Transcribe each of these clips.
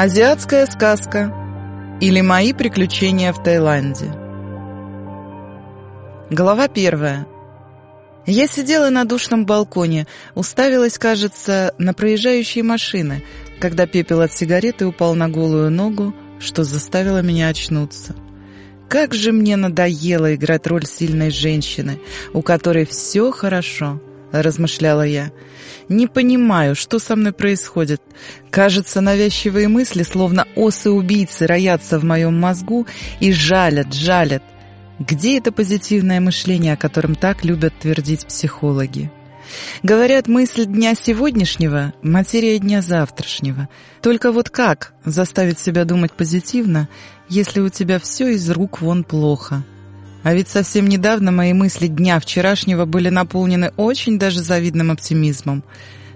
Азиатская сказка или мои приключения в Таиланде. Глава первая. Я сидела на душном балконе, уставилась, кажется, на проезжающие машины, когда пепел от сигареты упал на голую ногу, что заставило меня очнуться. Как же мне надоело играть роль сильной женщины, у которой все хорошо, размышляла я. Не понимаю, что со мной происходит. Кажется, навязчивые мысли, словно осы-убийцы, роятся в моем мозгу и жалят, жалят. Где это позитивное мышление, о котором так любят твердить психологи? Говорят, мысль дня сегодняшнего – материя дня завтрашнего. Только вот как заставить себя думать позитивно, если у тебя все из рук вон плохо? А ведь совсем недавно мои мысли дня вчерашнего были наполнены очень даже завидным оптимизмом.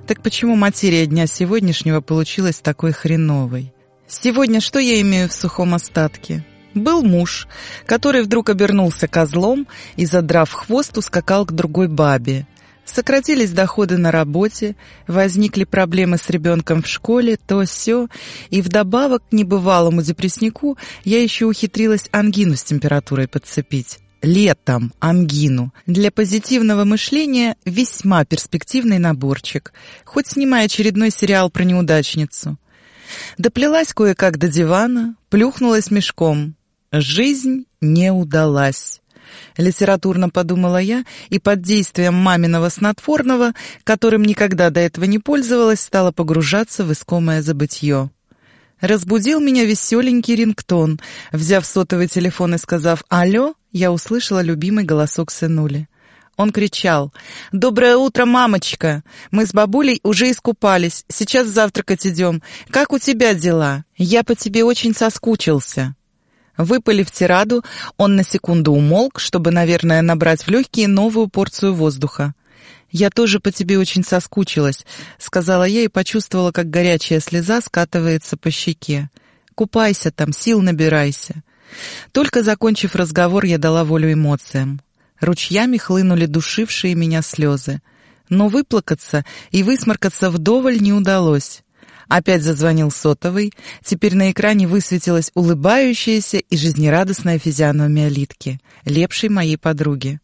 Так почему материя дня сегодняшнего получилась такой хреновой? Сегодня что я имею в сухом остатке? Был муж, который вдруг обернулся козлом и, задрав хвост, ускакал к другой бабе. Сократились доходы на работе, возникли проблемы с ребенком в школе, то все, и вдобавок к небывалому депресснику я еще ухитрилась ангину с температурой подцепить. Летом ангину. Для позитивного мышления весьма перспективный наборчик, хоть снимая очередной сериал про неудачницу. Доплелась кое-как до дивана, плюхнулась мешком. Жизнь не удалась. Литературно подумала я, и под действием маминого снотворного, которым никогда до этого не пользовалась, стала погружаться в искомое забытье. Разбудил меня веселенький рингтон. Взяв сотовый телефон и сказав «Алло», я услышала любимый голосок сынули. Он кричал «Доброе утро, мамочка! Мы с бабулей уже искупались, сейчас завтракать идем. Как у тебя дела? Я по тебе очень соскучился». Выпалив тираду, он на секунду умолк, чтобы, наверное, набрать в легкие новую порцию воздуха. «Я тоже по тебе очень соскучилась», — сказала я и почувствовала, как горячая слеза скатывается по щеке. «Купайся там, сил набирайся». Только закончив разговор, я дала волю эмоциям. Ручьями хлынули душившие меня слезы. Но выплакаться и высморкаться вдоволь не удалось. Опять зазвонил сотовый. Теперь на экране высветилась улыбающаяся и жизнерадостная физиономия Литки, лепшей моей подруги.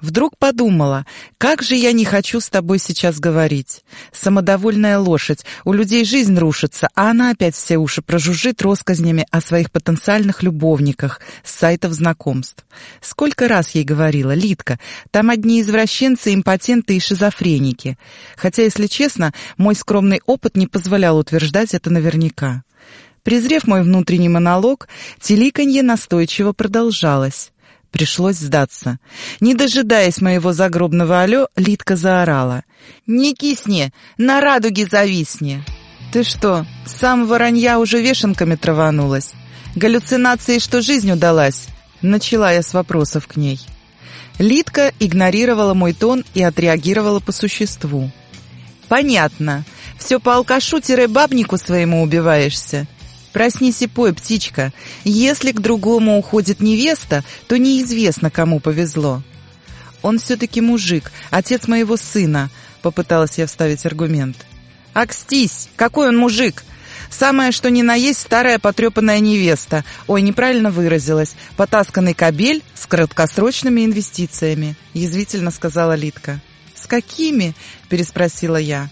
Вдруг подумала, как же я не хочу с тобой сейчас говорить. Самодовольная лошадь, у людей жизнь рушится, а она опять все уши прожужжит россказнями о своих потенциальных любовниках с сайтов знакомств. Сколько раз ей говорила, Литка, там одни извращенцы, импотенты и шизофреники. Хотя, если честно, мой скромный опыт не позволял утверждать это наверняка. Презрев мой внутренний монолог, теликанье настойчиво продолжалось. Пришлось сдаться. Не дожидаясь моего загробного алё, Литка заорала. «Не кисни! На радуге зависни!» «Ты что, с самого ранья уже вешенками траванулась? Галлюцинации, что жизнь удалась?» Начала я с вопросов к ней. Литка игнорировала мой тон и отреагировала по существу. «Понятно. Все по алкашу-бабнику своему убиваешься. Проснись и пой, птичка. Если к другому уходит невеста, то неизвестно, кому повезло. Он все-таки мужик, отец моего сына, попыталась я вставить аргумент. Акстись, какой он мужик? Самое, что ни на есть, старая потрепанная невеста. Ой, неправильно выразилась. Потасканный кабель с краткосрочными инвестициями, язвительно сказала Литка. С какими? переспросила я.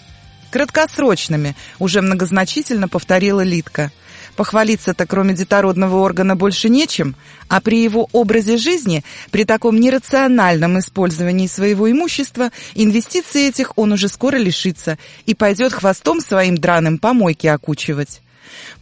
Краткосрочными, уже многозначительно повторила Литка. Похвалиться-то кроме детородного органа больше нечем, а при его образе жизни, при таком нерациональном использовании своего имущества, инвестиций этих он уже скоро лишится и пойдет хвостом своим драным помойки окучивать.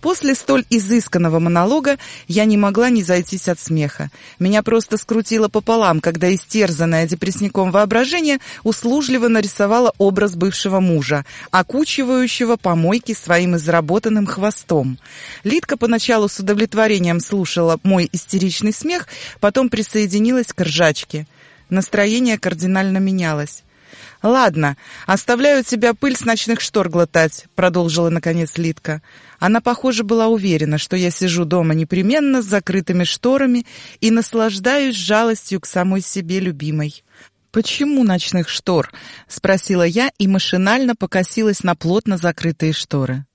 После столь изысканного монолога я не могла не зайтись от смеха. Меня просто скрутило пополам, когда истерзанное депрессником воображение услужливо нарисовало образ бывшего мужа, окучивающего помойки своим изработанным хвостом. Лидка поначалу с удовлетворением слушала мой истеричный смех, потом присоединилась к ржачке. Настроение кардинально менялось. «Ладно, оставляю тебя пыль с ночных штор глотать», — продолжила, наконец, Литка. Она, похоже, была уверена, что я сижу дома непременно с закрытыми шторами и наслаждаюсь жалостью к самой себе любимой. «Почему ночных штор?» — спросила я и машинально покосилась на плотно закрытые шторы.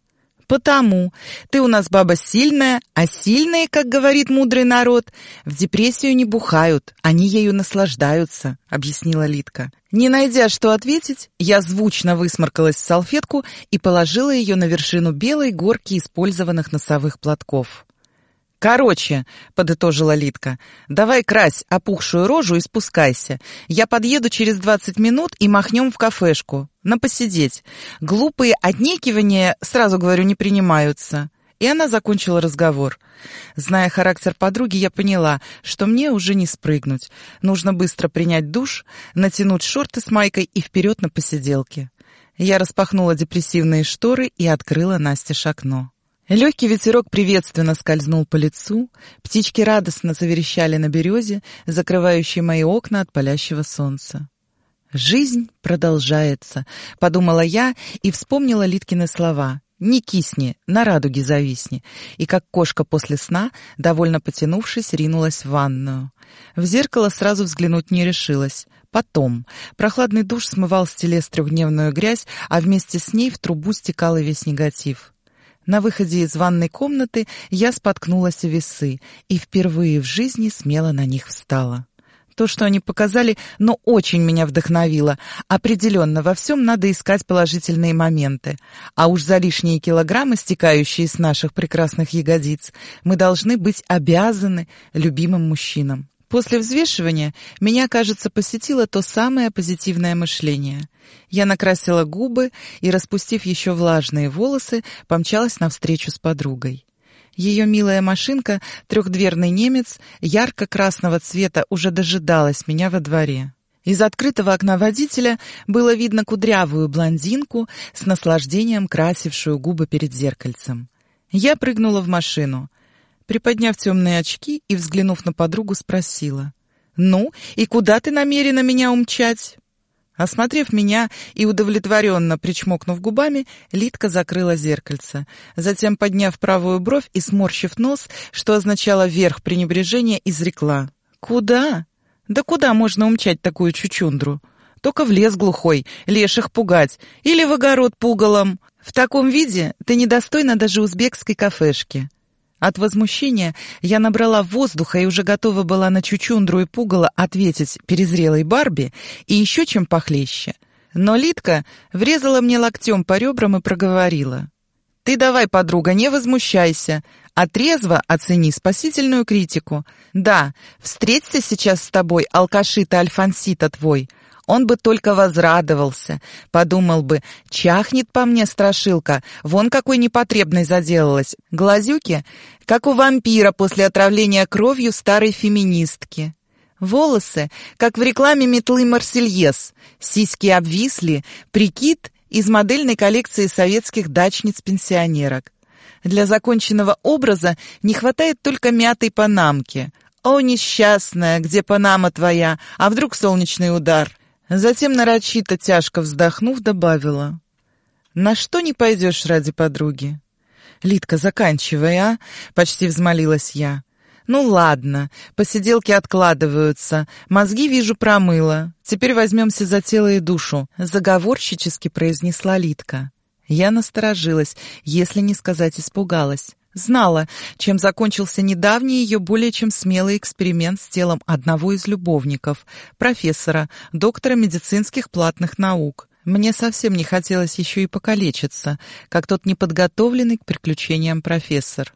«Потому. Ты у нас баба сильная, а сильные, как говорит мудрый народ, в депрессию не бухают, они ею наслаждаются», — объяснила Литка. Не найдя, что ответить, я звучно высморкалась в салфетку и положила ее на вершину белой горки использованных носовых платков. «Короче», — подытожила Литка, — «давай крась опухшую рожу и спускайся. Я подъеду через двадцать минут и махнем в кафешку на посидеть. Глупые отнекивания, сразу говорю, не принимаются». И она закончила разговор. Зная характер подруги, я поняла, что мне уже не спрыгнуть. Нужно быстро принять душ, натянуть шорты с майкой и вперед на посиделке. Я распахнула депрессивные шторы и открыла Насте окно. Легкий ветерок приветственно скользнул по лицу, птички радостно заверещали на березе, закрывающей мои окна от палящего солнца. «Жизнь продолжается», — подумала я и вспомнила Литкины слова. «Не кисни, на радуге зависни». И как кошка после сна, довольно потянувшись, ринулась в ванную. В зеркало сразу взглянуть не решилась. Потом. Прохладный душ смывал с телес трехдневную грязь, а вместе с ней в трубу стекал и весь негатив. На выходе из ванной комнаты я споткнулась о весы и впервые в жизни смело на них встала. То, что они показали, но ну, очень меня вдохновило. Определенно, во всем надо искать положительные моменты. А уж за лишние килограммы, стекающие с наших прекрасных ягодиц, мы должны быть обязаны любимым мужчинам. После взвешивания меня, кажется, посетило то самое позитивное мышление. Я накрасила губы и, распустив еще влажные волосы, помчалась навстречу с подругой. Ее милая машинка, трехдверный немец, ярко-красного цвета, уже дожидалась меня во дворе. Из открытого окна водителя было видно кудрявую блондинку с наслаждением красившую губы перед зеркальцем. Я прыгнула в машину. Приподняв темные очки и взглянув на подругу, спросила. «Ну, и куда ты намерена меня умчать?» Осмотрев меня и удовлетворенно причмокнув губами, Литка закрыла зеркальце. Затем, подняв правую бровь и сморщив нос, что означало верх пренебрежения, изрекла. «Куда? Да куда можно умчать такую чучундру? Только в лес глухой, леших пугать, или в огород пугалом. В таком виде ты недостойна даже узбекской кафешки». От возмущения я набрала воздуха и уже готова была на чучундру и пугало ответить перезрелой Барби и еще чем похлеще. Но Литка врезала мне локтем по ребрам и проговорила. «Ты давай, подруга, не возмущайся, а трезво оцени спасительную критику. Да, встреться сейчас с тобой, алкашита Альфонсита твой, он бы только возрадовался, подумал бы, чахнет по мне страшилка, вон какой непотребной заделалась. Глазюки, как у вампира после отравления кровью старой феминистки. Волосы, как в рекламе метлы «Марсельез», сиськи обвисли, прикид из модельной коллекции советских дачниц-пенсионерок. Для законченного образа не хватает только мятой панамки. «О, несчастная, где панама твоя? А вдруг солнечный удар?» Затем, нарочито тяжко вздохнув, добавила. «На что не пойдешь ради подруги?» «Литка, заканчивай, а?» — почти взмолилась я. «Ну ладно, посиделки откладываются, мозги, вижу, промыла. Теперь возьмемся за тело и душу», — заговорщически произнесла Литка. Я насторожилась, если не сказать испугалась. Знала, чем закончился недавний ее более чем смелый эксперимент с телом одного из любовников, профессора, доктора медицинских платных наук. Мне совсем не хотелось еще и покалечиться, как тот неподготовленный к приключениям профессор.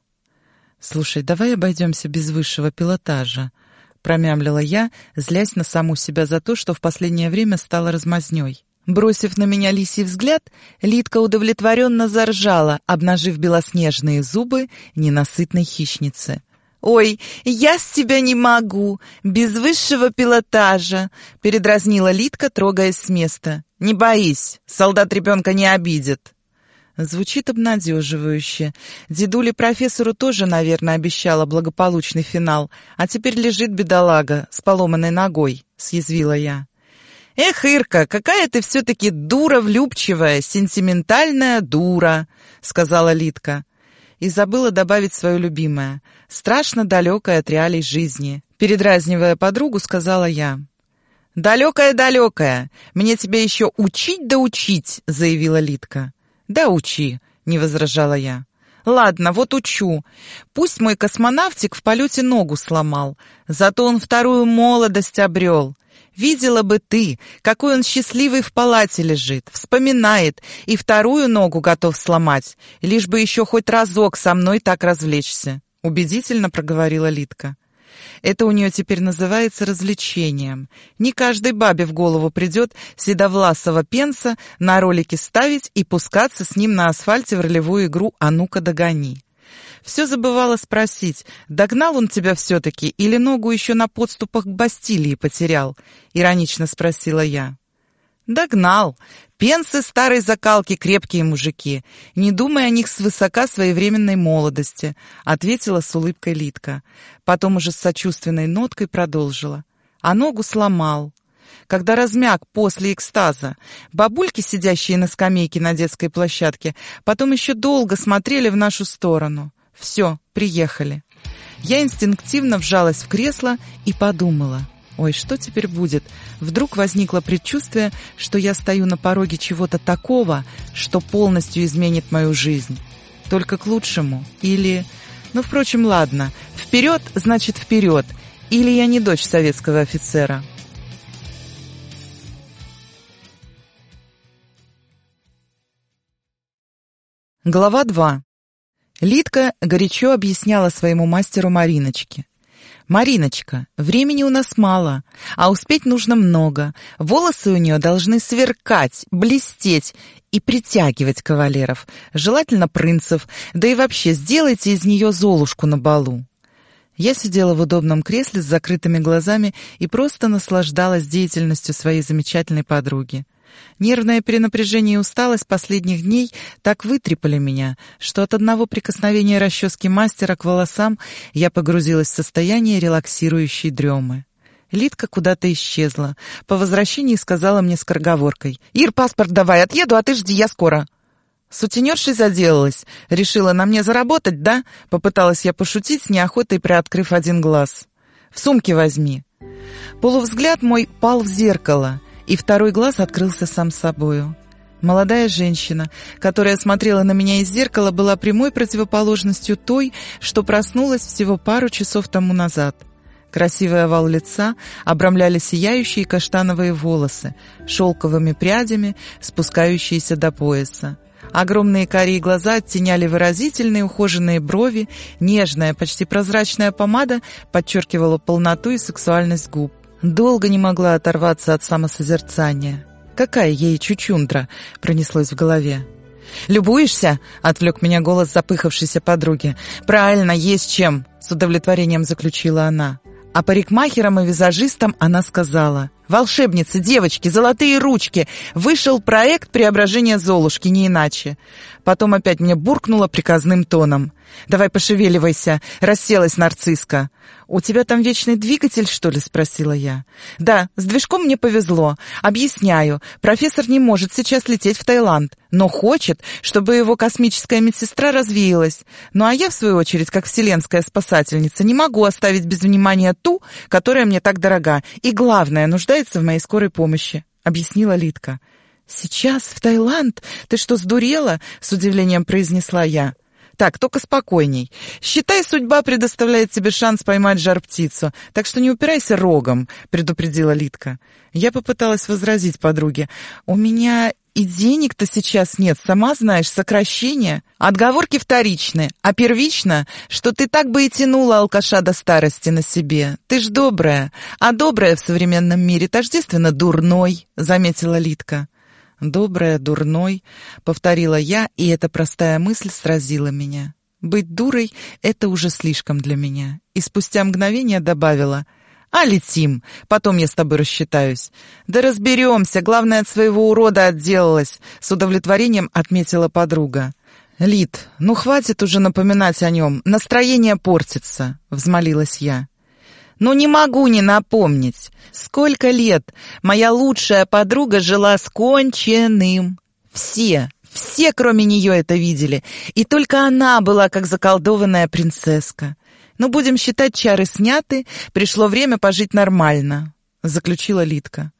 «Слушай, давай обойдемся без высшего пилотажа», — промямлила я, злясь на саму себя за то, что в последнее время стала размазнёй. Бросив на меня лисий взгляд, Литка удовлетворенно заржала, обнажив белоснежные зубы ненасытной хищницы. «Ой, я с тебя не могу! Без высшего пилотажа!» — передразнила Литка, трогаясь с места. «Не боись, солдат ребенка не обидит!» Звучит обнадеживающе. Дедуле профессору тоже, наверное, обещала благополучный финал, а теперь лежит бедолага с поломанной ногой, — съязвила я. «Эх, Ирка, какая ты все-таки дура влюбчивая, сентиментальная дура», — сказала Литка. И забыла добавить свое любимое, страшно далекое от реалий жизни. Передразнивая подругу, сказала я. «Далекая-далекая, мне тебя еще учить да учить», — заявила Литка. «Да учи», — не возражала я. «Ладно, вот учу. Пусть мой космонавтик в полете ногу сломал, зато он вторую молодость обрел. Видела бы ты, какой он счастливый в палате лежит, вспоминает и вторую ногу готов сломать, лишь бы еще хоть разок со мной так развлечься», — убедительно проговорила Литка. Это у нее теперь называется развлечением. Не каждой бабе в голову придет седовласого пенса на ролике ставить и пускаться с ним на асфальте в ролевую игру «А ну-ка догони». Все забывала спросить, догнал он тебя все-таки или ногу еще на подступах к Бастилии потерял? Иронично спросила я. «Догнал. Пенсы старой закалки, крепкие мужики. Не думай о них свысока своевременной молодости», — ответила с улыбкой Литка. Потом уже с сочувственной ноткой продолжила. «А ногу сломал. Когда размяк после экстаза, бабульки, сидящие на скамейке на детской площадке, потом еще долго смотрели в нашу сторону. Все, приехали». Я инстинктивно вжалась в кресло и подумала — Ой, что теперь будет? Вдруг возникло предчувствие, что я стою на пороге чего-то такого, что полностью изменит мою жизнь. Только к лучшему. Или... Ну, впрочем, ладно. Вперед, значит, вперед. Или я не дочь советского офицера. Глава 2. Лидка горячо объясняла своему мастеру Мариночке. «Мариночка, времени у нас мало, а успеть нужно много. Волосы у нее должны сверкать, блестеть и притягивать кавалеров, желательно принцев, да и вообще сделайте из нее золушку на балу». Я сидела в удобном кресле с закрытыми глазами и просто наслаждалась деятельностью своей замечательной подруги. Нервное перенапряжение и усталость последних дней так вытрепали меня, что от одного прикосновения расчески мастера к волосам я погрузилась в состояние релаксирующей дремы. Лидка куда-то исчезла. По возвращении сказала мне скороговоркой. «Ир, паспорт давай, отъеду, а ты жди, я скоро». Сутенершей заделалась. Решила на мне заработать, да? Попыталась я пошутить, с неохотой приоткрыв один глаз. «В сумке возьми». Полувзгляд мой пал в зеркало — и второй глаз открылся сам собою. Молодая женщина, которая смотрела на меня из зеркала, была прямой противоположностью той, что проснулась всего пару часов тому назад. Красивый овал лица обрамляли сияющие каштановые волосы, шелковыми прядями, спускающиеся до пояса. Огромные карие глаза оттеняли выразительные ухоженные брови, нежная, почти прозрачная помада подчеркивала полноту и сексуальность губ. Долго не могла оторваться от самосозерцания. «Какая ей чучундра!» — пронеслось в голове. «Любуешься?» — отвлек меня голос запыхавшейся подруги. «Правильно, есть чем!» — с удовлетворением заключила она. А парикмахерам и визажистам она сказала. «Волшебницы, девочки, золотые ручки! Вышел проект преображения Золушки, не иначе!» Потом опять мне буркнула приказным тоном. «Давай пошевеливайся!» — расселась нарцисска. «У тебя там вечный двигатель, что ли?» — спросила я. «Да, с движком мне повезло. Объясняю. Профессор не может сейчас лететь в Таиланд, но хочет, чтобы его космическая медсестра развеялась. Ну а я, в свою очередь, как вселенская спасательница, не могу оставить без внимания ту, которая мне так дорога, и, главное, нуждается в моей скорой помощи», — объяснила Литка. «Сейчас в Таиланд? Ты что, сдурела?» — с удивлением произнесла я. Так, только спокойней. Считай, судьба предоставляет тебе шанс поймать жар-птицу, так что не упирайся рогом», — предупредила Литка. Я попыталась возразить подруге. «У меня и денег-то сейчас нет, сама знаешь, сокращение. Отговорки вторичны, а первично, что ты так бы и тянула алкаша до старости на себе. Ты ж добрая, а добрая в современном мире тождественно дурной», — заметила Литка. «Добрая, дурной», — повторила я, и эта простая мысль сразила меня. «Быть дурой — это уже слишком для меня». И спустя мгновение добавила «А, летим, потом я с тобой рассчитаюсь». «Да разберемся, главное, от своего урода отделалась», — с удовлетворением отметила подруга. «Лид, ну хватит уже напоминать о нем, настроение портится», — взмолилась я. Ну не могу не напомнить. Сколько лет моя лучшая подруга жила с конченым. Все, все кроме нее это видели. И только она была как заколдованная принцесска. Но ну, будем считать, чары сняты, пришло время пожить нормально, заключила Литка.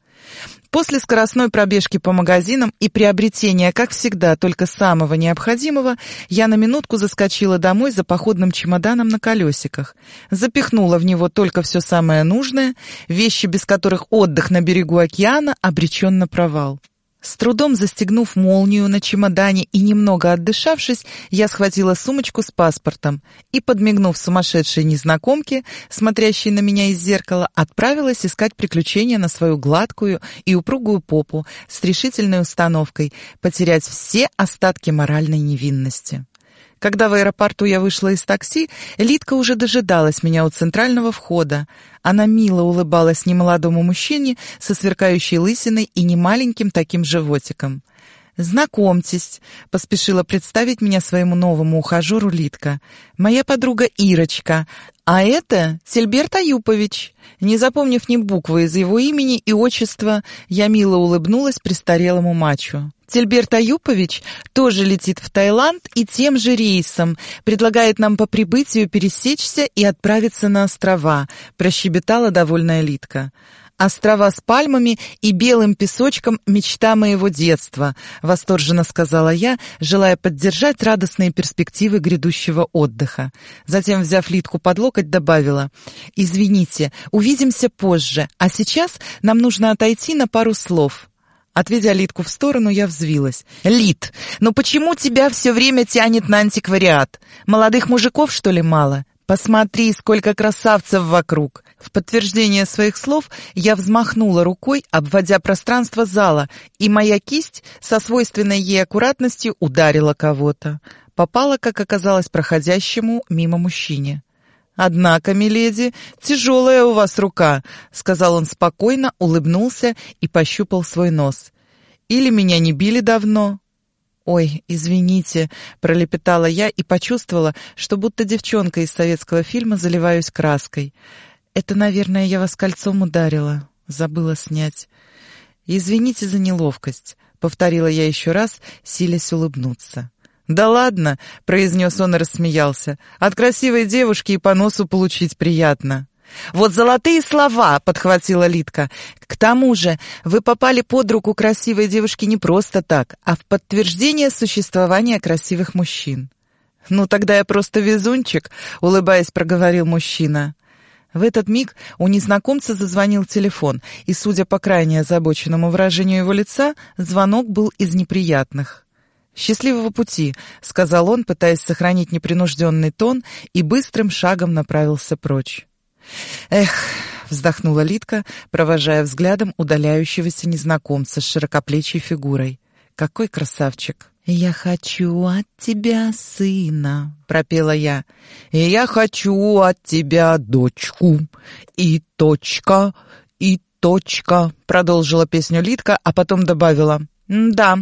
После скоростной пробежки по магазинам и приобретения, как всегда, только самого необходимого, я на минутку заскочила домой за походным чемоданом на колесиках. Запихнула в него только все самое нужное, вещи, без которых отдых на берегу океана обречен на провал. С трудом застегнув молнию на чемодане и немного отдышавшись, я схватила сумочку с паспортом и, подмигнув сумасшедшей незнакомке, смотрящей на меня из зеркала, отправилась искать приключения на свою гладкую и упругую попу с решительной установкой потерять все остатки моральной невинности. Когда в аэропорту я вышла из такси, Лидка уже дожидалась меня у центрального входа. Она мило улыбалась немолодому мужчине со сверкающей лысиной и немаленьким таким животиком. «Знакомьтесь», — поспешила представить меня своему новому ухажеру Литка. «Моя подруга Ирочка, а это Сильберт Аюпович». Не запомнив ни буквы из его имени и отчества, я мило улыбнулась престарелому мачо. Тильберт Аюпович тоже летит в Таиланд и тем же рейсом. Предлагает нам по прибытию пересечься и отправиться на острова», — прощебетала довольная Литка. «Острова с пальмами и белым песочком — мечта моего детства», — восторженно сказала я, желая поддержать радостные перспективы грядущего отдыха. Затем, взяв Литку под локоть, добавила, «Извините, увидимся позже, а сейчас нам нужно отойти на пару слов». Отведя Литку в сторону, я взвилась. «Лит, ну почему тебя все время тянет на антиквариат? Молодых мужиков, что ли, мало? Посмотри, сколько красавцев вокруг!» В подтверждение своих слов я взмахнула рукой, обводя пространство зала, и моя кисть со свойственной ей аккуратностью ударила кого-то. Попала, как оказалось, проходящему мимо мужчине. «Однако, миледи, тяжелая у вас рука», — сказал он спокойно, улыбнулся и пощупал свой нос. «Или меня не били давно?» «Ой, извините», — пролепетала я и почувствовала, что будто девчонка из советского фильма заливаюсь краской. «Это, наверное, я вас кольцом ударила. Забыла снять». «Извините за неловкость», — повторила я еще раз, силясь улыбнуться. «Да ладно», — произнес он и рассмеялся. «От красивой девушки и по носу получить приятно». «Вот золотые слова!» — подхватила Литка. «К тому же вы попали под руку красивой девушки не просто так, а в подтверждение существования красивых мужчин». «Ну, тогда я просто везунчик», — улыбаясь, проговорил мужчина. В этот миг у незнакомца зазвонил телефон, и, судя по крайне озабоченному выражению его лица, звонок был из неприятных. «Счастливого пути», — сказал он, пытаясь сохранить непринужденный тон, и быстрым шагом направился прочь. «Эх», — вздохнула Литка, провожая взглядом удаляющегося незнакомца с широкоплечей фигурой. «Какой красавчик!» «Я хочу от тебя сына», — пропела я. «И я хочу от тебя дочку. И точка, и точка», — продолжила песню Литка, а потом добавила. «Да,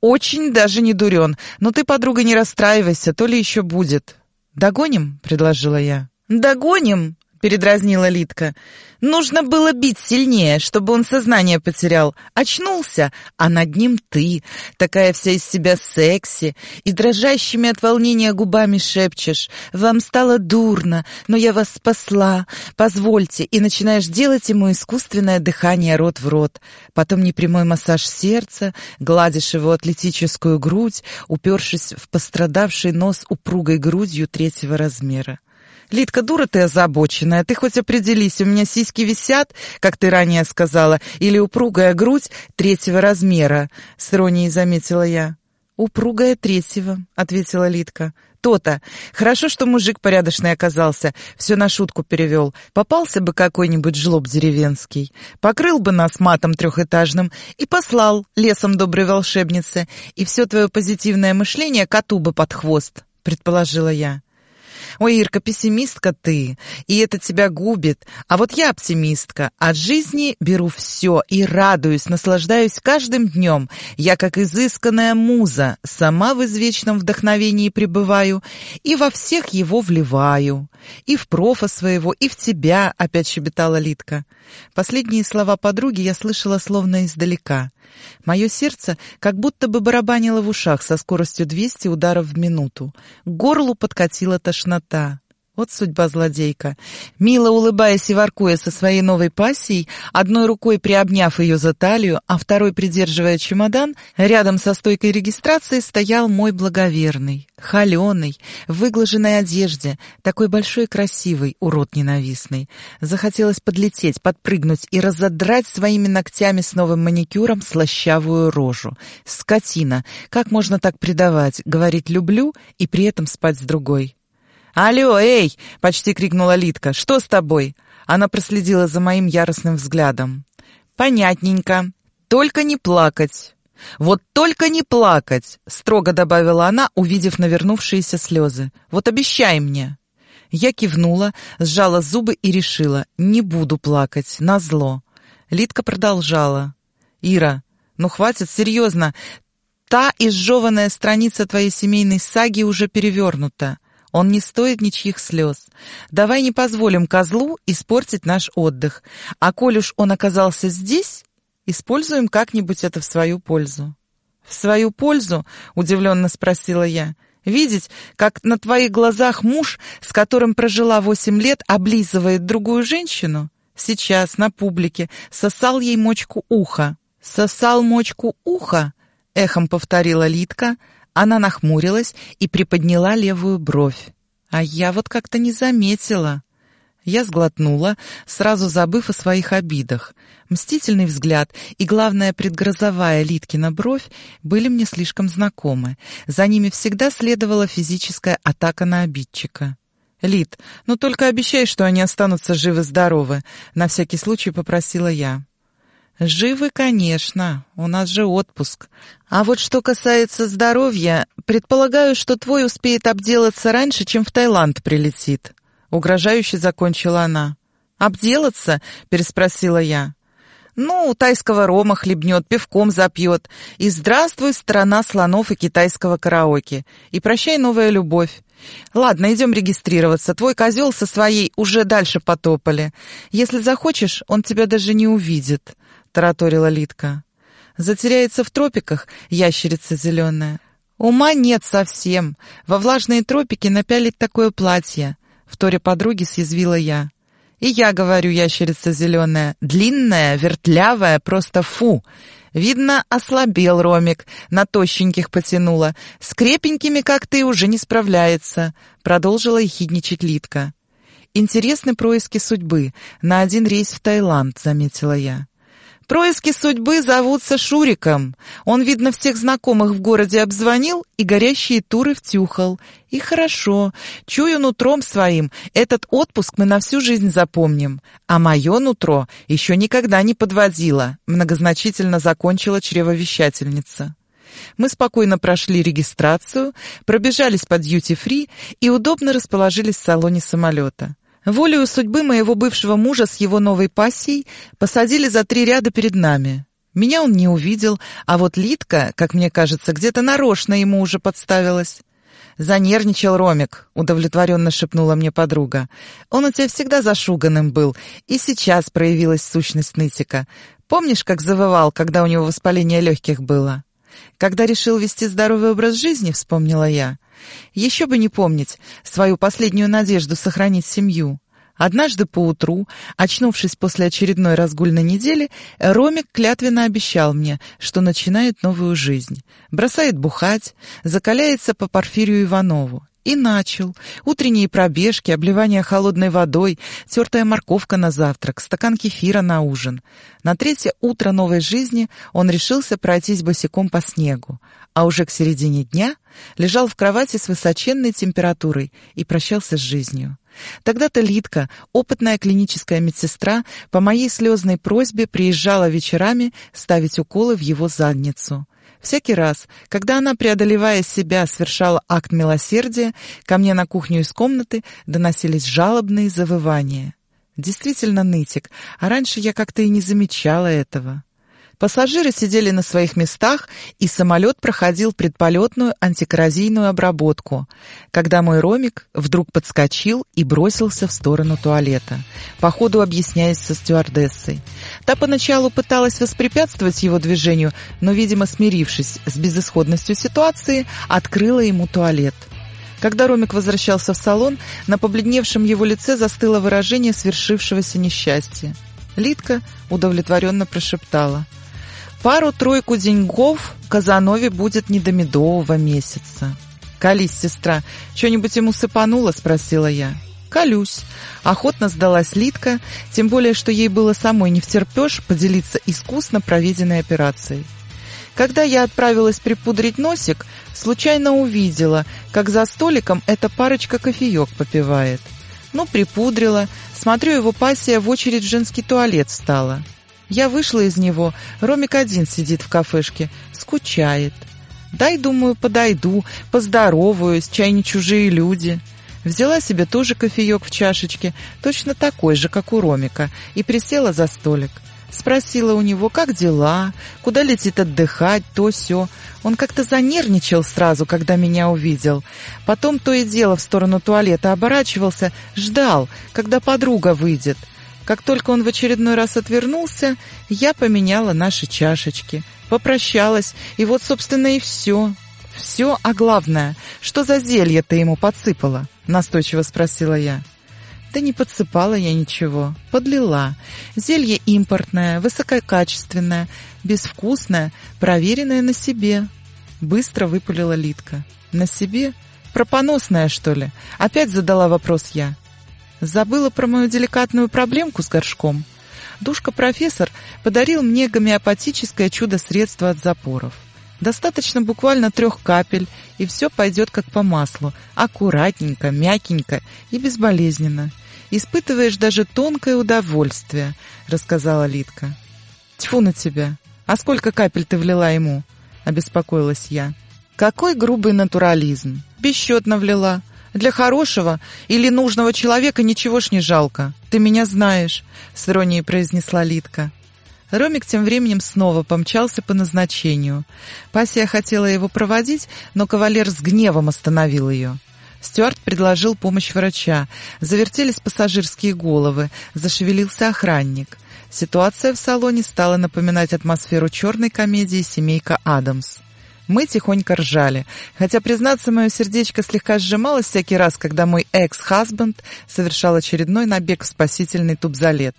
очень даже не дурен. Но ты, подруга, не расстраивайся, то ли еще будет». «Догоним?» — предложила я. «Догоним!» — передразнила Литка. «Нужно было бить сильнее, чтобы он сознание потерял. Очнулся, а над ним ты, такая вся из себя секси, и дрожащими от волнения губами шепчешь. Вам стало дурно, но я вас спасла. Позвольте, и начинаешь делать ему искусственное дыхание рот в рот. Потом непрямой массаж сердца, гладишь его атлетическую грудь, упершись в пострадавший нос упругой грудью третьего размера. «Литка, дура ты озабоченная, ты хоть определись, у меня сиськи висят, как ты ранее сказала, или упругая грудь третьего размера», — с иронией заметила я. «Упругая третьего», — ответила Литка. «То-то. Хорошо, что мужик порядочный оказался, все на шутку перевел. Попался бы какой-нибудь жлоб деревенский, покрыл бы нас матом трехэтажным и послал лесом доброй волшебницы, и все твое позитивное мышление коту бы под хвост», — предположила я. «Ой, Ирка, пессимистка ты, и это тебя губит. А вот я оптимистка. От жизни беру все и радуюсь, наслаждаюсь каждым днем. Я, как изысканная муза, сама в извечном вдохновении пребываю и во всех его вливаю. И в профа своего, и в тебя», — опять щебетала Литка. Последние слова подруги я слышала словно издалека. Мое сердце как будто бы барабанило в ушах со скоростью 200 ударов в минуту. К горлу подкатила тошнота. Вот судьба злодейка. Мило улыбаясь и воркуя со своей новой пассией, одной рукой приобняв ее за талию, а второй придерживая чемодан, рядом со стойкой регистрации стоял мой благоверный, холеный, в выглаженной одежде, такой большой и красивый, урод ненавистный. Захотелось подлететь, подпрыгнуть и разодрать своими ногтями с новым маникюром слащавую рожу. Скотина! Как можно так предавать, говорить «люблю» и при этом спать с другой? «Алло, эй!» — почти крикнула Литка. «Что с тобой?» Она проследила за моим яростным взглядом. «Понятненько. Только не плакать». «Вот только не плакать!» — строго добавила она, увидев навернувшиеся слезы. «Вот обещай мне!» Я кивнула, сжала зубы и решила, не буду плакать, назло. Литка продолжала. «Ира, ну хватит, серьезно. Та изжеванная страница твоей семейной саги уже перевернута. Он не стоит ничьих слез. Давай не позволим козлу испортить наш отдых. А коль уж он оказался здесь, используем как-нибудь это в свою пользу». «В свою пользу?» — удивленно спросила я. «Видеть, как на твоих глазах муж, с которым прожила восемь лет, облизывает другую женщину? Сейчас, на публике, сосал ей мочку уха». «Сосал мочку уха?» — эхом повторила Литка — она нахмурилась и приподняла левую бровь. А я вот как-то не заметила. Я сглотнула, сразу забыв о своих обидах. Мстительный взгляд и, главное, предгрозовая Литкина бровь были мне слишком знакомы. За ними всегда следовала физическая атака на обидчика. «Лит, ну только обещай, что они останутся живы-здоровы», — на всякий случай попросила я. «Живы, конечно. У нас же отпуск. А вот что касается здоровья, предполагаю, что твой успеет обделаться раньше, чем в Таиланд прилетит». Угрожающе закончила она. «Обделаться?» — переспросила я. «Ну, тайского рома хлебнет, пивком запьет. И здравствуй, страна слонов и китайского караоке. И прощай, новая любовь. Ладно, идем регистрироваться. Твой козел со своей уже дальше потопали. Если захочешь, он тебя даже не увидит тараторила Литка. «Затеряется в тропиках ящерица зеленая. Ума нет совсем. Во влажные тропики напялить такое платье», — в торе подруги съязвила я. «И я говорю, ящерица зеленая, длинная, вертлявая, просто фу!» Видно, ослабел Ромик, на тощеньких потянула. С крепенькими, как ты, уже не справляется, продолжила ехидничать Литка. Интересны происки судьбы. На один рейс в Таиланд, заметила я. Происки судьбы зовутся Шуриком. Он, видно, всех знакомых в городе обзвонил и горящие туры втюхал. И хорошо, чую нутром своим, этот отпуск мы на всю жизнь запомним. А мое нутро еще никогда не подводило, многозначительно закончила чревовещательница. Мы спокойно прошли регистрацию, пробежались под дьюти-фри и удобно расположились в салоне самолета. Волею судьбы моего бывшего мужа с его новой пассией посадили за три ряда перед нами. Меня он не увидел, а вот Литка, как мне кажется, где-то нарочно ему уже подставилась. «Занервничал Ромик», — удовлетворенно шепнула мне подруга. «Он у тебя всегда зашуганным был, и сейчас проявилась сущность нытика. Помнишь, как завывал, когда у него воспаление легких было?» «Когда решил вести здоровый образ жизни», — вспомнила я. Еще бы не помнить свою последнюю надежду сохранить семью. Однажды поутру, очнувшись после очередной разгульной недели, Ромик клятвенно обещал мне, что начинает новую жизнь. Бросает бухать, закаляется по Порфирию Иванову. И начал. Утренние пробежки, обливание холодной водой, тертая морковка на завтрак, стакан кефира на ужин. На третье утро новой жизни он решился пройтись босиком по снегу, а уже к середине дня лежал в кровати с высоченной температурой и прощался с жизнью. Тогда-то Литка, опытная клиническая медсестра, по моей слезной просьбе приезжала вечерами ставить уколы в его задницу. Всякий раз, когда она, преодолевая себя, совершала акт милосердия, ко мне на кухню из комнаты доносились жалобные завывания. Действительно нытик, а раньше я как-то и не замечала этого. Пассажиры сидели на своих местах, и самолет проходил предполетную антикоррозийную обработку, когда мой Ромик вдруг подскочил и бросился в сторону туалета, по ходу объясняясь со стюардессой. Та поначалу пыталась воспрепятствовать его движению, но, видимо, смирившись с безысходностью ситуации, открыла ему туалет. Когда Ромик возвращался в салон, на побледневшем его лице застыло выражение свершившегося несчастья. Лидка удовлетворенно прошептала. «Пару-тройку деньгов Казанове будет не до медового месяца». «Колись, сестра, что-нибудь ему сыпануло?» — спросила я. «Колюсь». Охотно сдалась Лидка, тем более, что ей было самой не втерпешь поделиться искусно проведенной операцией. Когда я отправилась припудрить носик, случайно увидела, как за столиком эта парочка кофеек попивает. Ну, припудрила, смотрю, его пассия в очередь в женский туалет стала. Я вышла из него, Ромик один сидит в кафешке, скучает. Дай, думаю, подойду, поздороваюсь, чай не чужие люди. Взяла себе тоже кофеек в чашечке, точно такой же, как у Ромика, и присела за столик. Спросила у него, как дела, куда летит отдыхать, то все. Он как-то занервничал сразу, когда меня увидел. Потом то и дело в сторону туалета оборачивался, ждал, когда подруга выйдет. Как только он в очередной раз отвернулся, я поменяла наши чашечки, попрощалась, и вот, собственно, и все. Все, а главное, что за зелье ты ему подсыпала? Настойчиво спросила я. Да не подсыпала я ничего, подлила. Зелье импортное, высококачественное, безвкусное, проверенное на себе. Быстро выпалила Литка. На себе? Пропоносная, что ли? Опять задала вопрос я. Забыла про мою деликатную проблемку с горшком. Душка-профессор подарил мне гомеопатическое чудо-средство от запоров. Достаточно буквально трех капель, и все пойдет как по маслу, аккуратненько, мягенько и безболезненно. Испытываешь даже тонкое удовольствие, рассказала Литка. Тьфу на тебя! А сколько капель ты влила ему? Обеспокоилась я. Какой грубый натурализм! Бесчетно влила. Для хорошего или нужного человека ничего ж не жалко. Ты меня знаешь, с иронией произнесла Литка. Ромик тем временем снова помчался по назначению. Пассия хотела его проводить, но кавалер с гневом остановил ее. Стюарт предложил помощь врача. Завертелись пассажирские головы, зашевелился охранник. Ситуация в салоне стала напоминать атмосферу черной комедии «Семейка Адамс». Мы тихонько ржали, хотя, признаться, мое сердечко слегка сжималось всякий раз, когда мой экс-хазбенд совершал очередной набег в спасительный тубзалет.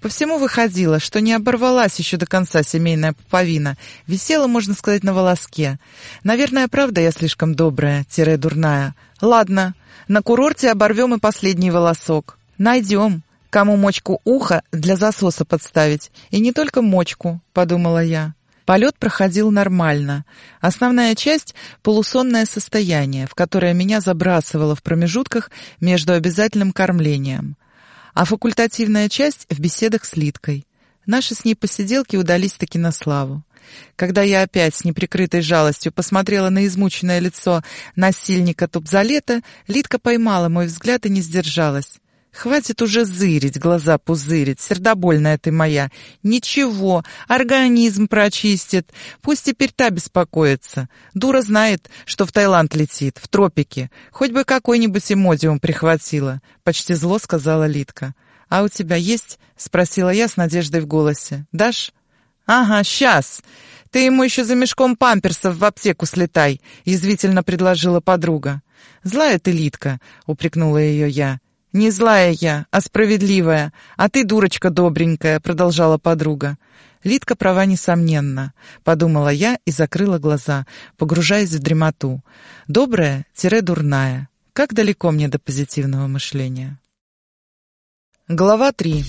По всему выходило, что не оборвалась еще до конца семейная пуповина, висела, можно сказать, на волоске. Наверное, правда я слишком добрая, тире дурная. Ладно, на курорте оборвем и последний волосок. Найдем, кому мочку уха для засоса подставить. И не только мочку, подумала я. Полет проходил нормально. Основная часть — полусонное состояние, в которое меня забрасывало в промежутках между обязательным кормлением а факультативная часть в беседах с Литкой. Наши с ней посиделки удались таки на славу. Когда я опять с неприкрытой жалостью посмотрела на измученное лицо насильника Тубзалета, Литка поймала мой взгляд и не сдержалась. Хватит уже зырить, глаза пузырить, сердобольная ты моя. Ничего, организм прочистит. Пусть теперь та беспокоится. Дура знает, что в Таиланд летит, в тропики. Хоть бы какой-нибудь эмодиум прихватила, почти зло сказала Литка. А у тебя есть? спросила я с надеждой в голосе. Дашь? Ага, сейчас. Ты ему еще за мешком памперсов в аптеку слетай, язвительно предложила подруга. Злая ты, Литка, упрекнула ее я. «Не злая я, а справедливая, а ты дурочка добренькая», — продолжала подруга. Лидка права несомненно, подумала я и закрыла глаза, погружаясь в дремоту. Добрая-дурная. Как далеко мне до позитивного мышления? Глава 3.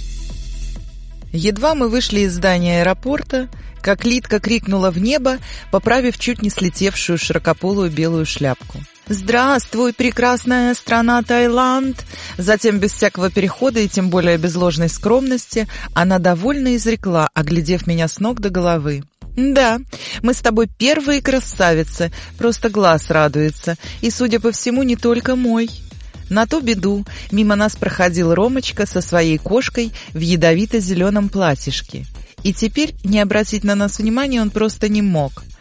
Едва мы вышли из здания аэропорта, как Лидка крикнула в небо, поправив чуть не слетевшую широкополую белую шляпку. «Здравствуй, прекрасная страна Таиланд!» Затем, без всякого перехода и тем более без ложной скромности, она довольно изрекла, оглядев меня с ног до головы. «Да, мы с тобой первые красавицы, просто глаз радуется, и, судя по всему, не только мой». На ту беду мимо нас проходил Ромочка со своей кошкой в ядовито-зеленом платьишке. И теперь не обратить на нас внимания он просто не мог –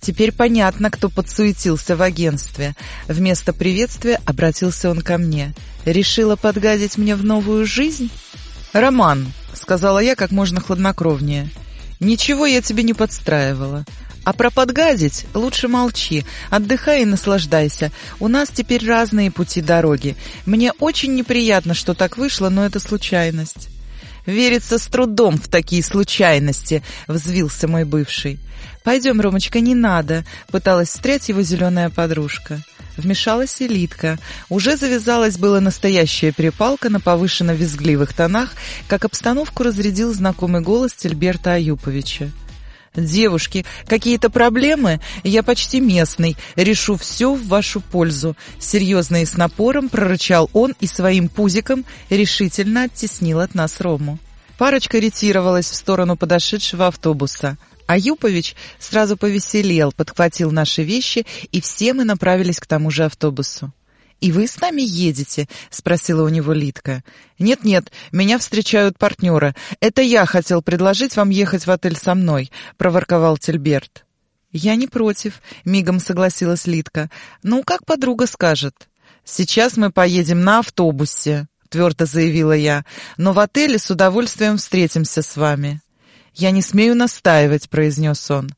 Теперь понятно, кто подсуетился в агентстве. Вместо приветствия обратился он ко мне. «Решила подгадить мне в новую жизнь?» «Роман», — сказала я как можно хладнокровнее. «Ничего я тебе не подстраивала. А про подгадить лучше молчи, отдыхай и наслаждайся. У нас теперь разные пути дороги. Мне очень неприятно, что так вышло, но это случайность». «Верится с трудом в такие случайности», — взвился мой бывший. «Пойдем, Ромочка, не надо», — пыталась встрять его зеленая подружка. Вмешалась элитка. Уже завязалась была настоящая перепалка на повышенно визгливых тонах, как обстановку разрядил знакомый голос Тельберта Аюповича. «Девушки, какие-то проблемы? Я почти местный, решу все в вашу пользу», — серьезно и с напором прорычал он и своим пузиком решительно оттеснил от нас Рому. Парочка ретировалась в сторону подошедшего автобуса — а Юпович сразу повеселел, подхватил наши вещи, и все мы направились к тому же автобусу. «И вы с нами едете?» — спросила у него Литка. «Нет-нет, меня встречают партнеры. Это я хотел предложить вам ехать в отель со мной», — проворковал Тельберт. «Я не против», — мигом согласилась Литка. «Ну, как подруга скажет». «Сейчас мы поедем на автобусе», — твердо заявила я. «Но в отеле с удовольствием встретимся с вами». «Я не смею настаивать», — произнес он.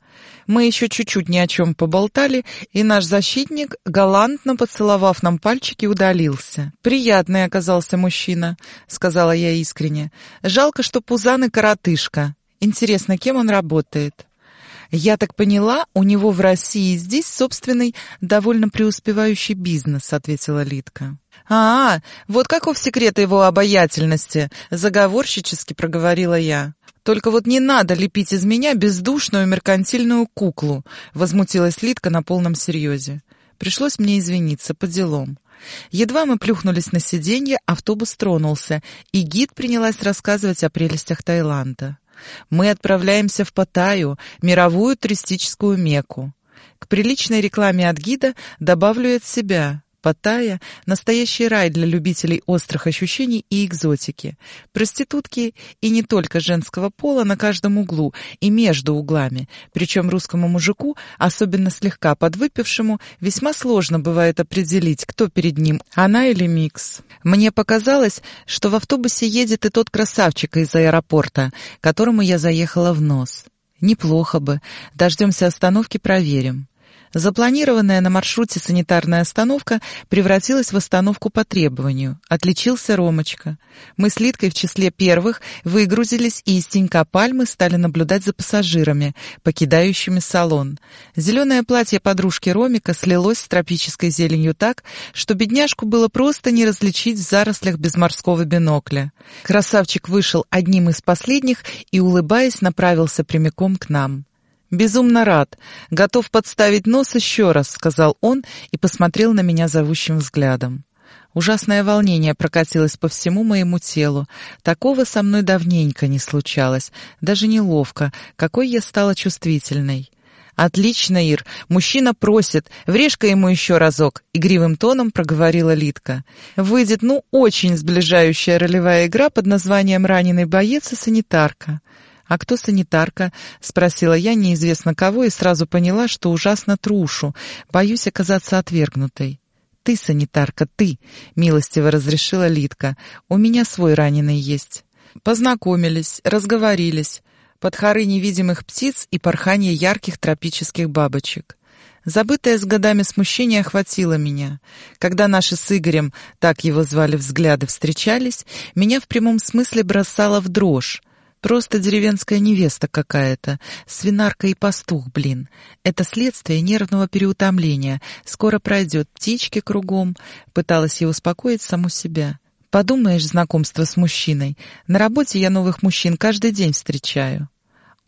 Мы еще чуть-чуть ни о чем поболтали, и наш защитник, галантно поцеловав нам пальчики, удалился. «Приятный оказался мужчина», — сказала я искренне. «Жалко, что Пузан и коротышка. Интересно, кем он работает?» «Я так поняла, у него в России здесь собственный, довольно преуспевающий бизнес», — ответила Литка. «А, вот каков секрет его обаятельности?» — заговорщически проговорила я. «Только вот не надо лепить из меня бездушную меркантильную куклу», — возмутилась Литка на полном серьезе. Пришлось мне извиниться по делам. Едва мы плюхнулись на сиденье, автобус тронулся, и гид принялась рассказывать о прелестях Таиланда. Мы отправляемся в Паттайю, мировую туристическую мекку. К приличной рекламе от гида добавлю от себя. Паттайя – настоящий рай для любителей острых ощущений и экзотики. Проститутки и не только женского пола на каждом углу и между углами. Причем русскому мужику, особенно слегка подвыпившему, весьма сложно бывает определить, кто перед ним, она или микс. Мне показалось, что в автобусе едет и тот красавчик из аэропорта, которому я заехала в нос. Неплохо бы. Дождемся остановки, проверим. Запланированная на маршруте санитарная остановка превратилась в остановку по требованию. Отличился Ромочка. Мы с Литкой в числе первых выгрузились и из тенька пальмы стали наблюдать за пассажирами, покидающими салон. Зеленое платье подружки Ромика слилось с тропической зеленью так, что бедняжку было просто не различить в зарослях без морского бинокля. Красавчик вышел одним из последних и, улыбаясь, направился прямиком к нам. «Безумно рад. Готов подставить нос еще раз», — сказал он и посмотрел на меня зовущим взглядом. Ужасное волнение прокатилось по всему моему телу. Такого со мной давненько не случалось. Даже неловко, какой я стала чувствительной. «Отлично, Ир. Мужчина просит. Врежь-ка ему еще разок», — игривым тоном проговорила Литка. «Выйдет, ну, очень сближающая ролевая игра под названием «Раненый боец и санитарка». «А кто санитарка?» — спросила я неизвестно кого и сразу поняла, что ужасно трушу, боюсь оказаться отвергнутой. «Ты санитарка, ты!» — милостиво разрешила Литка. «У меня свой раненый есть». Познакомились, разговорились. Под хоры невидимых птиц и порхание ярких тропических бабочек. Забытое с годами смущение охватило меня. Когда наши с Игорем, так его звали взгляды, встречались, меня в прямом смысле бросало в дрожь. Просто деревенская невеста какая-то. Свинарка и пастух, блин. Это следствие нервного переутомления. Скоро пройдет, птички кругом. Пыталась я успокоить саму себя. Подумаешь, знакомство с мужчиной. На работе я новых мужчин каждый день встречаю.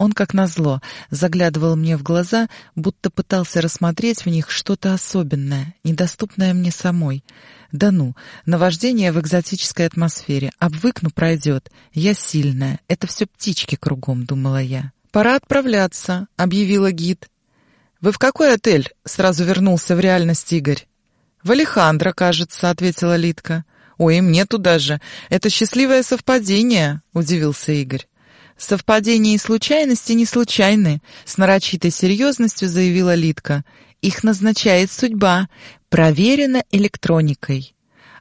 Он, как назло, заглядывал мне в глаза, будто пытался рассмотреть в них что-то особенное, недоступное мне самой. Да ну, наваждение в экзотической атмосфере. Обвыкну, пройдет. Я сильная. Это все птички кругом, думала я. «Пора отправляться», — объявила гид. «Вы в какой отель?» — сразу вернулся в реальность Игорь. «В Алехандро, кажется», — ответила Литка. «Ой, мне туда же. Это счастливое совпадение», — удивился Игорь. «Совпадения и случайности не случайны», — с нарочитой серьезностью заявила Литка. «Их назначает судьба. Проверено электроникой.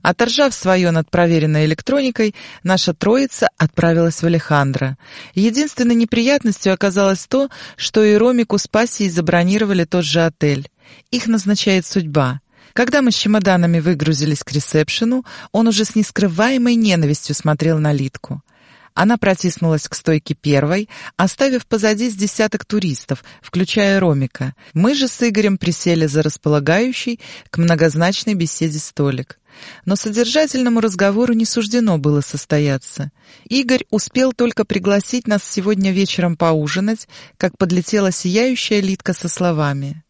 Оторжав свое над проверенной электроникой, наша троица отправилась в Алехандро. Единственной неприятностью оказалось то, что и Ромику с Пассией забронировали тот же отель. Их назначает судьба. Когда мы с чемоданами выгрузились к ресепшену, он уже с нескрываемой ненавистью смотрел на Литку. Она протиснулась к стойке первой, оставив позади с десяток туристов, включая Ромика. Мы же с Игорем присели за располагающий к многозначной беседе столик. Но содержательному разговору не суждено было состояться. Игорь успел только пригласить нас сегодня вечером поужинать, как подлетела сияющая Литка со словами.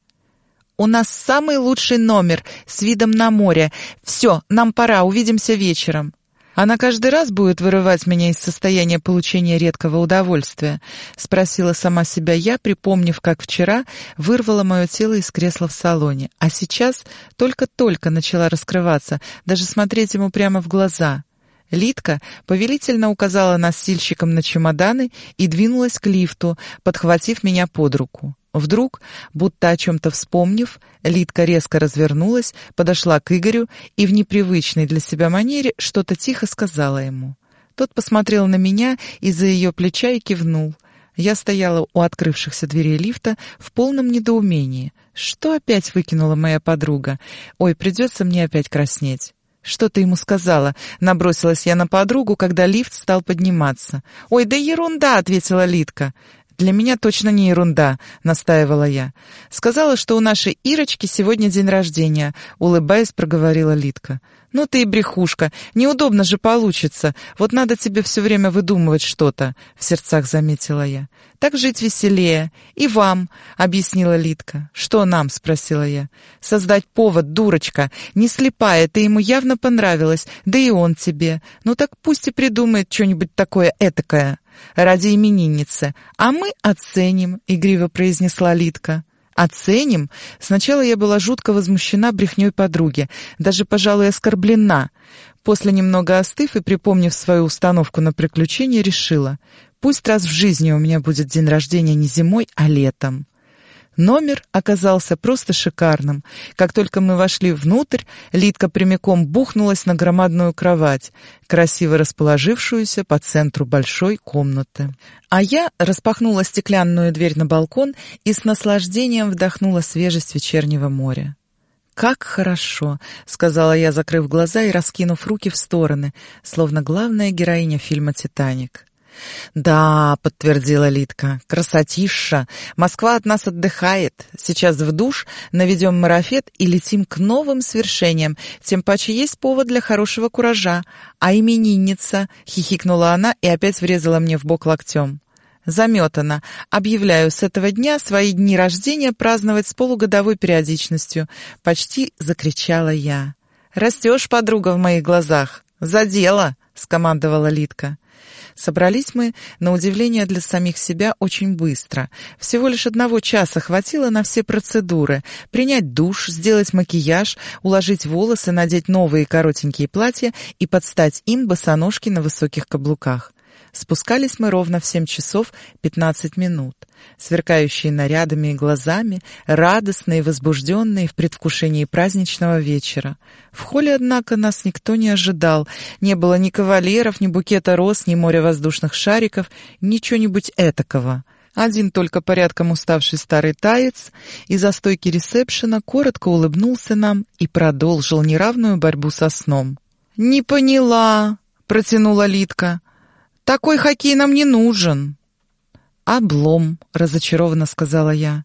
«У нас самый лучший номер с видом на море. Все, нам пора, увидимся вечером». «Она каждый раз будет вырывать меня из состояния получения редкого удовольствия?» — спросила сама себя я, припомнив, как вчера вырвала мое тело из кресла в салоне, а сейчас только-только начала раскрываться, даже смотреть ему прямо в глаза. Литка повелительно указала носильщикам на чемоданы и двинулась к лифту, подхватив меня под руку. Вдруг, будто о чем-то вспомнив, Литка резко развернулась, подошла к Игорю и в непривычной для себя манере что-то тихо сказала ему. Тот посмотрел на меня из-за ее плеча и кивнул. Я стояла у открывшихся дверей лифта в полном недоумении. Что опять выкинула моя подруга? Ой, придется мне опять краснеть. «Что ты ему сказала?» — набросилась я на подругу, когда лифт стал подниматься. «Ой, да ерунда!» — ответила Литка. «Для меня точно не ерунда», — настаивала я. «Сказала, что у нашей Ирочки сегодня день рождения», — улыбаясь, проговорила Литка. «Ну ты и брехушка. Неудобно же получится. Вот надо тебе все время выдумывать что-то», — в сердцах заметила я. «Так жить веселее. И вам», — объяснила Литка. «Что нам?» — спросила я. «Создать повод, дурочка. Не слепая, ты ему явно понравилась, да и он тебе. Ну так пусть и придумает что-нибудь такое этакое» ради именинницы, а мы оценим», — игриво произнесла Литка. «Оценим?» Сначала я была жутко возмущена брехней подруги, даже, пожалуй, оскорблена. После немного остыв и припомнив свою установку на приключения, решила, пусть раз в жизни у меня будет день рождения не зимой, а летом. Номер оказался просто шикарным. Как только мы вошли внутрь, Литка прямиком бухнулась на громадную кровать, красиво расположившуюся по центру большой комнаты. А я распахнула стеклянную дверь на балкон и с наслаждением вдохнула свежесть вечернего моря. «Как хорошо!» — сказала я, закрыв глаза и раскинув руки в стороны, словно главная героиня фильма «Титаник». «Да», — подтвердила Литка, — «красотища! Москва от нас отдыхает. Сейчас в душ, наведем марафет и летим к новым свершениям. Тем паче есть повод для хорошего куража. А именинница!» — хихикнула она и опять врезала мне в бок локтем. Заметана. Объявляю с этого дня свои дни рождения праздновать с полугодовой периодичностью. Почти закричала я. «Растешь, подруга, в моих глазах. За дело!» — скомандовала Литка. Собрались мы, на удивление для самих себя, очень быстро. Всего лишь одного часа хватило на все процедуры. Принять душ, сделать макияж, уложить волосы, надеть новые коротенькие платья и подстать им босоножки на высоких каблуках. Спускались мы ровно в семь часов пятнадцать минут. Сверкающие нарядами и глазами, радостные возбужденные в предвкушении праздничного вечера. В холле, однако, нас никто не ожидал. Не было ни кавалеров, ни букета роз, ни моря воздушных шариков, ничего-нибудь этакого. Один только порядком уставший старый таец из-за стойки ресепшена коротко улыбнулся нам и продолжил неравную борьбу со сном. «Не поняла», — протянула Литка. Такой хоккей нам не нужен». «Облом», — разочарованно сказала я.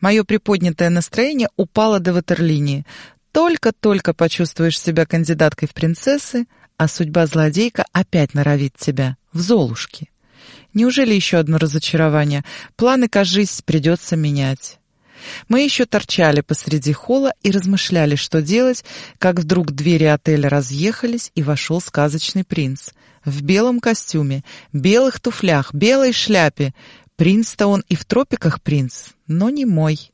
Мое приподнятое настроение упало до ватерлинии. Только-только почувствуешь себя кандидаткой в принцессы, а судьба злодейка опять норовит тебя в Золушке. Неужели еще одно разочарование? Планы, кажись, придется менять. Мы еще торчали посреди холла и размышляли, что делать, как вдруг двери отеля разъехались, и вошел сказочный принц — в белом костюме, белых туфлях, белой шляпе. Принц-то он и в тропиках принц, но не мой.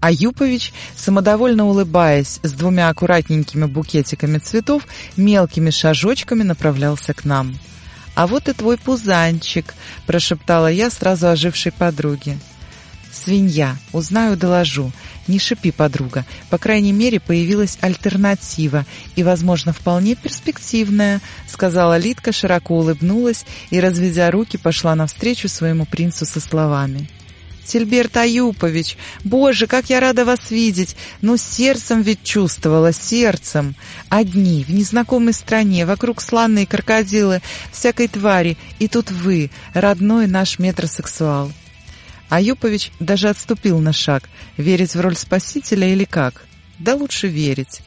А Юпович, самодовольно улыбаясь, с двумя аккуратненькими букетиками цветов, мелкими шажочками направлялся к нам. «А вот и твой пузанчик», — прошептала я сразу ожившей подруге. «Свинья. Узнаю, доложу. Не шипи, подруга. По крайней мере, появилась альтернатива, и, возможно, вполне перспективная», — сказала Литка, широко улыбнулась и, разведя руки, пошла навстречу своему принцу со словами. Тильберт Аюпович, боже, как я рада вас видеть! Ну, сердцем ведь чувствовала, сердцем. Одни, в незнакомой стране, вокруг сланные крокодилы, всякой твари, и тут вы, родной наш метросексуал. Аюпович даже отступил на шаг. Верить в роль спасителя или как? Да лучше верить.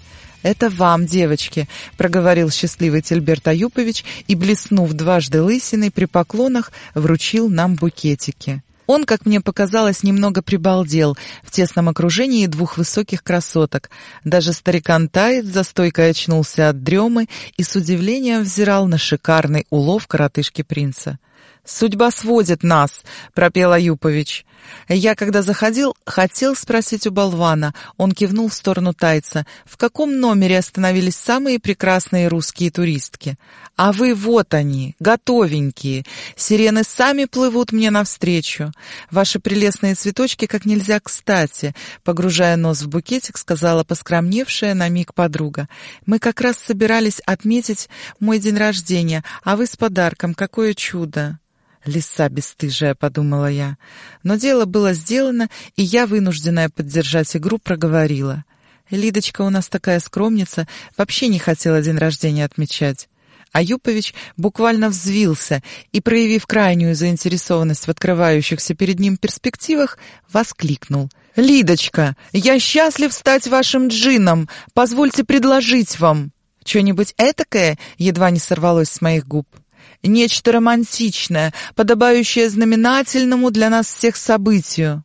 «Это вам, девочки», — проговорил счастливый Тильберт Аюпович и, блеснув дважды лысиной при поклонах, вручил нам букетики. Он, как мне показалось, немного прибалдел в тесном окружении двух высоких красоток. Даже старикан-таец за стойкой очнулся от дремы и с удивлением взирал на шикарный улов коротышки принца. «Судьба сводит нас», — пропел Аюпович. Я, когда заходил, хотел спросить у болвана. Он кивнул в сторону тайца. В каком номере остановились самые прекрасные русские туристки? А вы вот они, готовенькие. Сирены сами плывут мне навстречу. Ваши прелестные цветочки как нельзя кстати. Погружая нос в букетик, сказала поскромневшая на миг подруга. Мы как раз собирались отметить мой день рождения, а вы с подарком. Какое чудо! «Лиса бесстыжая», — подумала я. Но дело было сделано, и я, вынужденная поддержать игру, проговорила. «Лидочка у нас такая скромница, вообще не хотела день рождения отмечать». А Юпович буквально взвился и, проявив крайнюю заинтересованность в открывающихся перед ним перспективах, воскликнул. «Лидочка, я счастлив стать вашим джином! Позвольте предложить вам!» «Что-нибудь этакое?» — едва не сорвалось с моих губ нечто романтичное, подобающее знаменательному для нас всех событию.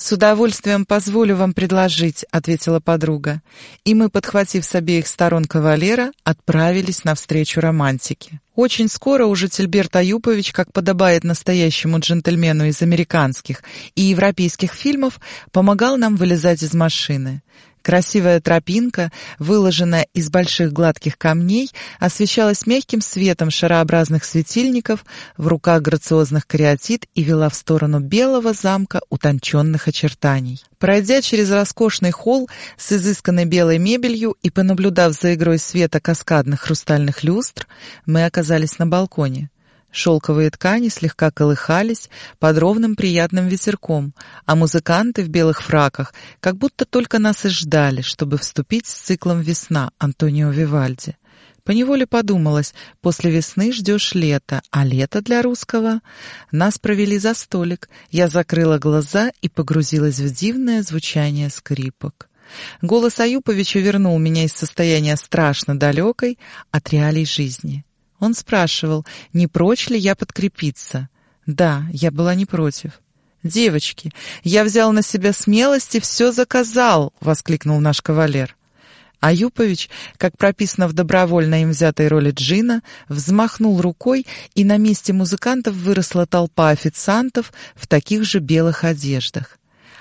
«С удовольствием позволю вам предложить», — ответила подруга. И мы, подхватив с обеих сторон кавалера, отправились навстречу романтике. Очень скоро уже Тильберт Аюпович, как подобает настоящему джентльмену из американских и европейских фильмов, помогал нам вылезать из машины. Красивая тропинка, выложенная из больших гладких камней, освещалась мягким светом шарообразных светильников в руках грациозных кариатид и вела в сторону белого замка утонченных очертаний. Пройдя через роскошный холл с изысканной белой мебелью и понаблюдав за игрой света каскадных хрустальных люстр, мы оказались на балконе. Шелковые ткани слегка колыхались под ровным приятным ветерком, а музыканты в белых фраках как будто только нас и ждали, чтобы вступить с циклом «Весна» Антонио Вивальди. Поневоле подумалось, после весны ждешь лето, а лето для русского... Нас провели за столик, я закрыла глаза и погрузилась в дивное звучание скрипок. Голос Аюповича вернул меня из состояния страшно далекой от реалий жизни. Он спрашивал, не прочь ли я подкрепиться. Да, я была не против. «Девочки, я взял на себя смелость и все заказал!» — воскликнул наш кавалер. А Юпович, как прописано в добровольно им взятой роли Джина, взмахнул рукой, и на месте музыкантов выросла толпа официантов в таких же белых одеждах.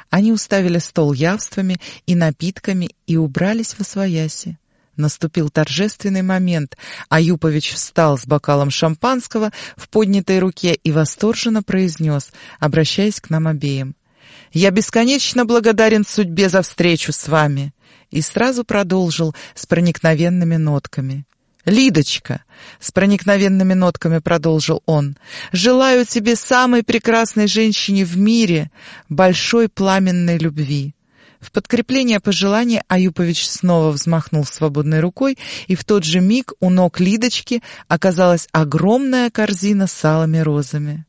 Они уставили стол явствами и напитками и убрались во свояси. Наступил торжественный момент. Аюпович встал с бокалом шампанского в поднятой руке и восторженно произнес, обращаясь к нам обеим. «Я бесконечно благодарен судьбе за встречу с вами!» И сразу продолжил с проникновенными нотками. «Лидочка!» — с проникновенными нотками продолжил он. «Желаю тебе самой прекрасной женщине в мире, большой пламенной любви. В подкрепление пожелания Аюпович снова взмахнул свободной рукой, и в тот же миг у ног Лидочки оказалась огромная корзина с алыми розами.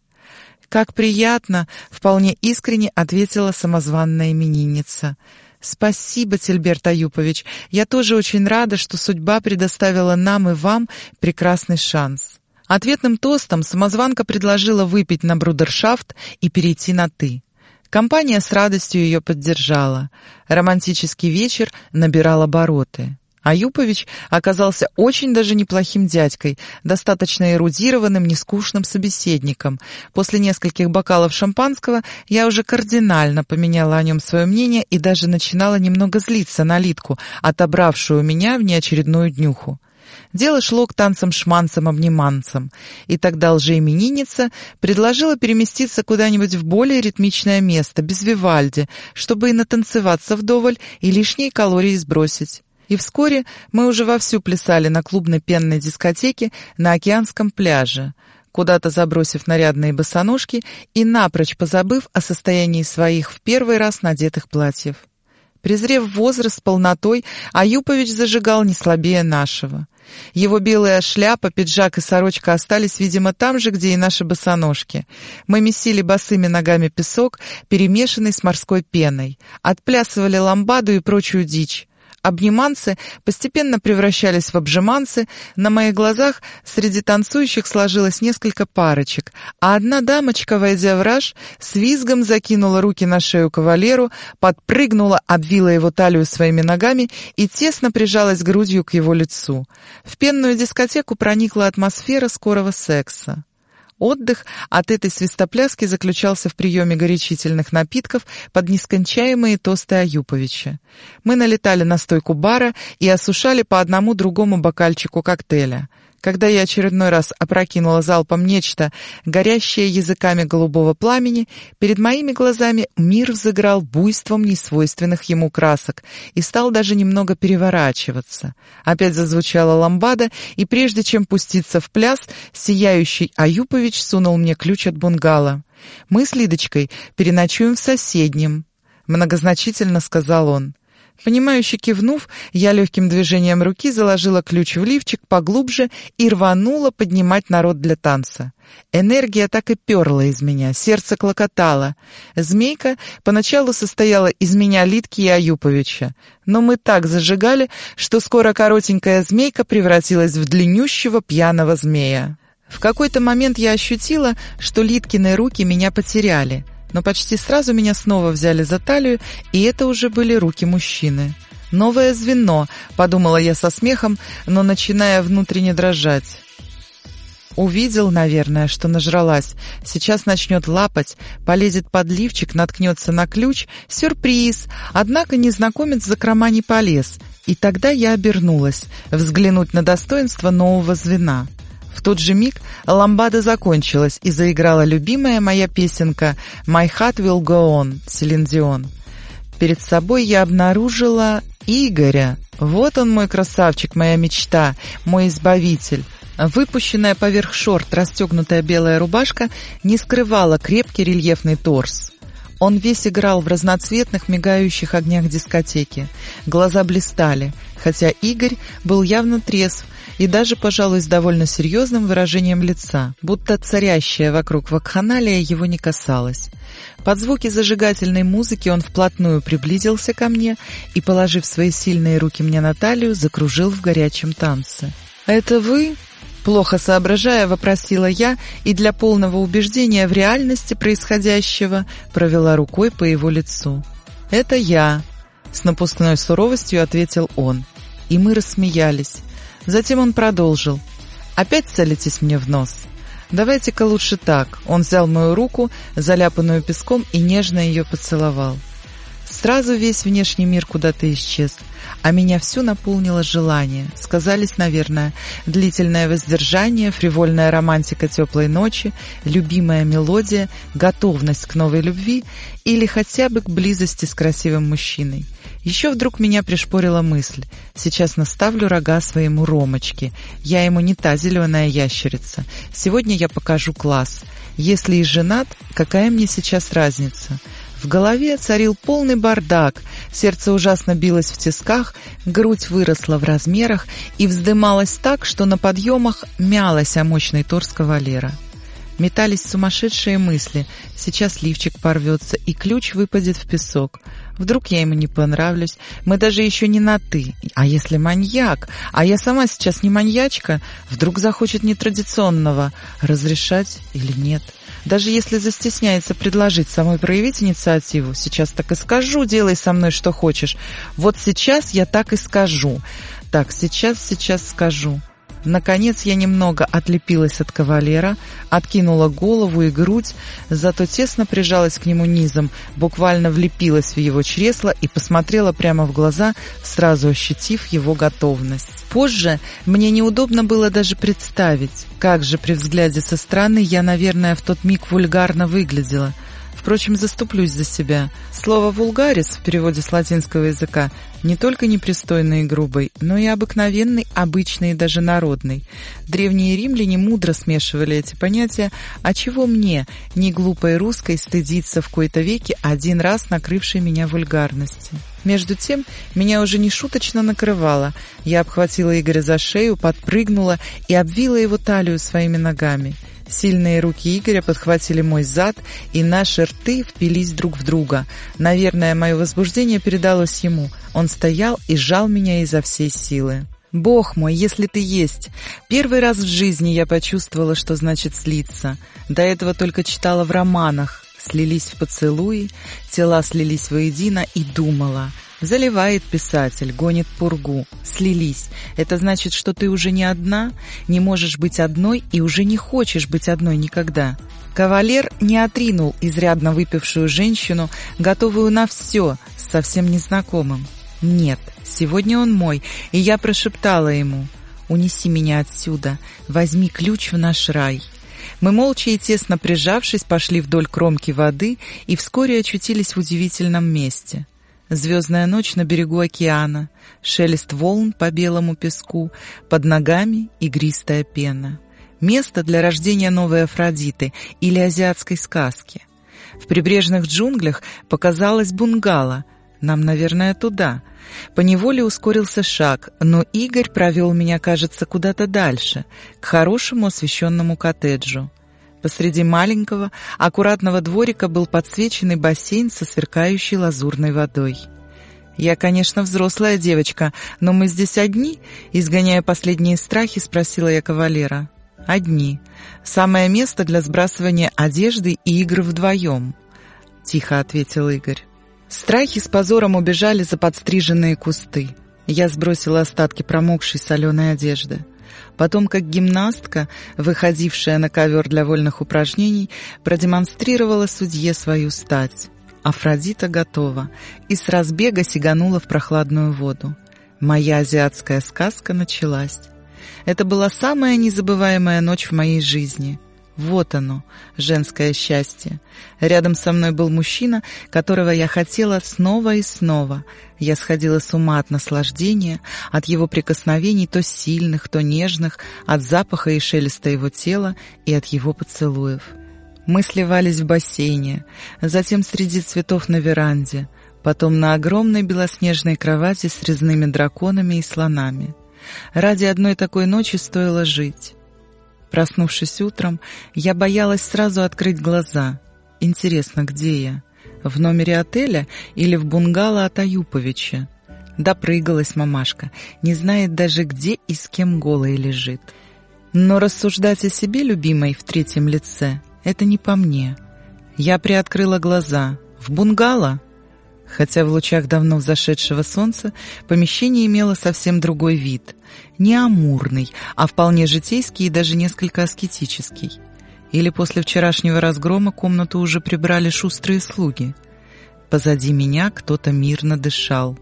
«Как приятно!» — вполне искренне ответила самозванная именинница. «Спасибо, Тильберт Аюпович. Я тоже очень рада, что судьба предоставила нам и вам прекрасный шанс». Ответным тостом самозванка предложила выпить на брудершафт и перейти на «ты». Компания с радостью ее поддержала. Романтический вечер набирал обороты. А Юпович оказался очень даже неплохим дядькой, достаточно эрудированным, нескучным собеседником. После нескольких бокалов шампанского я уже кардинально поменяла о нем свое мнение и даже начинала немного злиться на Литку, отобравшую меня внеочередную днюху. Дело шло к танцам-шманцам-обниманцам, и тогда лжеименинница предложила переместиться куда-нибудь в более ритмичное место, без Вивальди, чтобы и натанцеваться вдоволь, и лишние калории сбросить. И вскоре мы уже вовсю плясали на клубной пенной дискотеке на океанском пляже, куда-то забросив нарядные босоножки и напрочь позабыв о состоянии своих в первый раз надетых платьев. Презрев возраст с полнотой, Аюпович зажигал не слабее нашего. Его белая шляпа, пиджак и сорочка остались, видимо, там же, где и наши босоножки. Мы месили босыми ногами песок, перемешанный с морской пеной, отплясывали ламбаду и прочую дичь. Обниманцы постепенно превращались в обжиманцы, на моих глазах среди танцующих сложилось несколько парочек, а одна дамочка, войдя в раж, с визгом закинула руки на шею кавалеру, подпрыгнула, обвила его талию своими ногами и тесно прижалась грудью к его лицу. В пенную дискотеку проникла атмосфера скорого секса. Отдых от этой свистопляски заключался в приеме горячительных напитков под нескончаемые тосты Аюповича. Мы налетали на стойку бара и осушали по одному другому бокальчику коктейля. Когда я очередной раз опрокинула залпом нечто, горящее языками голубого пламени, перед моими глазами мир взыграл буйством несвойственных ему красок и стал даже немного переворачиваться. Опять зазвучала ламбада, и прежде чем пуститься в пляс, сияющий Аюпович сунул мне ключ от бунгало. «Мы с Лидочкой переночуем в соседнем», — многозначительно сказал он. Понимающе кивнув, я легким движением руки заложила ключ в лифчик поглубже и рванула поднимать народ для танца. Энергия так и перла из меня, сердце клокотало. Змейка поначалу состояла из меня, Литки и Аюповича, но мы так зажигали, что скоро коротенькая змейка превратилась в длиннющего пьяного змея. В какой-то момент я ощутила, что Литкины руки меня потеряли — но почти сразу меня снова взяли за талию, и это уже были руки мужчины. «Новое звено», — подумала я со смехом, но начиная внутренне дрожать. Увидел, наверное, что нажралась. Сейчас начнет лапать, полезет под лифчик, наткнется на ключ. Сюрприз! Однако незнакомец за крома не полез. И тогда я обернулась, взглянуть на достоинство нового звена. В тот же миг ламбада закончилась и заиграла любимая моя песенка «My Heart Will Go On» Селин Дион. Перед собой я обнаружила Игоря. Вот он мой красавчик, моя мечта, мой избавитель. Выпущенная поверх шорт расстегнутая белая рубашка не скрывала крепкий рельефный торс. Он весь играл в разноцветных мигающих огнях дискотеки. Глаза блистали, хотя Игорь был явно трезв и даже, пожалуй, с довольно серьезным выражением лица, будто царящая вокруг вакханалия его не касалась. Под звуки зажигательной музыки он вплотную приблизился ко мне и, положив свои сильные руки мне на талию, закружил в горячем танце. «Это вы?» Плохо соображая, вопросила я и для полного убеждения в реальности происходящего провела рукой по его лицу. «Это я», — с напускной суровостью ответил он. И мы рассмеялись. Затем он продолжил. «Опять целитесь мне в нос? Давайте-ка лучше так». Он взял мою руку, заляпанную песком, и нежно ее поцеловал. Сразу весь внешний мир куда-то исчез, а меня всю наполнило желание. Сказались, наверное, длительное воздержание, фривольная романтика теплой ночи, любимая мелодия, готовность к новой любви или хотя бы к близости с красивым мужчиной. Еще вдруг меня пришпорила мысль. Сейчас наставлю рога своему Ромочке. Я ему не та зеленая ящерица. Сегодня я покажу класс. Если и женат, какая мне сейчас разница? В голове царил полный бардак, сердце ужасно билось в тисках, грудь выросла в размерах и вздымалась так, что на подъемах мялась о мощный торс кавалера. Метались сумасшедшие мысли. Сейчас лифчик порвется, и ключ выпадет в песок. Вдруг я ему не понравлюсь. Мы даже еще не на «ты». А если маньяк? А я сама сейчас не маньячка? Вдруг захочет нетрадиционного? Разрешать или нет? Даже если застесняется предложить самой проявить инициативу, сейчас так и скажу, делай со мной что хочешь. Вот сейчас я так и скажу. Так, сейчас, сейчас скажу. Наконец я немного отлепилась от кавалера, откинула голову и грудь, зато тесно прижалась к нему низом, буквально влепилась в его чресло и посмотрела прямо в глаза, сразу ощутив его готовность. Позже мне неудобно было даже представить, как же при взгляде со стороны я, наверное, в тот миг вульгарно выглядела – Впрочем, заступлюсь за себя. Слово «вулгарис» в переводе с латинского языка не только непристойный и грубый, но и обыкновенный, обычный и даже народный. Древние римляне мудро смешивали эти понятия, а чего мне, не глупой русской, стыдиться в кои-то веке один раз накрывшей меня вульгарности. Между тем, меня уже не шуточно накрывало. Я обхватила Игоря за шею, подпрыгнула и обвила его талию своими ногами. Сильные руки Игоря подхватили мой зад, и наши рты впились друг в друга. Наверное, мое возбуждение передалось ему. Он стоял и сжал меня изо всей силы. «Бог мой, если ты есть!» Первый раз в жизни я почувствовала, что значит слиться. До этого только читала в романах. Слились в поцелуи, тела слились воедино и думала — Заливает писатель, гонит пургу. Слились. Это значит, что ты уже не одна, не можешь быть одной и уже не хочешь быть одной никогда. Кавалер не отринул изрядно выпившую женщину, готовую на все, с совсем незнакомым. Нет, сегодня он мой, и я прошептала ему «Унеси меня отсюда, возьми ключ в наш рай». Мы молча и тесно прижавшись пошли вдоль кромки воды и вскоре очутились в удивительном месте. Звездная ночь на берегу океана, шелест волн по белому песку, под ногами игристая пена. Место для рождения новой Афродиты или азиатской сказки. В прибрежных джунглях показалось бунгало. Нам, наверное, туда. Поневоле ускорился шаг, но Игорь провел меня, кажется, куда-то дальше, к хорошему освещенному коттеджу. Посреди маленького, аккуратного дворика был подсвеченный бассейн со сверкающей лазурной водой. «Я, конечно, взрослая девочка, но мы здесь одни?» Изгоняя последние страхи, спросила я кавалера. «Одни. Самое место для сбрасывания одежды и игр вдвоем», — тихо ответил Игорь. Страхи с позором убежали за подстриженные кусты. Я сбросила остатки промокшей соленой одежды. Потом, как гимнастка, выходившая на ковер для вольных упражнений, продемонстрировала судье свою стать. Афродита готова и с разбега сиганула в прохладную воду. Моя азиатская сказка началась. Это была самая незабываемая ночь в моей жизни — вот оно, женское счастье. Рядом со мной был мужчина, которого я хотела снова и снова. Я сходила с ума от наслаждения, от его прикосновений то сильных, то нежных, от запаха и шелеста его тела и от его поцелуев. Мы сливались в бассейне, затем среди цветов на веранде, потом на огромной белоснежной кровати с резными драконами и слонами. Ради одной такой ночи стоило жить. Проснувшись утром, я боялась сразу открыть глаза. Интересно, где я? В номере отеля или в бунгало от Аюповича? Допрыгалась мамашка, не знает даже, где и с кем голой лежит. Но рассуждать о себе, любимой, в третьем лице — это не по мне. Я приоткрыла глаза. В бунгало? Хотя в лучах давно взошедшего солнца помещение имело совсем другой вид. Не амурный, а вполне житейский и даже несколько аскетический. Или после вчерашнего разгрома комнату уже прибрали шустрые слуги. Позади меня кто-то мирно дышал.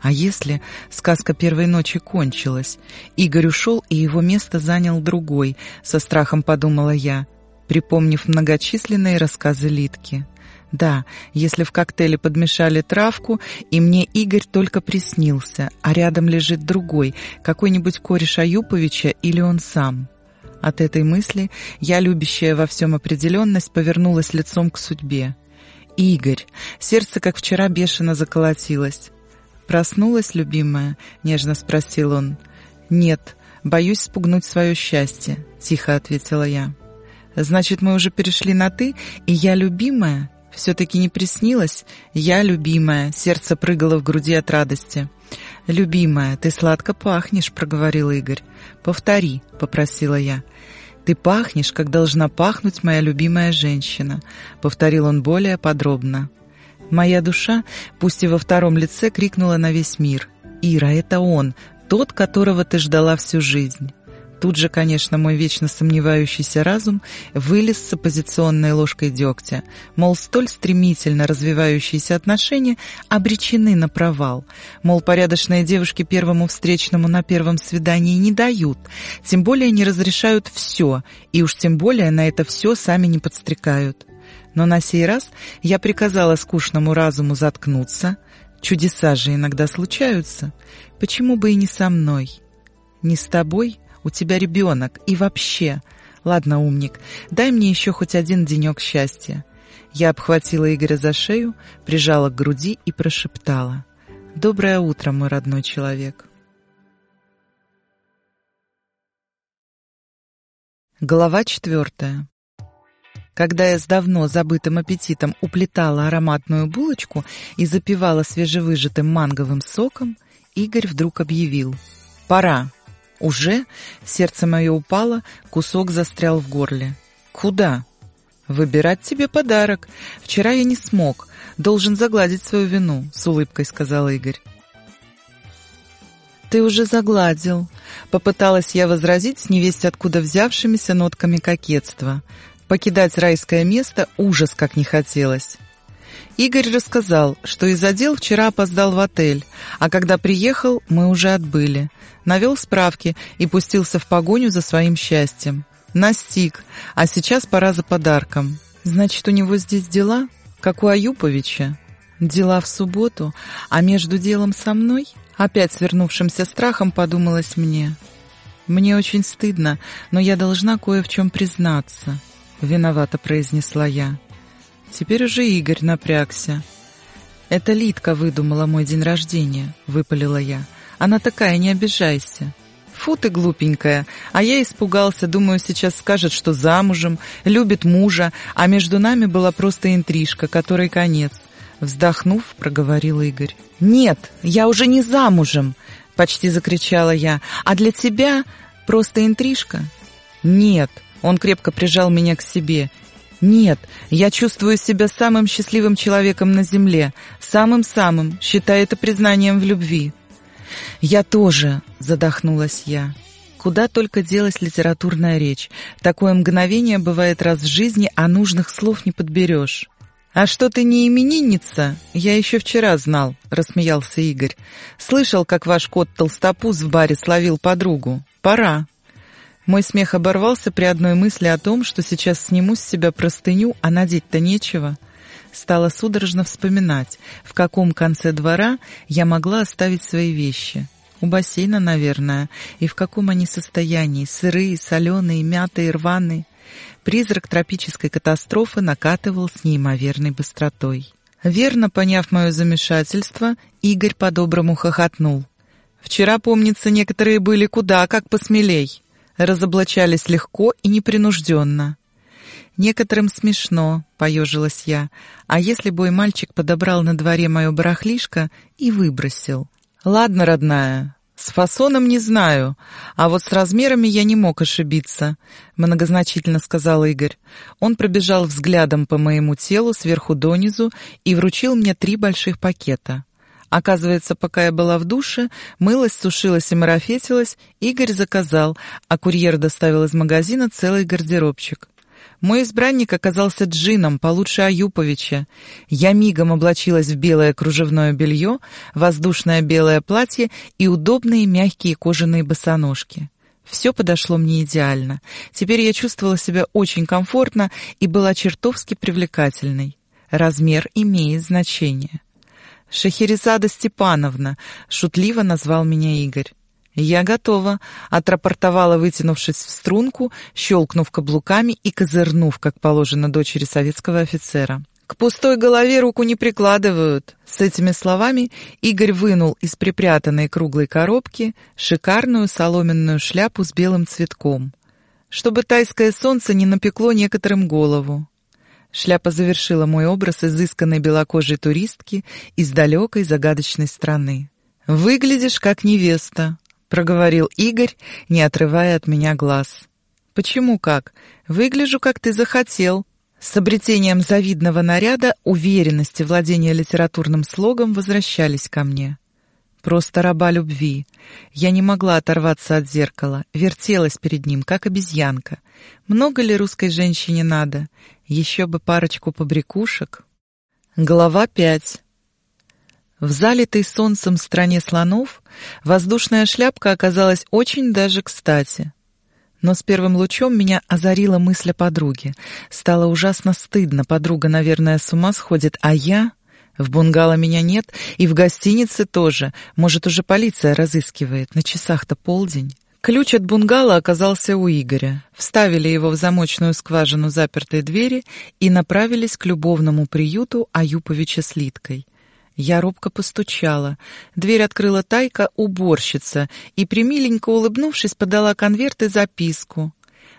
А если сказка первой ночи кончилась? Игорь ушел, и его место занял другой, со страхом подумала я, припомнив многочисленные рассказы Литки. Да, если в коктейле подмешали травку, и мне Игорь только приснился, а рядом лежит другой, какой-нибудь кореш Аюповича или он сам. От этой мысли я, любящая во всем определенность, повернулась лицом к судьбе. «Игорь!» Сердце, как вчера, бешено заколотилось. «Проснулась, любимая?» — нежно спросил он. «Нет, боюсь спугнуть свое счастье», — тихо ответила я. «Значит, мы уже перешли на «ты», и я любимая?» Все-таки не приснилось? Я любимая, сердце прыгало в груди от радости. «Любимая, ты сладко пахнешь», — проговорил Игорь. «Повтори», — попросила я. «Ты пахнешь, как должна пахнуть моя любимая женщина», — повторил он более подробно. Моя душа, пусть и во втором лице, крикнула на весь мир. «Ира, это он, тот, которого ты ждала всю жизнь». Тут же, конечно, мой вечно сомневающийся разум вылез с оппозиционной ложкой дегтя, мол, столь стремительно развивающиеся отношения обречены на провал, мол, порядочные девушки первому встречному на первом свидании не дают, тем более не разрешают все, и уж тем более на это все сами не подстрекают. Но на сей раз я приказала скучному разуму заткнуться, чудеса же иногда случаются, почему бы и не со мной? Не с тобой, у тебя ребенок. И вообще... Ладно, умник, дай мне еще хоть один денек счастья. Я обхватила Игоря за шею, прижала к груди и прошептала. «Доброе утро, мой родной человек». Глава четвертая. Когда я с давно забытым аппетитом уплетала ароматную булочку и запивала свежевыжатым манговым соком, Игорь вдруг объявил «Пора». «Уже?» Сердце мое упало, кусок застрял в горле. «Куда?» «Выбирать тебе подарок. Вчера я не смог. Должен загладить свою вину», — с улыбкой сказал Игорь. «Ты уже загладил», — попыталась я возразить с невесть откуда взявшимися нотками кокетства. Покидать райское место ужас как не хотелось. Игорь рассказал, что из-за дел вчера опоздал в отель, а когда приехал, мы уже отбыли. Навел справки и пустился в погоню за своим счастьем. Настиг, а сейчас пора за подарком. Значит, у него здесь дела, как у Аюповича. Дела в субботу, а между делом со мной, опять свернувшимся страхом, подумалось мне. Мне очень стыдно, но я должна кое в чем признаться. Виновато произнесла я. Теперь уже Игорь напрягся. «Это Литка выдумала мой день рождения», — выпалила я. «Она такая, не обижайся». «Фу ты, глупенькая!» А я испугался, думаю, сейчас скажет, что замужем, любит мужа, а между нами была просто интрижка, которой конец. Вздохнув, проговорил Игорь. «Нет, я уже не замужем!» — почти закричала я. «А для тебя просто интрижка?» «Нет!» — он крепко прижал меня к себе. Нет, я чувствую себя самым счастливым человеком на земле, самым-самым, считая это признанием в любви. Я тоже, задохнулась я. Куда только делась литературная речь. Такое мгновение бывает раз в жизни, а нужных слов не подберешь. «А что ты не именинница? Я еще вчера знал», — рассмеялся Игорь. «Слышал, как ваш кот Толстопуз в баре словил подругу. Пора». Мой смех оборвался при одной мысли о том, что сейчас сниму с себя простыню, а надеть-то нечего. Стала судорожно вспоминать, в каком конце двора я могла оставить свои вещи. У бассейна, наверное, и в каком они состоянии, сырые, соленые, мятые, рваные. Призрак тропической катастрофы накатывал с неимоверной быстротой. Верно поняв мое замешательство, Игорь по-доброму хохотнул. «Вчера, помнится, некоторые были куда как посмелей» разоблачались легко и непринужденно. «Некоторым смешно», — поежилась я, «а если бы мальчик подобрал на дворе мое барахлишко и выбросил?» «Ладно, родная, с фасоном не знаю, а вот с размерами я не мог ошибиться», — многозначительно сказал Игорь. Он пробежал взглядом по моему телу сверху донизу и вручил мне три больших пакета. Оказывается, пока я была в душе, мылась, сушилась и марафетилась, Игорь заказал, а курьер доставил из магазина целый гардеробчик. Мой избранник оказался джином, получше Аюповича. Я мигом облачилась в белое кружевное белье, воздушное белое платье и удобные мягкие кожаные босоножки. Все подошло мне идеально. Теперь я чувствовала себя очень комфортно и была чертовски привлекательной. Размер имеет значение. «Шахерезада Степановна», — шутливо назвал меня Игорь. «Я готова», — отрапортовала, вытянувшись в струнку, щелкнув каблуками и козырнув, как положено дочери советского офицера. «К пустой голове руку не прикладывают». С этими словами Игорь вынул из припрятанной круглой коробки шикарную соломенную шляпу с белым цветком, чтобы тайское солнце не напекло некоторым голову. Шляпа завершила мой образ изысканной белокожей туристки из далекой загадочной страны. «Выглядишь как невеста», — проговорил Игорь, не отрывая от меня глаз. «Почему как? Выгляжу, как ты захотел». С обретением завидного наряда уверенности владения литературным слогом возвращались ко мне. просто раба любви. Я не могла оторваться от зеркала, вертелась перед ним, как обезьянка. Много ли русской женщине надо? Еще бы парочку побрякушек. Глава пять. В залитой солнцем стране слонов воздушная шляпка оказалась очень даже кстати. Но с первым лучом меня озарила мысль о подруге. Стало ужасно стыдно, подруга, наверное, с ума сходит, а я... В бунгало меня нет, и в гостинице тоже. Может, уже полиция разыскивает. На часах-то полдень. Ключ от бунгало оказался у Игоря. Вставили его в замочную скважину запертой двери и направились к любовному приюту Аюповича с Литкой. Я робко постучала. Дверь открыла Тайка, уборщица, и, примиленько улыбнувшись, подала конверт и записку.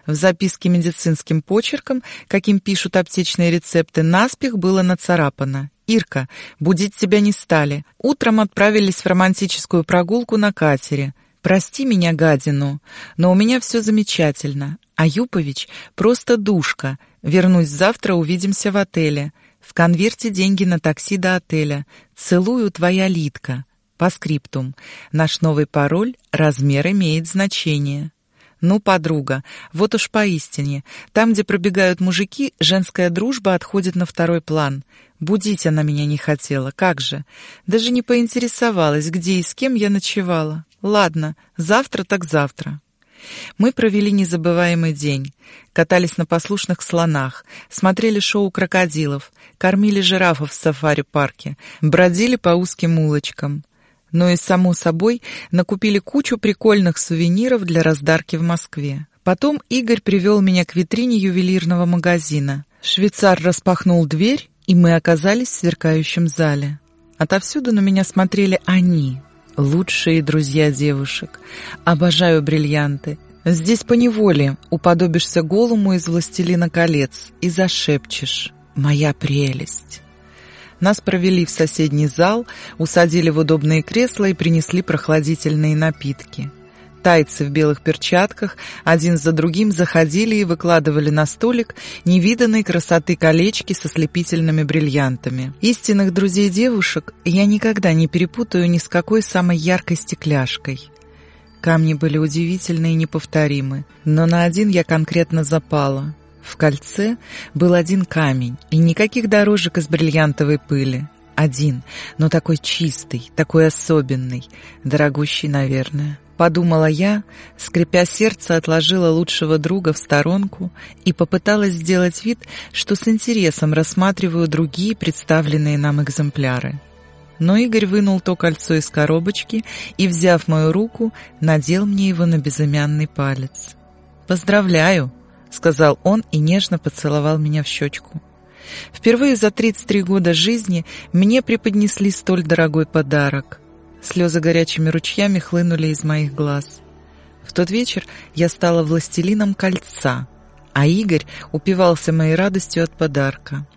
В записке медицинским почерком, каким пишут аптечные рецепты, наспех было нацарапано. «Ирка, будить тебя не стали. Утром отправились в романтическую прогулку на катере. Прости меня, гадину, но у меня все замечательно. А Юпович просто душка. Вернусь завтра, увидимся в отеле. В конверте деньги на такси до отеля. Целую, твоя Литка. По скриптум. Наш новый пароль «Размер имеет значение». Ну, подруга, вот уж поистине. Там, где пробегают мужики, женская дружба отходит на второй план. Будить она меня не хотела, как же. Даже не поинтересовалась, где и с кем я ночевала. Ладно, завтра так завтра. Мы провели незабываемый день. Катались на послушных слонах, смотрели шоу крокодилов, кормили жирафов в сафари-парке, бродили по узким улочкам но и, само собой, накупили кучу прикольных сувениров для раздарки в Москве. Потом Игорь привел меня к витрине ювелирного магазина. Швейцар распахнул дверь, и мы оказались в сверкающем зале. Отовсюду на меня смотрели они, лучшие друзья девушек. Обожаю бриллианты. Здесь поневоле уподобишься голому из «Властелина колец» и зашепчешь «Моя прелесть». Нас провели в соседний зал, усадили в удобные кресла и принесли прохладительные напитки. Тайцы в белых перчатках один за другим заходили и выкладывали на столик невиданной красоты колечки со слепительными бриллиантами. Истинных друзей девушек я никогда не перепутаю ни с какой самой яркой стекляшкой. Камни были удивительны и неповторимы, но на один я конкретно запала — в кольце был один камень и никаких дорожек из бриллиантовой пыли. Один, но такой чистый, такой особенный, дорогущий, наверное. Подумала я, скрипя сердце, отложила лучшего друга в сторонку и попыталась сделать вид, что с интересом рассматриваю другие представленные нам экземпляры. Но Игорь вынул то кольцо из коробочки и, взяв мою руку, надел мне его на безымянный палец. «Поздравляю!» — сказал он и нежно поцеловал меня в щечку. Впервые за 33 года жизни мне преподнесли столь дорогой подарок. Слезы горячими ручьями хлынули из моих глаз. В тот вечер я стала властелином кольца, а Игорь упивался моей радостью от подарка.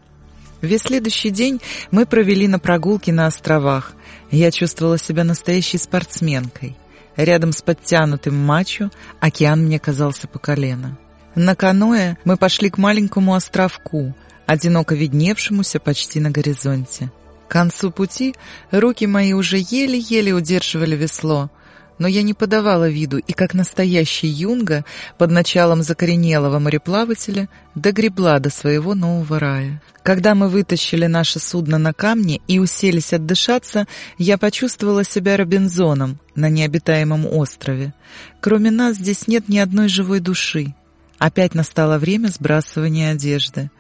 Весь следующий день мы провели на прогулке на островах. Я чувствовала себя настоящей спортсменкой. Рядом с подтянутым мачо океан мне казался по колено. На каноэ мы пошли к маленькому островку, одиноко видневшемуся почти на горизонте. К концу пути руки мои уже еле-еле удерживали весло, но я не подавала виду и, как настоящий юнга, под началом закоренелого мореплавателя, догребла до своего нового рая. Когда мы вытащили наше судно на камни и уселись отдышаться, я почувствовала себя Робинзоном на необитаемом острове. Кроме нас здесь нет ни одной живой души. Опять настало время сбрасывания одежды.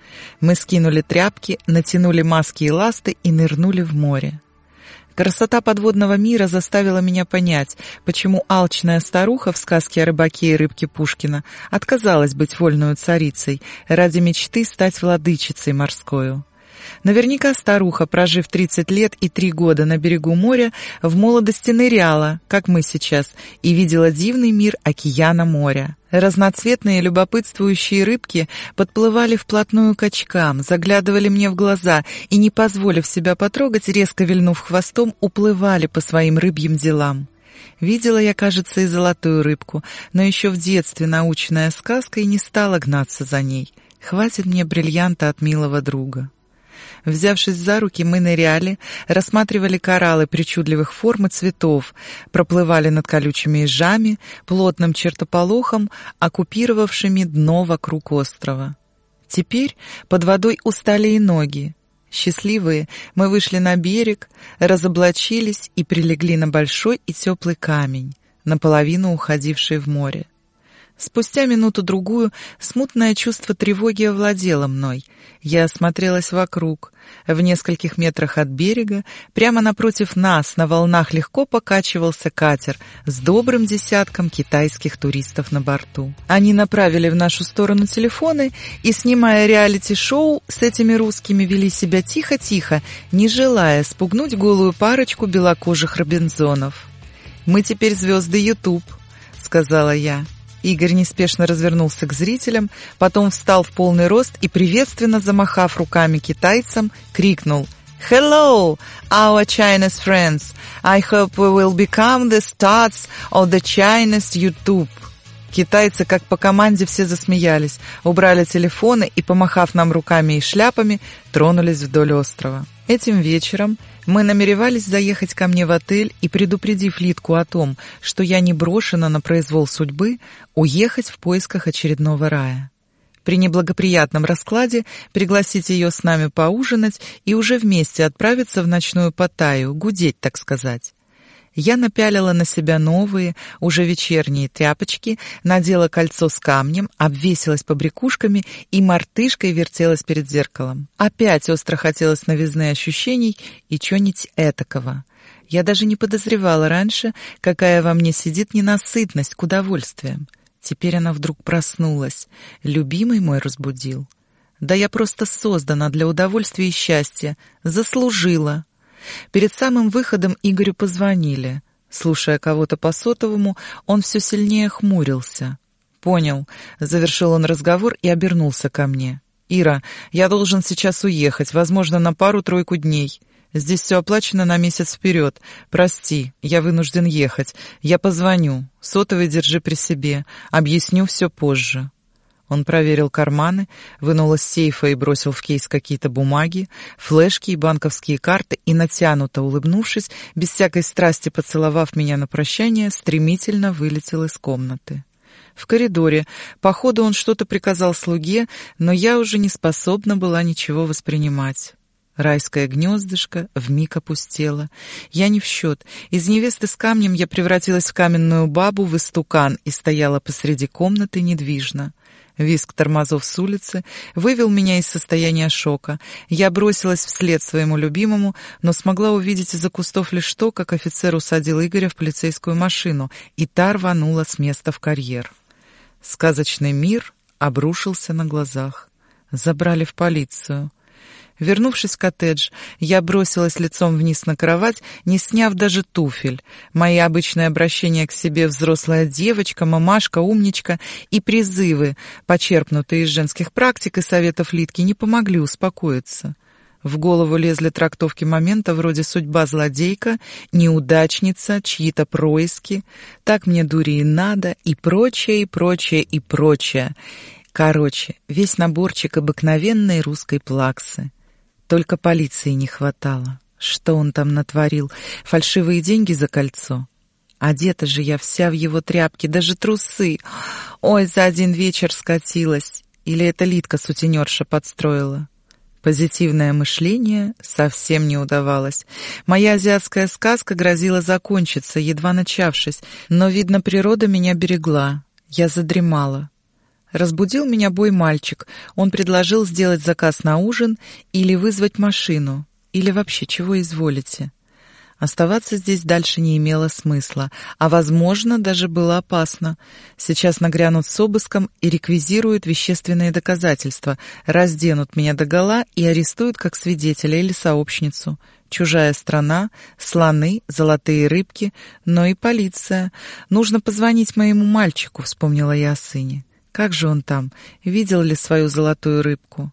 Мы скинули тряпки, натянули маски и ласты и нырнули в море. Красота подводного мира заставила меня понять, почему алчная старуха в сказке о рыбаке и рыбке Пушкина отказалась быть вольную царицей ради мечты стать владычицей морскою. Наверняка старуха, прожив 30 лет и 3 года на берегу моря, в молодости ныряла, как мы сейчас, и видела дивный мир океана моря. Разноцветные любопытствующие рыбки подплывали вплотную к очкам, заглядывали мне в глаза и, не позволив себя потрогать, резко вильнув хвостом, уплывали по своим рыбьим делам. Видела я, кажется, и золотую рыбку, но еще в детстве, научная сказка, и не стала гнаться за ней. Хватит мне бриллианта от милого друга. Взявшись за руки, мы ныряли, рассматривали кораллы причудливых форм и цветов, проплывали над колючими ежами, плотным чертополохом, оккупировавшими дно вокруг острова. Теперь под водой устали и ноги. Счастливые, мы вышли на берег, разоблачились и прилегли на большой и теплый камень, наполовину уходивший в море. Спустя минуту-другую смутное чувство тревоги овладело мной. Я осмотрелась вокруг. В нескольких метрах от берега, прямо напротив нас, на волнах легко покачивался катер с добрым десятком китайских туристов на борту. Они направили в нашу сторону телефоны и, снимая реалити-шоу, с этими русскими вели себя тихо-тихо, не желая спугнуть голую парочку белокожих робинзонов. «Мы теперь звезды YouTube», — сказала я. Игорь неспешно развернулся к зрителям, потом встал в полный рост и, приветственно замахав руками китайцам, крикнул «Hello, our Chinese friends! I hope we will become the stars of the Chinese YouTube!» Китайцы, как по команде, все засмеялись, убрали телефоны и, помахав нам руками и шляпами, тронулись вдоль острова. Этим вечером мы намеревались заехать ко мне в отель и, предупредив Литку о том, что я не брошена на произвол судьбы, уехать в поисках очередного рая. При неблагоприятном раскладе пригласить ее с нами поужинать и уже вместе отправиться в ночную Паттайю, гудеть, так сказать. Я напялила на себя новые, уже вечерние тряпочки, надела кольцо с камнем, обвесилась побрякушками и мартышкой вертелась перед зеркалом. Опять остро хотелось новизны ощущений и чё-нибудь этакого. Я даже не подозревала раньше, какая во мне сидит ненасытность к удовольствиям. Теперь она вдруг проснулась. Любимый мой разбудил. Да я просто создана для удовольствия и счастья. Заслужила. Перед самым выходом Игорю позвонили. Слушая кого-то по сотовому, он все сильнее хмурился. «Понял», — завершил он разговор и обернулся ко мне. «Ира, я должен сейчас уехать, возможно, на пару-тройку дней. Здесь все оплачено на месяц вперед. Прости, я вынужден ехать. Я позвоню. Сотовый держи при себе. Объясню все позже». Он проверил карманы, вынул из сейфа и бросил в кейс какие-то бумаги, флешки и банковские карты и, натянуто улыбнувшись, без всякой страсти поцеловав меня на прощание, стремительно вылетел из комнаты. В коридоре, походу, он что-то приказал слуге, но я уже не способна была ничего воспринимать. Райское гнездышко вмиг опустело. Я не в счет. Из невесты с камнем я превратилась в каменную бабу в истукан и стояла посреди комнаты недвижно. Виск тормозов с улицы вывел меня из состояния шока. Я бросилась вслед своему любимому, но смогла увидеть из-за кустов лишь то, как офицер усадил Игоря в полицейскую машину, и та рванула с места в карьер. Сказочный мир обрушился на глазах. Забрали в полицию. Вернувшись в коттедж, я бросилась лицом вниз на кровать, не сняв даже туфель. Мои обычные обращения к себе взрослая девочка, мамашка, умничка и призывы, почерпнутые из женских практик и советов Литки, не помогли успокоиться. В голову лезли трактовки момента вроде «судьба злодейка», «неудачница», «чьи-то происки», «так мне дури и надо» и прочее, и прочее, и прочее. Короче, весь наборчик обыкновенной русской плаксы. Только полиции не хватало. Что он там натворил? Фальшивые деньги за кольцо? Одета же я вся в его тряпки, даже трусы. Ой, за один вечер скатилась. Или это Литка сутенерша подстроила? Позитивное мышление совсем не удавалось. Моя азиатская сказка грозила закончиться, едва начавшись, но, видно, природа меня берегла. Я задремала. Разбудил меня бой мальчик. Он предложил сделать заказ на ужин или вызвать машину. Или вообще, чего изволите. Оставаться здесь дальше не имело смысла, а, возможно, даже было опасно. Сейчас нагрянут с обыском и реквизируют вещественные доказательства, разденут меня догола и арестуют как свидетеля или сообщницу. Чужая страна, слоны, золотые рыбки, но и полиция. Нужно позвонить моему мальчику, вспомнила я о сыне. Как же он там? Видел ли свою золотую рыбку?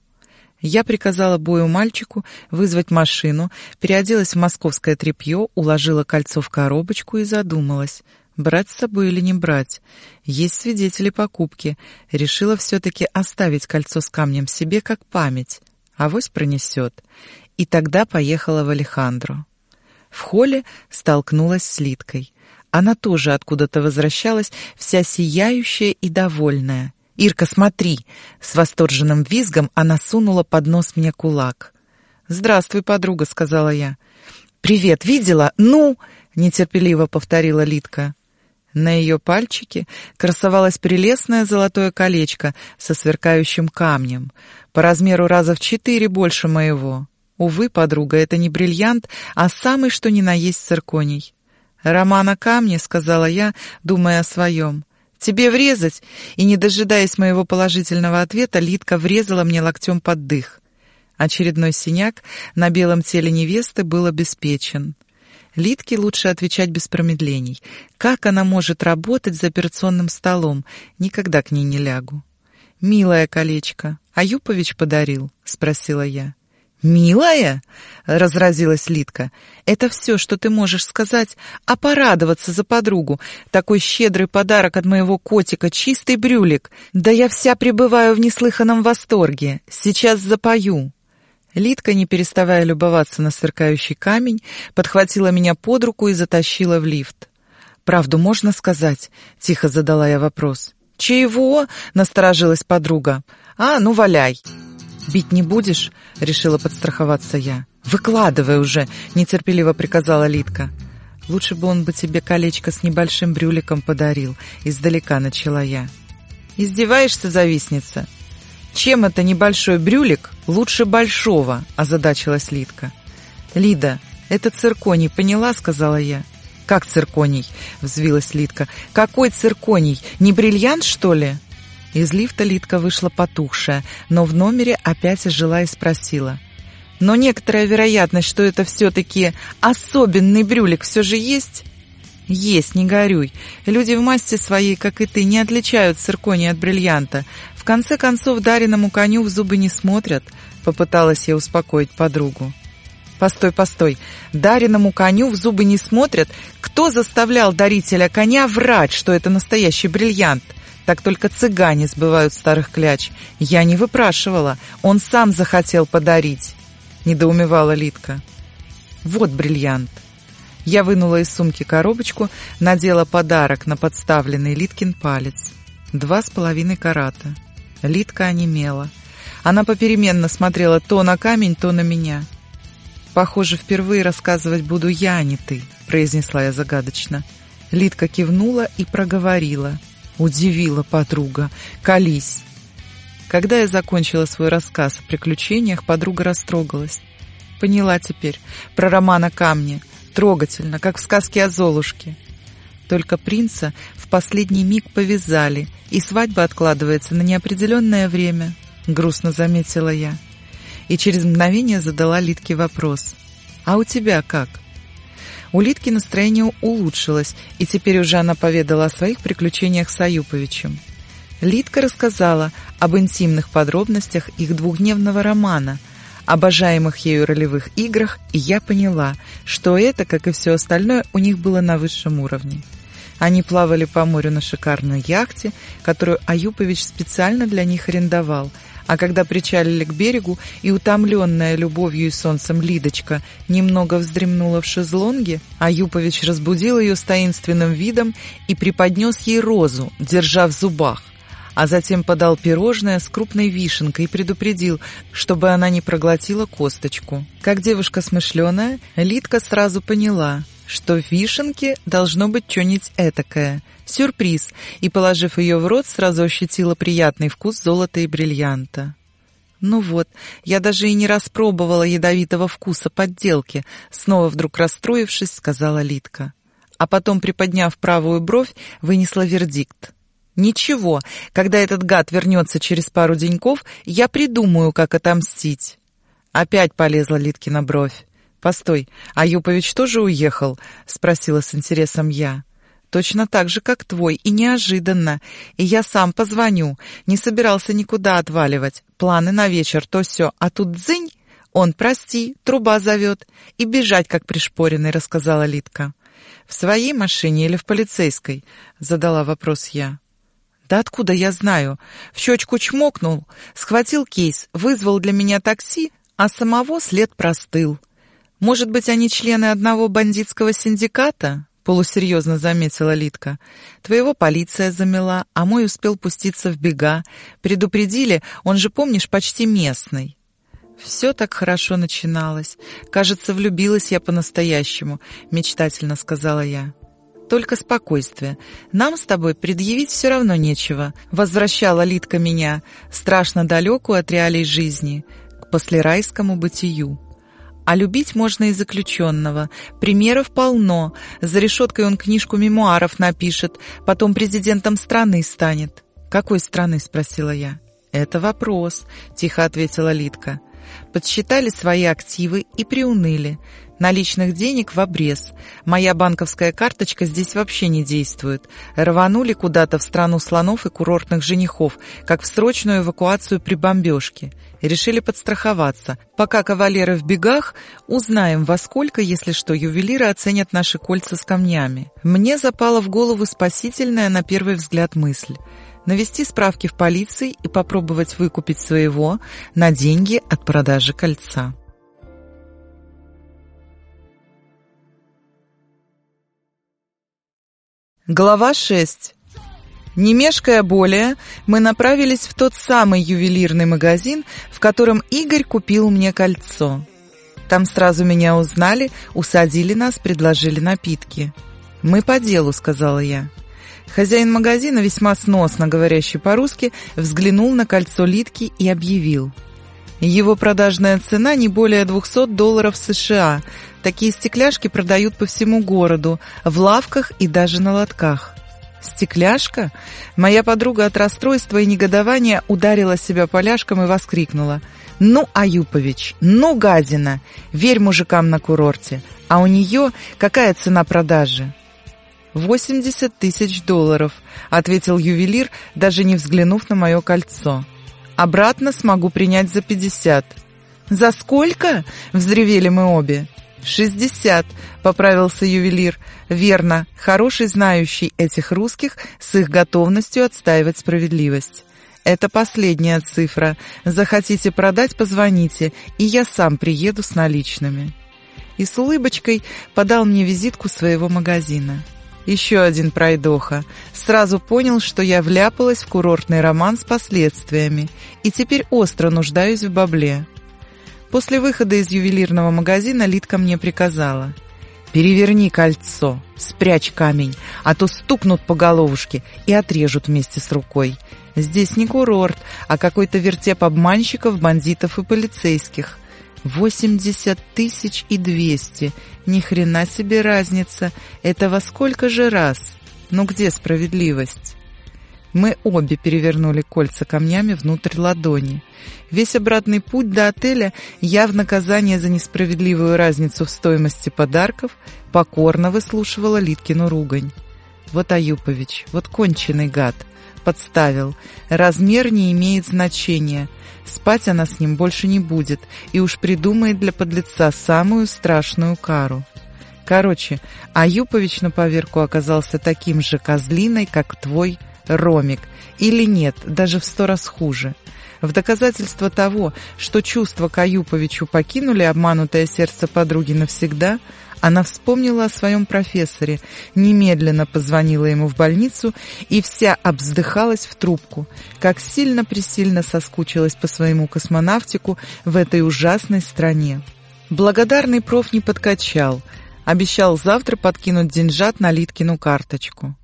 Я приказала бою мальчику вызвать машину, переоделась в московское тряпье, уложила кольцо в коробочку и задумалась, брать с собой или не брать. Есть свидетели покупки. Решила все-таки оставить кольцо с камнем себе как память. Авось пронесет. И тогда поехала в Алехандру. В холле столкнулась с Литкой. Она тоже откуда-то возвращалась, вся сияющая и довольная. «Ирка, смотри!» С восторженным визгом она сунула под нос мне кулак. «Здравствуй, подруга», — сказала я. «Привет, видела? Ну!» — нетерпеливо повторила Литка. На ее пальчике красовалось прелестное золотое колечко со сверкающим камнем, по размеру раза в четыре больше моего. Увы, подруга, это не бриллиант, а самый что ни на есть цирконий. «Роман о камне», — сказала я, думая о своем. «Тебе врезать?» И, не дожидаясь моего положительного ответа, Литка врезала мне локтем под дых. Очередной синяк на белом теле невесты был обеспечен. Литке лучше отвечать без промедлений. Как она может работать за операционным столом? Никогда к ней не лягу. «Милое колечко, а Юпович подарил?» — спросила я. «Милая?» — разразилась Литка. «Это все, что ты можешь сказать, а порадоваться за подругу. Такой щедрый подарок от моего котика, чистый брюлик. Да я вся пребываю в неслыханном восторге. Сейчас запою». Литка, не переставая любоваться на сверкающий камень, подхватила меня под руку и затащила в лифт. «Правду можно сказать?» — тихо задала я вопрос. «Чего?» — насторожилась подруга. «А, ну валяй!» «Бить не будешь?» — решила подстраховаться я. «Выкладывай уже!» — нетерпеливо приказала Литка. «Лучше бы он бы тебе колечко с небольшим брюликом подарил», — издалека начала я. «Издеваешься, завистница?» «Чем это небольшой брюлик лучше большого?» — озадачилась Литка. «Лида, это цирконий, поняла?» — сказала я. «Как цирконий?» — взвилась Литка. «Какой цирконий? Не бриллиант, что ли?» Из лифта Литка вышла потухшая, но в номере опять ожила и спросила. «Но некоторая вероятность, что это все-таки особенный брюлик все же есть?» «Есть, не горюй. Люди в масти своей, как и ты, не отличают цирконий от бриллианта конце концов, дареному коню в зубы не смотрят, попыталась я успокоить подругу. Постой, постой. Дареному коню в зубы не смотрят? Кто заставлял дарителя коня врать, что это настоящий бриллиант? Так только цыгане сбывают старых кляч. Я не выпрашивала, он сам захотел подарить, недоумевала Литка. Вот бриллиант. Я вынула из сумки коробочку, надела подарок на подставленный Литкин палец. Два с половиной карата. Литка онемела. Она попеременно смотрела то на камень, то на меня. «Похоже, впервые рассказывать буду я, а не ты», — произнесла я загадочно. Литка кивнула и проговорила. Удивила подруга. «Колись!» Когда я закончила свой рассказ о приключениях, подруга растрогалась. Поняла теперь. Про романа камня. Трогательно, как в сказке о Золушке. Только принца в последний миг повязали, и свадьба откладывается на неопределенное время, грустно заметила я. И через мгновение задала Литке вопрос. «А у тебя как?» У Литки настроение улучшилось, и теперь уже она поведала о своих приключениях с Аюповичем. Литка рассказала об интимных подробностях их двухдневного романа, обожаемых ею ролевых играх, и я поняла, что это, как и все остальное, у них было на высшем уровне. Они плавали по морю на шикарной яхте, которую Аюпович специально для них арендовал, а когда причалили к берегу и утомленная любовью и солнцем Лидочка немного вздремнула в шезлонге, Аюпович разбудил ее с таинственным видом и преподнес ей розу, держа в зубах а затем подал пирожное с крупной вишенкой и предупредил, чтобы она не проглотила косточку. Как девушка смышленая, Лидка сразу поняла, что в вишенке должно быть что-нибудь этакое. Сюрприз, и, положив ее в рот, сразу ощутила приятный вкус золота и бриллианта. «Ну вот, я даже и не распробовала ядовитого вкуса подделки», снова вдруг расстроившись, сказала Литка. А потом, приподняв правую бровь, вынесла вердикт. «Ничего, когда этот гад вернется через пару деньков, я придумаю, как отомстить». Опять полезла Литкина бровь. «Постой, а Юпович тоже уехал?» — спросила с интересом я. «Точно так же, как твой, и неожиданно. И я сам позвоню. Не собирался никуда отваливать. Планы на вечер, то все. А тут дзынь! Он, прости, труба зовет. И бежать, как пришпоренный», — рассказала Литка. «В своей машине или в полицейской?» — задала вопрос я. Да откуда я знаю? В щечку чмокнул, схватил кейс, вызвал для меня такси, а самого след простыл. Может быть, они члены одного бандитского синдиката? Полусерьезно заметила Литка. Твоего полиция замела, а мой успел пуститься в бега. Предупредили, он же, помнишь, почти местный. Все так хорошо начиналось. Кажется, влюбилась я по-настоящему, мечтательно сказала я. Только спокойствие. Нам с тобой предъявить все равно нечего. Возвращала Литка меня, страшно далекую от реалий жизни, к послерайскому бытию. А любить можно и заключенного. Примеров полно. За решеткой он книжку мемуаров напишет, потом президентом страны станет. «Какой страны?» — спросила я. «Это вопрос», — тихо ответила Литка. Подсчитали свои активы и приуныли. Наличных денег в обрез. Моя банковская карточка здесь вообще не действует. Рванули куда-то в страну слонов и курортных женихов, как в срочную эвакуацию при бомбежке. Решили подстраховаться. Пока кавалеры в бегах, узнаем, во сколько, если что, ювелиры оценят наши кольца с камнями. Мне запала в голову спасительная на первый взгляд мысль навести справки в полиции и попробовать выкупить своего на деньги от продажи кольца. Глава 6. Не мешкая более, мы направились в тот самый ювелирный магазин, в котором Игорь купил мне кольцо. Там сразу меня узнали, усадили нас, предложили напитки. «Мы по делу», — сказала я. Хозяин магазина, весьма сносно говорящий по-русски, взглянул на кольцо Литки и объявил. Его продажная цена не более 200 долларов США, Такие стекляшки продают по всему городу, в лавках и даже на лотках. «Стекляшка?» Моя подруга от расстройства и негодования ударила себя поляшком и воскликнула. «Ну, Аюпович, ну, гадина! Верь мужикам на курорте! А у нее какая цена продажи?» «Восемьдесят тысяч долларов», — ответил ювелир, даже не взглянув на мое кольцо. «Обратно смогу принять за пятьдесят». «За сколько?» — взревели мы обе. «Шестьдесят», — поправился ювелир. «Верно, хороший знающий этих русских с их готовностью отстаивать справедливость». «Это последняя цифра. Захотите продать, позвоните, и я сам приеду с наличными». И с улыбочкой подал мне визитку своего магазина. Еще один пройдоха. Сразу понял, что я вляпалась в курортный роман с последствиями, и теперь остро нуждаюсь в бабле. После выхода из ювелирного магазина Литка мне приказала. «Переверни кольцо, спрячь камень, а то стукнут по головушке и отрежут вместе с рукой. Здесь не курорт, а какой-то вертеп обманщиков, бандитов и полицейских. Восемьдесят тысяч и двести. Ни хрена себе разница. Это во сколько же раз? Ну где справедливость?» Мы обе перевернули кольца камнями внутрь ладони. Весь обратный путь до отеля я в наказание за несправедливую разницу в стоимости подарков покорно выслушивала Литкину ругань. Вот Аюпович, вот конченый гад. Подставил. Размер не имеет значения. Спать она с ним больше не будет и уж придумает для подлеца самую страшную кару. Короче, Аюпович на поверку оказался таким же козлиной, как твой Ромик, или нет, даже в сто раз хуже. В доказательство того, что чувства к Аюповичу покинули обманутое сердце подруги навсегда, она вспомнила о своем профессоре, немедленно позвонила ему в больницу и вся обздыхалась в трубку, как сильно-пресильно соскучилась по своему космонавтику в этой ужасной стране. Благодарный проф не подкачал, обещал завтра подкинуть деньжат на Литкину карточку.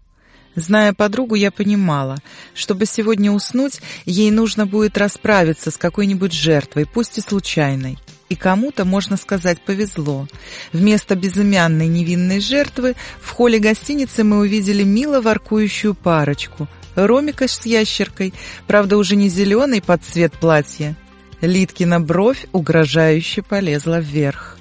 Зная подругу, я понимала, чтобы сегодня уснуть, ей нужно будет расправиться с какой-нибудь жертвой, пусть и случайной. И кому-то, можно сказать, повезло. Вместо безымянной невинной жертвы в холле гостиницы мы увидели мило воркующую парочку. Ромика с ящеркой, правда, уже не зеленый под цвет платья. Литкина бровь угрожающе полезла вверх.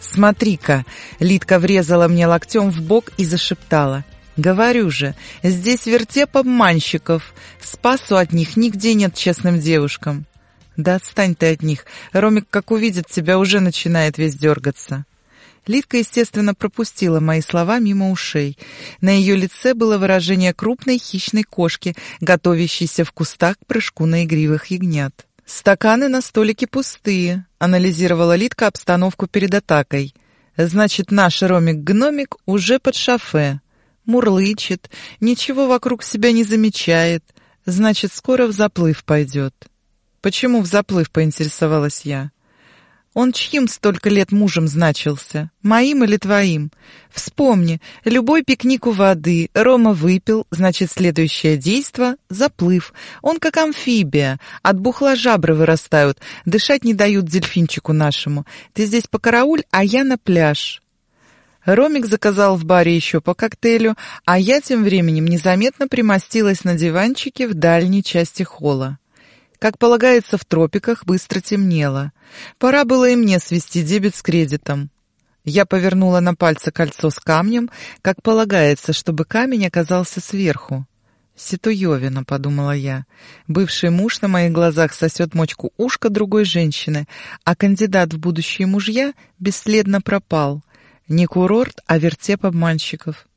«Смотри-ка!» — Литка врезала мне локтем в бок и зашептала. Говорю же, здесь вертеп обманщиков. Спасу от них нигде нет честным девушкам. Да отстань ты от них. Ромик, как увидит тебя, уже начинает весь дергаться. Лидка, естественно, пропустила мои слова мимо ушей. На ее лице было выражение крупной хищной кошки, готовящейся в кустах к прыжку на игривых ягнят. «Стаканы на столике пустые», — анализировала Лидка обстановку перед атакой. «Значит, наш Ромик-гномик уже под шофе. Мурлычет, ничего вокруг себя не замечает. Значит, скоро в заплыв пойдет». «Почему в заплыв?» — поинтересовалась я. Он чьим столько лет мужем значился? Моим или твоим? Вспомни, любой пикник у воды, Рома выпил, значит, следующее действо — заплыв. Он как амфибия, от бухла жабры вырастают, дышать не дают дельфинчику нашему. Ты здесь по карауль, а я на пляж. Ромик заказал в баре еще по коктейлю, а я тем временем незаметно примостилась на диванчике в дальней части холла. Как полагается в тропиках, быстро темнело. Пора было и мне свести дебет с кредитом. Я повернула на пальце кольцо с камнем, как полагается, чтобы камень оказался сверху. «Ситуевина», — подумала я. «Бывший муж на моих глазах сосет мочку ушка другой женщины, а кандидат в будущие мужья бесследно пропал. Не курорт, а вертеп обманщиков».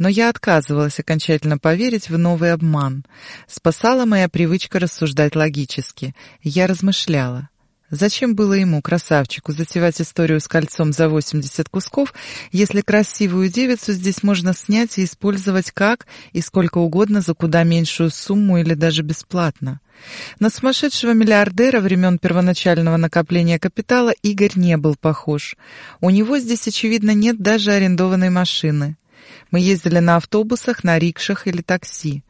Но я отказывалась окончательно поверить в новый обман. Спасала моя привычка рассуждать логически. Я размышляла. Зачем было ему, красавчику, затевать историю с кольцом за 80 кусков, если красивую девицу здесь можно снять и использовать как и сколько угодно за куда меньшую сумму или даже бесплатно? На сумасшедшего миллиардера времен первоначального накопления капитала Игорь не был похож. У него здесь, очевидно, нет даже арендованной машины. Мы ездили на автобусах, на рикшах или такси.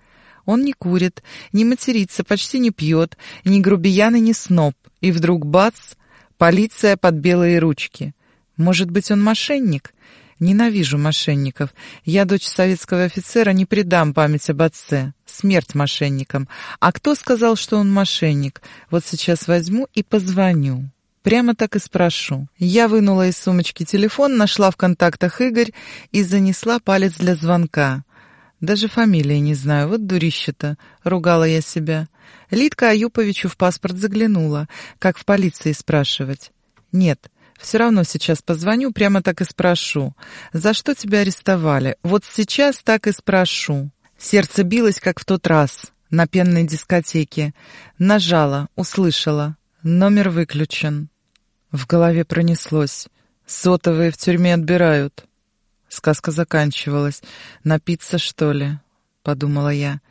Он не курит, не матерится, почти не пьет, ни грубиян и ни сноб. И вдруг бац, полиция под белые ручки. Может быть, он мошенник? Ненавижу мошенников. Я, дочь советского офицера, не предам память об отце. Смерть мошенникам. А кто сказал, что он мошенник? Вот сейчас возьму и позвоню. Прямо так и спрошу. Я вынула из сумочки телефон, нашла в контактах Игорь и занесла палец для звонка. Даже фамилии не знаю, вот дурище-то, ругала я себя. Лидка Аюповичу в паспорт заглянула, как в полиции спрашивать. Нет, все равно сейчас позвоню, прямо так и спрошу. За что тебя арестовали? Вот сейчас так и спрошу. Сердце билось, как в тот раз, на пенной дискотеке. Нажала, услышала. Номер выключен. В голове пронеслось. Сотовые в тюрьме отбирают. Сказка заканчивалась. Напиться, что ли? Подумала я.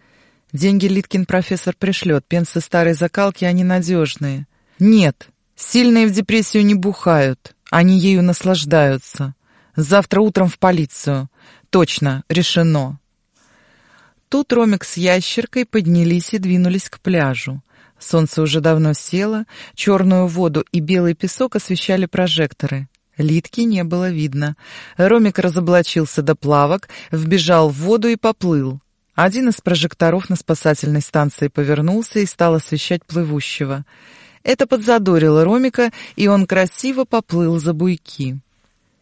Деньги Литкин профессор пришлет. Пенсы старой закалки, они надежные. Нет, сильные в депрессию не бухают. Они ею наслаждаются. Завтра утром в полицию. Точно, решено. Тут Ромик с ящеркой поднялись и двинулись к пляжу. Солнце уже давно село, черную воду и белый песок освещали прожекторы. Литки не было видно. Ромик разоблачился до плавок, вбежал в воду и поплыл. Один из прожекторов на спасательной станции повернулся и стал освещать плывущего. Это подзадорило Ромика, и он красиво поплыл за буйки.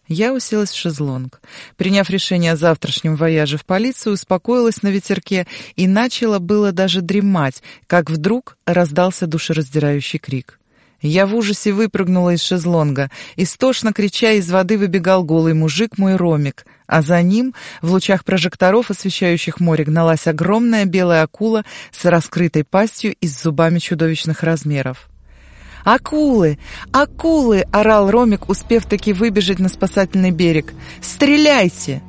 Я уселась в шезлонг. Приняв решение о завтрашнем вояже в полицию, успокоилась на ветерке и начала было даже дремать, как вдруг раздался душераздирающий крик. Я в ужасе выпрыгнула из шезлонга. Истошно крича, из воды выбегал голый мужик, мой ромик, а за ним, в лучах прожекторов, освещающих море, гналась огромная белая акула с раскрытой пастью и с зубами чудовищных размеров. «Акулы! Акулы!» — орал Ромик, успев таки выбежать на спасательный берег. «Стреляйте!»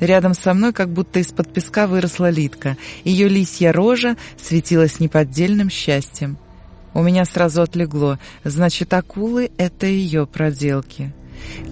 Рядом со мной, как будто из-под песка, выросла Литка. Ее лисья рожа светилась неподдельным счастьем. У меня сразу отлегло. Значит, акулы — это ее проделки.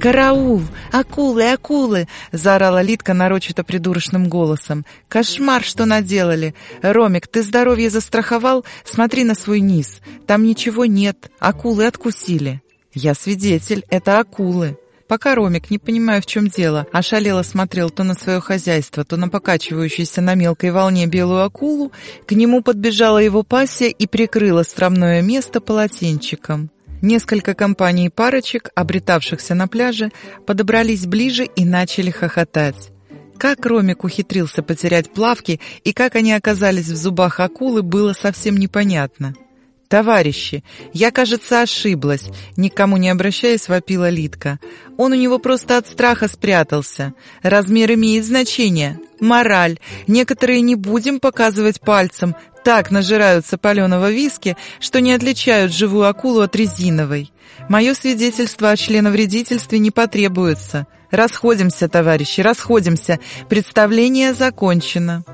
«Караул! Акулы, акулы!» — заорала Литка нарочито придурочным голосом. «Кошмар, что наделали! Ромик, ты здоровье застраховал? Смотри на свой низ. Там ничего нет. Акулы откусили». «Я свидетель. Это акулы». Пока Ромик, не понимая, в чем дело, ошалело смотрел то на свое хозяйство, то на покачивающуюся на мелкой волне белую акулу, к нему подбежала его пассия и прикрыла стромное место полотенчиком. Несколько компаний парочек, обретавшихся на пляже, подобрались ближе и начали хохотать. Как Ромик ухитрился потерять плавки и как они оказались в зубах акулы, было совсем непонятно. «Товарищи, я, кажется, ошиблась», — никому не обращаясь, вопила Литка. «Он у него просто от страха спрятался. Размер имеет значение. Мораль. Некоторые не будем показывать пальцем, так нажираются паленого виски, что не отличают живую акулу от резиновой. Мое свидетельство о членовредительстве не потребуется. Расходимся, товарищи, расходимся. Представление закончено».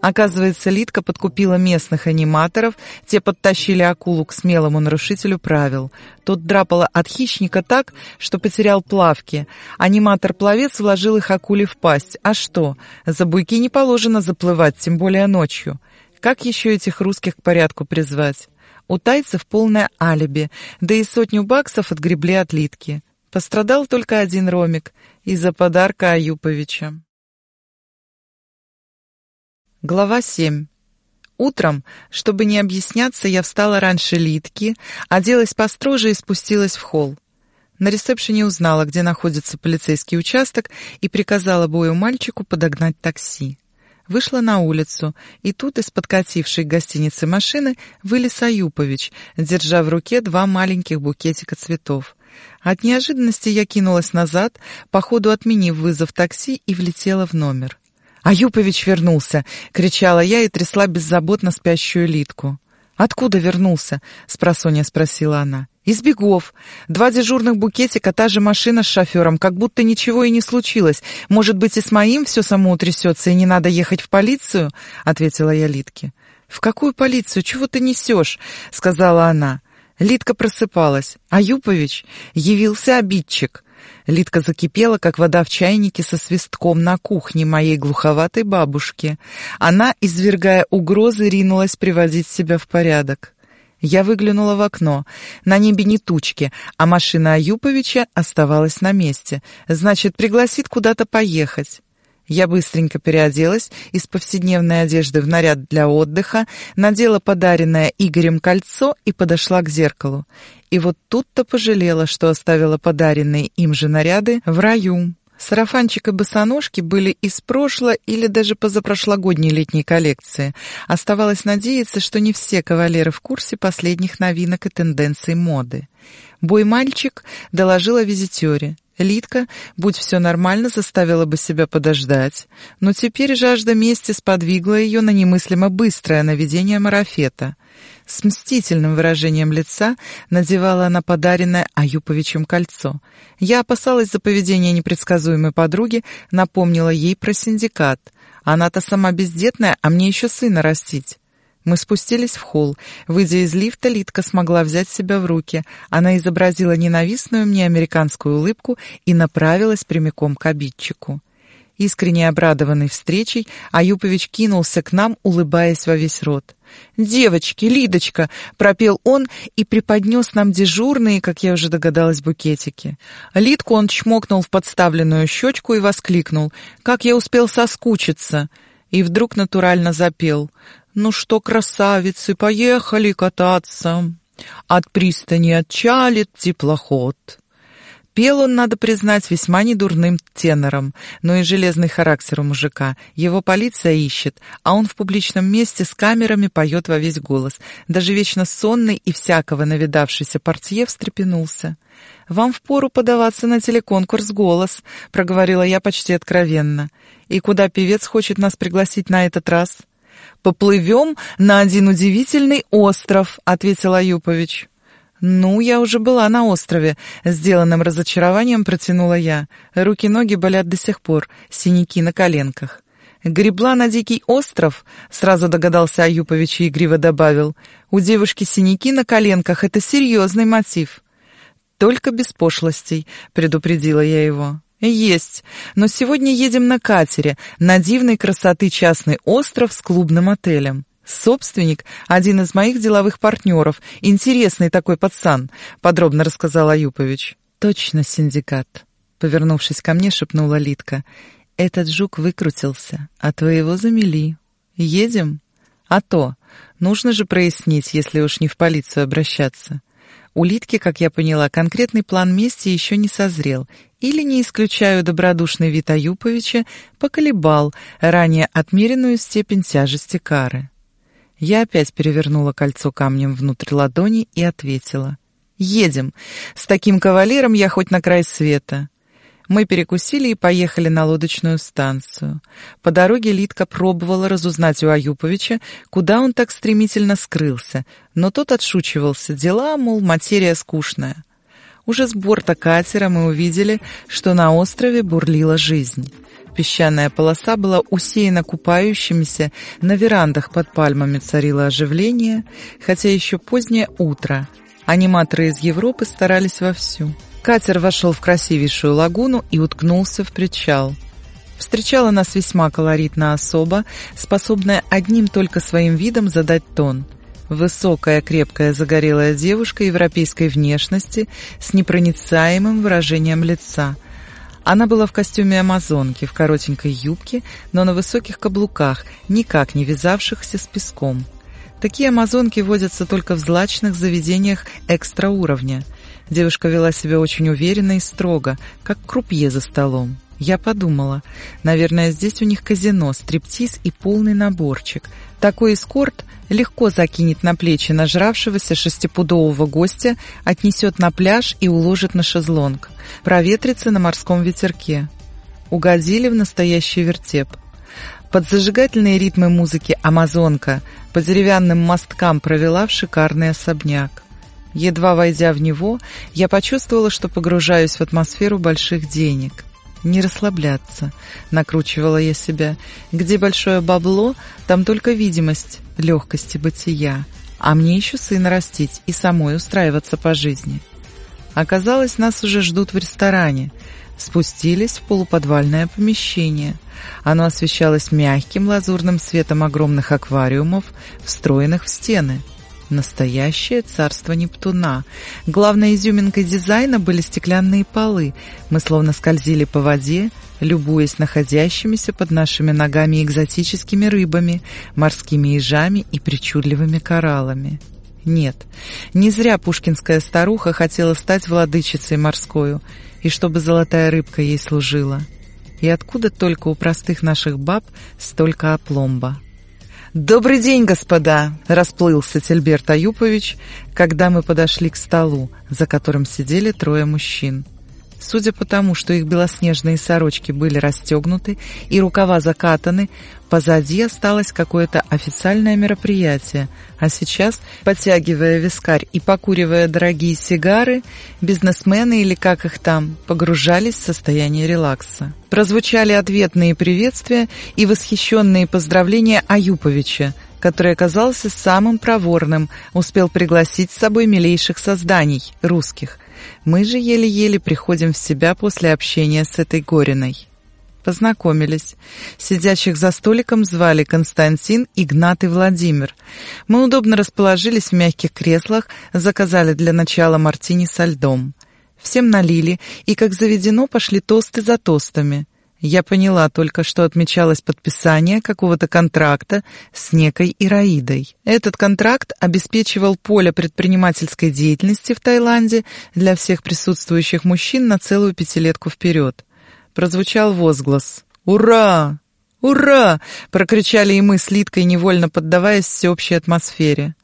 Оказывается, Литка подкупила местных аниматоров, те подтащили акулу к смелому нарушителю правил. Тот драпала от хищника так, что потерял плавки. Аниматор-пловец вложил их акуле в пасть. А что? За буйки не положено заплывать, тем более ночью. Как еще этих русских к порядку призвать? У тайцев полное алиби, да и сотню баксов отгребли от Литки. Пострадал только один ромик из-за подарка Аюповича. Глава 7. Утром, чтобы не объясняться, я встала раньше Литки, оделась построже и спустилась в холл. На ресепшене узнала, где находится полицейский участок, и приказала бою мальчику подогнать такси. Вышла на улицу, и тут из подкатившей к гостинице машины вылез Аюпович, держа в руке два маленьких букетика цветов. От неожиданности я кинулась назад, по ходу отменив вызов такси и влетела в номер. «Аюпович вернулся!» — кричала я и трясла беззаботно спящую Литку. «Откуда вернулся?» — спросонья спросила она. «Из бегов. Два дежурных букетика, та же машина с шофером, как будто ничего и не случилось. Может быть, и с моим все само утрясется, и не надо ехать в полицию?» — ответила я Литке. «В какую полицию? Чего ты несешь?» — сказала она. Литка просыпалась. «Аюпович, явился обидчик». Литка закипела, как вода в чайнике со свистком на кухне моей глуховатой бабушки. Она, извергая угрозы, ринулась приводить себя в порядок. Я выглянула в окно. На небе не тучки, а машина Аюповича оставалась на месте. Значит, пригласит куда-то поехать. Я быстренько переоделась из повседневной одежды в наряд для отдыха, надела подаренное Игорем кольцо и подошла к зеркалу. И вот тут-то пожалела, что оставила подаренные им же наряды в раю. Сарафанчик и босоножки были из прошлой или даже позапрошлогодней летней коллекции. Оставалось надеяться, что не все кавалеры в курсе последних новинок и тенденций моды. Бой-мальчик доложил о визитере. Литка, будь все нормально, заставила бы себя подождать, но теперь жажда мести сподвигла ее на немыслимо быстрое наведение марафета. С мстительным выражением лица надевала она подаренное Аюповичем кольцо. Я опасалась за поведение непредсказуемой подруги, напомнила ей про синдикат. Она-то сама бездетная, а мне еще сына растить. Мы спустились в холл. Выйдя из лифта, Литка смогла взять себя в руки. Она изобразила ненавистную мне американскую улыбку и направилась прямиком к обидчику. Искренне обрадованный встречей, Аюпович кинулся к нам, улыбаясь во весь рот. «Девочки, Лидочка!» — пропел он и преподнес нам дежурные, как я уже догадалась, букетики. Лидку он чмокнул в подставленную щечку и воскликнул. «Как я успел соскучиться!» И вдруг натурально запел. «Ну что, красавицы, поехали кататься!» От пристани отчалит теплоход. Пел он, надо признать, весьма недурным тенором, но и железный характер у мужика. Его полиция ищет, а он в публичном месте с камерами поет во весь голос. Даже вечно сонный и всякого навидавшийся портье встрепенулся. «Вам впору подаваться на телеконкурс «Голос», — проговорила я почти откровенно. «И куда певец хочет нас пригласить на этот раз?» «Поплывем на один удивительный остров», — ответил Аюпович. «Ну, я уже была на острове», — сделанным разочарованием протянула я. Руки-ноги болят до сих пор, синяки на коленках. «Гребла на дикий остров?» — сразу догадался Аюпович и игриво добавил. «У девушки синяки на коленках — это серьезный мотив». «Только без пошлостей», — предупредила я его. «Есть. Но сегодня едем на катере, на дивной красоты частный остров с клубным отелем. Собственник — один из моих деловых партнеров. Интересный такой пацан», — подробно рассказал Аюпович. «Точно синдикат», — повернувшись ко мне, шепнула Литка. «Этот жук выкрутился, а твоего замели. Едем?» «А то. Нужно же прояснить, если уж не в полицию обращаться». У Литки, как я поняла, конкретный план мести еще не созрел, или, не исключаю добродушный вид Аюповича, поколебал ранее отмеренную степень тяжести кары. Я опять перевернула кольцо камнем внутрь ладони и ответила. «Едем. С таким кавалером я хоть на край света». Мы перекусили и поехали на лодочную станцию. По дороге Литка пробовала разузнать у Аюповича, куда он так стремительно скрылся, но тот отшучивался. Дела, мол, материя скучная. Уже с борта катера мы увидели, что на острове бурлила жизнь. Песчаная полоса была усеяна купающимися, на верандах под пальмами царило оживление, хотя еще позднее утро. Аниматоры из Европы старались вовсю. Катер вошел в красивейшую лагуну и уткнулся в причал. Встречала нас весьма колоритная особа, способная одним только своим видом задать тон. Высокая, крепкая, загорелая девушка европейской внешности с непроницаемым выражением лица. Она была в костюме амазонки, в коротенькой юбке, но на высоких каблуках, никак не вязавшихся с песком. Такие амазонки водятся только в злачных заведениях экстра-уровня – Девушка вела себя очень уверенно и строго, как крупье за столом. Я подумала, наверное, здесь у них казино, стриптиз и полный наборчик. Такой эскорт легко закинет на плечи нажравшегося шестипудового гостя, отнесет на пляж и уложит на шезлонг. Проветрится на морском ветерке. Угодили в настоящий вертеп. Под зажигательные ритмы музыки «Амазонка» по деревянным мосткам провела в шикарный особняк. Едва войдя в него, я почувствовала, что погружаюсь в атмосферу больших денег. Не расслабляться, накручивала я себя. Где большое бабло, там только видимость легкости бытия. А мне еще сына растить и самой устраиваться по жизни. Оказалось, нас уже ждут в ресторане. Спустились в полуподвальное помещение. Оно освещалось мягким лазурным светом огромных аквариумов, встроенных в стены – Настоящее царство Нептуна. Главной изюминкой дизайна были стеклянные полы. Мы словно скользили по воде, любуясь находящимися под нашими ногами экзотическими рыбами, морскими ежами и причудливыми кораллами. Нет, не зря пушкинская старуха хотела стать владычицей морскою, и чтобы золотая рыбка ей служила. И откуда только у простых наших баб столько опломба? «Добрый день, господа!» – расплылся Тельберт Аюпович, когда мы подошли к столу, за которым сидели трое мужчин. Судя по тому, что их белоснежные сорочки были расстегнуты и рукава закатаны, позади осталось какое-то официальное мероприятие, а сейчас, подтягивая вискарь и покуривая дорогие сигары, бизнесмены или как их там, погружались в состояние релакса. Прозвучали ответные приветствия и восхищенные поздравления Аюповича, который оказался самым проворным, успел пригласить с собой милейших созданий, русских – мы же еле-еле приходим в себя после общения с этой Гориной. Познакомились. Сидящих за столиком звали Константин, Игнат и Владимир. Мы удобно расположились в мягких креслах, заказали для начала мартини со льдом. Всем налили, и, как заведено, пошли тосты за тостами. Я поняла только, что отмечалось подписание какого-то контракта с некой Ираидой. Этот контракт обеспечивал поле предпринимательской деятельности в Таиланде для всех присутствующих мужчин на целую пятилетку вперед. Прозвучал возглас «Ура! Ура!» — прокричали и мы с Литкой, невольно поддаваясь всеобщей атмосфере.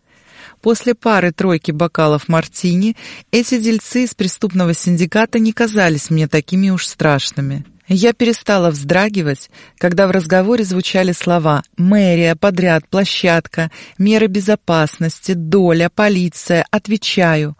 После пары-тройки бокалов мартини эти дельцы из преступного синдиката не казались мне такими уж страшными. Я перестала вздрагивать, когда в разговоре звучали слова «мэрия», «подряд», «площадка», «меры безопасности», «доля», «полиция», «отвечаю».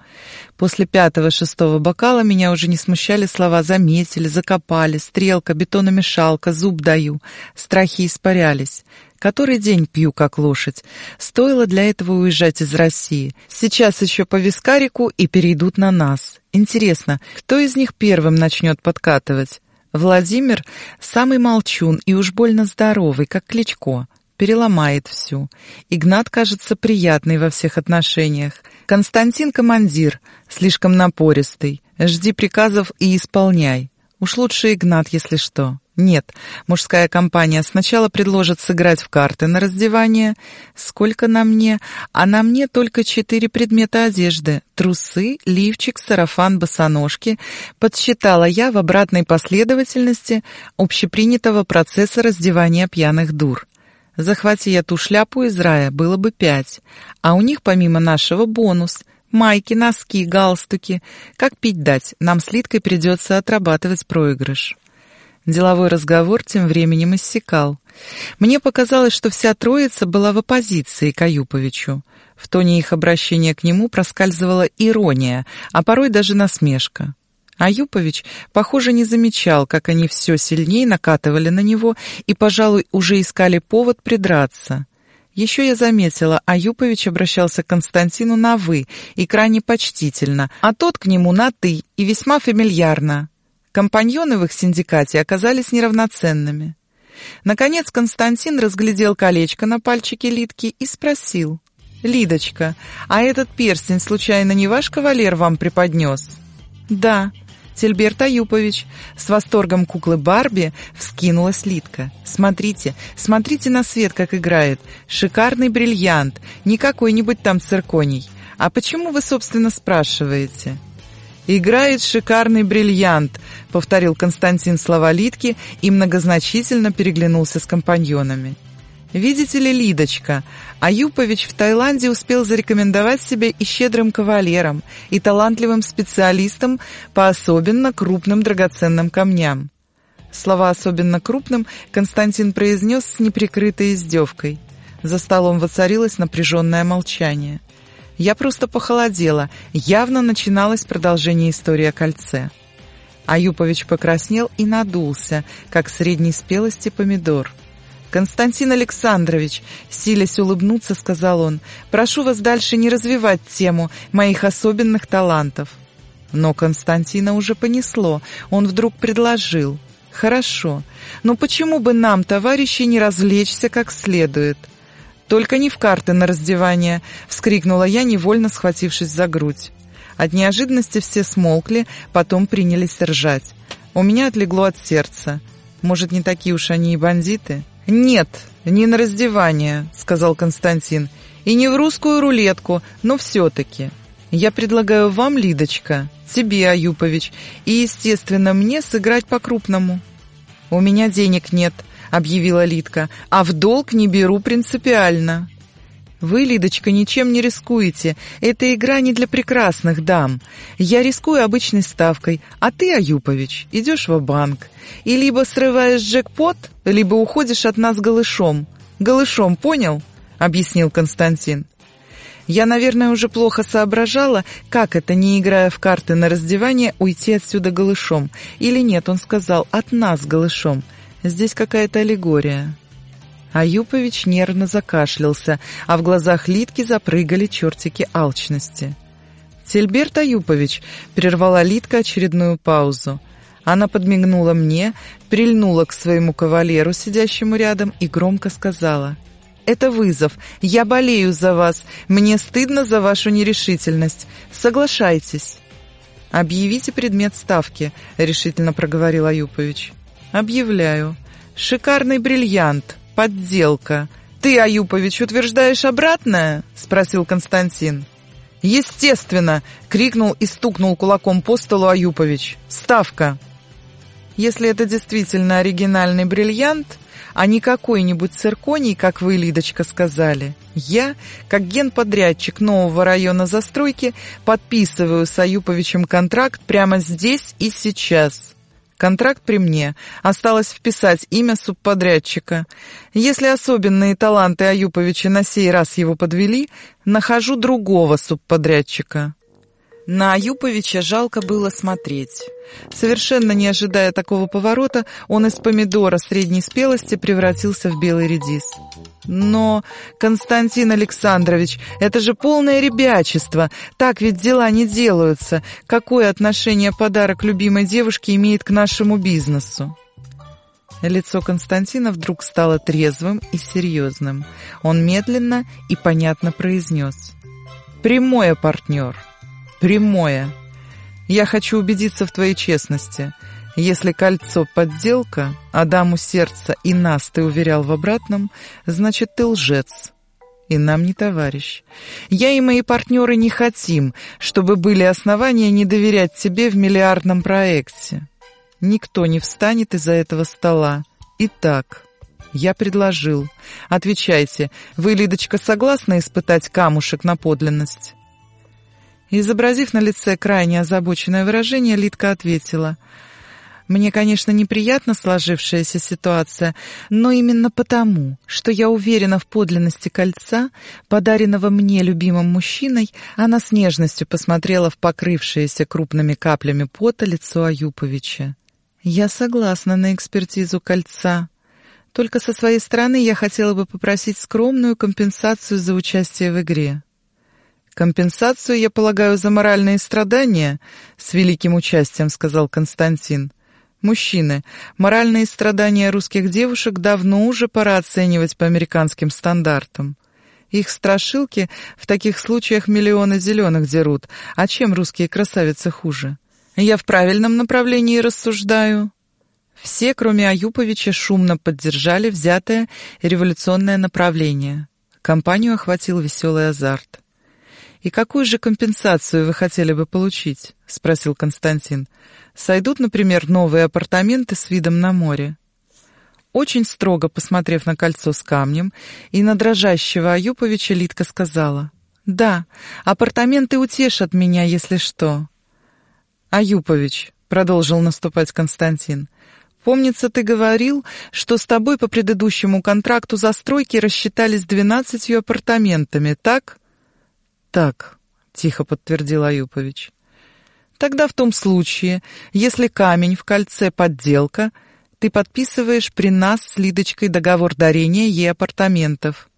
После пятого-шестого бокала меня уже не смущали слова «заметили», «закопали», «стрелка», «бетономешалка», «зуб даю». Страхи испарялись. Который день пью, как лошадь. Стоило для этого уезжать из России. Сейчас еще по вискарику и перейдут на нас. Интересно, кто из них первым начнет подкатывать? Владимир — самый молчун и уж больно здоровый, как Кличко. Переломает всю. Игнат кажется приятный во всех отношениях. Константин — командир, слишком напористый. Жди приказов и исполняй. Уж лучше Игнат, если что. Нет, мужская компания сначала предложит сыграть в карты на раздевание. Сколько на мне? А на мне только четыре предмета одежды. Трусы, лифчик, сарафан, босоножки. Подсчитала я в обратной последовательности общепринятого процесса раздевания пьяных дур. Захвати я ту шляпу из рая, было бы пять. А у них помимо нашего бонус. Майки, носки, галстуки. Как пить дать, нам с Литкой придется отрабатывать проигрыш. Деловой разговор тем временем иссякал. Мне показалось, что вся троица была в оппозиции к Аюповичу. В тоне их обращения к нему проскальзывала ирония, а порой даже насмешка. Аюпович, похоже, не замечал, как они все сильнее накатывали на него и, пожалуй, уже искали повод придраться. Еще я заметила, Аюпович обращался к Константину на «вы» и крайне почтительно, а тот к нему на «ты» и весьма фамильярно. Компаньоны в их синдикате оказались неравноценными. Наконец Константин разглядел колечко на пальчике Лидки и спросил. «Лидочка, а этот перстень случайно не ваш кавалер вам преподнес?» «Да», Тельберт Аюпович!» С восторгом куклы Барби вскинулась Литка. «Смотрите, смотрите на свет, как играет. Шикарный бриллиант, не какой-нибудь там цирконий. А почему вы, собственно, спрашиваете?» «Играет шикарный бриллиант», — повторил Константин слова Литки и многозначительно переглянулся с компаньонами. Видите ли, Лидочка, Аюпович в Таиланде успел зарекомендовать себя и щедрым кавалером, и талантливым специалистом по особенно крупным драгоценным камням. Слова «особенно крупным» Константин произнес с неприкрытой издевкой. За столом воцарилось напряженное молчание. Я просто похолодела, явно начиналось продолжение истории о кольце. Аюпович покраснел и надулся, как средней спелости помидор. «Константин Александрович», — силясь улыбнуться, сказал он, «прошу вас дальше не развивать тему моих особенных талантов». Но Константина уже понесло, он вдруг предложил. «Хорошо, но почему бы нам, товарищи, не развлечься как следует?» «Только не в карты на раздевание!» — вскрикнула я, невольно схватившись за грудь. От неожиданности все смолкли, потом принялись ржать. У меня отлегло от сердца. Может, не такие уж они и бандиты?» «Нет, не на раздевание», — сказал Константин. «И не в русскую рулетку, но все-таки. Я предлагаю вам, Лидочка, тебе, Аюпович, и, естественно, мне сыграть по-крупному». «У меня денег нет», — объявила Лидка, «а в долг не беру принципиально». Вы, Лидочка, ничем не рискуете. Эта игра не для прекрасных дам. Я рискую обычной ставкой, а ты, Аюпович, идешь в банк И либо срываешь джекпот, либо уходишь от нас голышом. Голышом, понял? Объяснил Константин. Я, наверное, уже плохо соображала, как это, не играя в карты на раздевание, уйти отсюда голышом. Или нет, он сказал, от нас голышом. Здесь какая-то аллегория. Аюпович нервно закашлялся, а в глазах Литки запрыгали чертики алчности. «Тельберт Аюпович», — прервала Литка очередную паузу. Она подмигнула мне, прильнула к своему кавалеру, сидящему рядом, и громко сказала. «Это вызов. Я болею за вас. Мне стыдно за вашу нерешительность. Соглашайтесь». «Объявите предмет ставки», — решительно проговорил Аюпович. «Объявляю. Шикарный бриллиант подделка. Ты, Аюпович, утверждаешь обратное?» — спросил Константин. «Естественно!» — крикнул и стукнул кулаком по столу Аюпович. «Ставка!» «Если это действительно оригинальный бриллиант, а не какой-нибудь цирконий, как вы, Лидочка, сказали, я, как генподрядчик нового района застройки, подписываю с Аюповичем контракт прямо здесь и сейчас». Контракт при мне. Осталось вписать имя субподрядчика. Если особенные таланты Аюповича на сей раз его подвели, нахожу другого субподрядчика. На Аюповича жалко было смотреть. Совершенно не ожидая такого поворота, он из помидора средней спелости превратился в белый редис. Но, Константин Александрович, это же полное ребячество. Так ведь дела не делаются. Какое отношение подарок любимой девушке имеет к нашему бизнесу? Лицо Константина вдруг стало трезвым и серьезным. Он медленно и понятно произнес. «Прямое, партнер, прямое. Я хочу убедиться в твоей честности. Если кольцо — подделка, а даму сердца и нас ты уверял в обратном, значит, ты лжец. И нам не товарищ. Я и мои партнеры не хотим, чтобы были основания не доверять тебе в миллиардном проекте. Никто не встанет из-за этого стола. Итак, Я предложил. Отвечайте, вы, Лидочка, согласны испытать камушек на подлинность? Изобразив на лице крайне озабоченное выражение, Лидка ответила. «Мне, конечно, неприятна сложившаяся ситуация, но именно потому, что я уверена в подлинности кольца, подаренного мне любимым мужчиной, она с нежностью посмотрела в покрывшееся крупными каплями пота лицо Аюповича. Я согласна на экспертизу кольца. Только со своей стороны я хотела бы попросить скромную компенсацию за участие в игре». «Компенсацию, я полагаю, за моральные страдания?» — с великим участием сказал Константин. «Мужчины, моральные страдания русских девушек давно уже пора оценивать по американским стандартам. Их страшилки в таких случаях миллионы зеленых дерут, а чем русские красавицы хуже? Я в правильном направлении рассуждаю». Все, кроме Аюповича, шумно поддержали взятое революционное направление. Компанию охватил веселый азарт. «И какую же компенсацию вы хотели бы получить?» — спросил Константин. «Сойдут, например, новые апартаменты с видом на море?» Очень строго посмотрев на кольцо с камнем и на дрожащего Аюповича, Литка сказала. «Да, апартаменты утешат меня, если что». «Аюпович», — продолжил наступать Константин, «помнится, ты говорил, что с тобой по предыдущему контракту застройки рассчитались двенадцатью апартаментами, так?» «Так», — тихо подтвердил Аюпович. «Тогда в том случае, если камень в кольце подделка, ты подписываешь при нас с Лидочкой договор дарения ей апартаментов.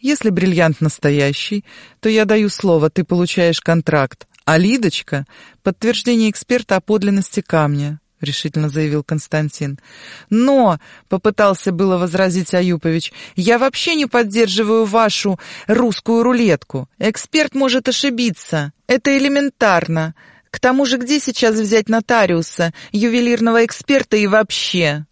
Если бриллиант настоящий, то я даю слово, ты получаешь контракт, а Лидочка — подтверждение эксперта о подлинности камня — решительно заявил Константин. «Но», — попытался было возразить Аюпович, «я вообще не поддерживаю вашу русскую рулетку. Эксперт может ошибиться. Это элементарно. К тому же где сейчас взять нотариуса, ювелирного эксперта и вообще?»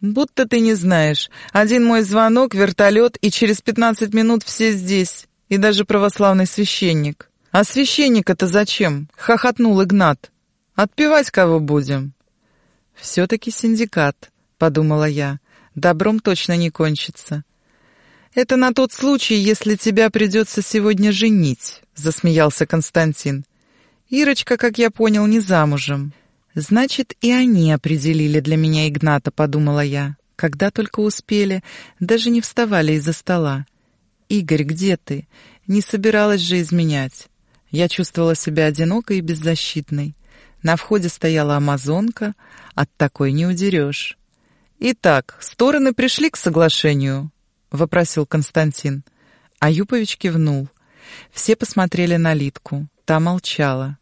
«Будто ты не знаешь. Один мой звонок, вертолет, и через пятнадцать минут все здесь. И даже православный священник». «А священник это зачем?» — хохотнул Игнат. «Отпевать кого будем?» «Все-таки синдикат», — подумала я. «Добром точно не кончится». «Это на тот случай, если тебя придется сегодня женить», — засмеялся Константин. «Ирочка, как я понял, не замужем». «Значит, и они определили для меня Игната», — подумала я. «Когда только успели, даже не вставали из-за стола». «Игорь, где ты? Не собиралась же изменять». Я чувствовала себя одинокой и беззащитной. На входе стояла амазонка, от такой не удерешь. «Итак, стороны пришли к соглашению?» — вопросил Константин. Аюпович кивнул. Все посмотрели на Литку. Та молчала.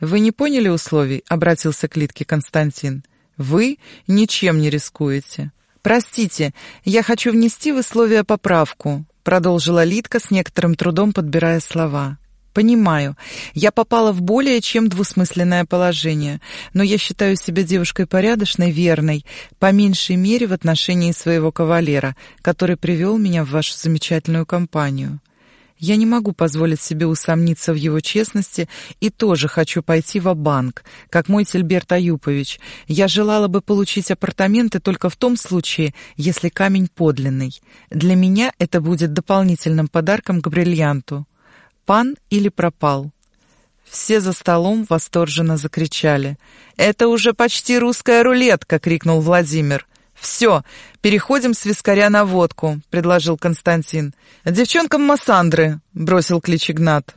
«Вы не поняли условий?» — обратился к Литке Константин. «Вы ничем не рискуете». «Простите, я хочу внести в условия поправку», — продолжила Литка с некоторым трудом, подбирая слова. Понимаю, я попала в более чем двусмысленное положение, но я считаю себя девушкой порядочной, верной, по меньшей мере в отношении своего кавалера, который привел меня в вашу замечательную компанию. Я не могу позволить себе усомниться в его честности и тоже хочу пойти в банк как мой Тильберт Аюпович. Я желала бы получить апартаменты только в том случае, если камень подлинный. Для меня это будет дополнительным подарком к бриллианту пан или пропал. Все за столом восторженно закричали. «Это уже почти русская рулетка!» — крикнул Владимир. «Все, переходим с вискаря на водку», — предложил Константин. «Девчонкам массандры», — бросил клич Игнат.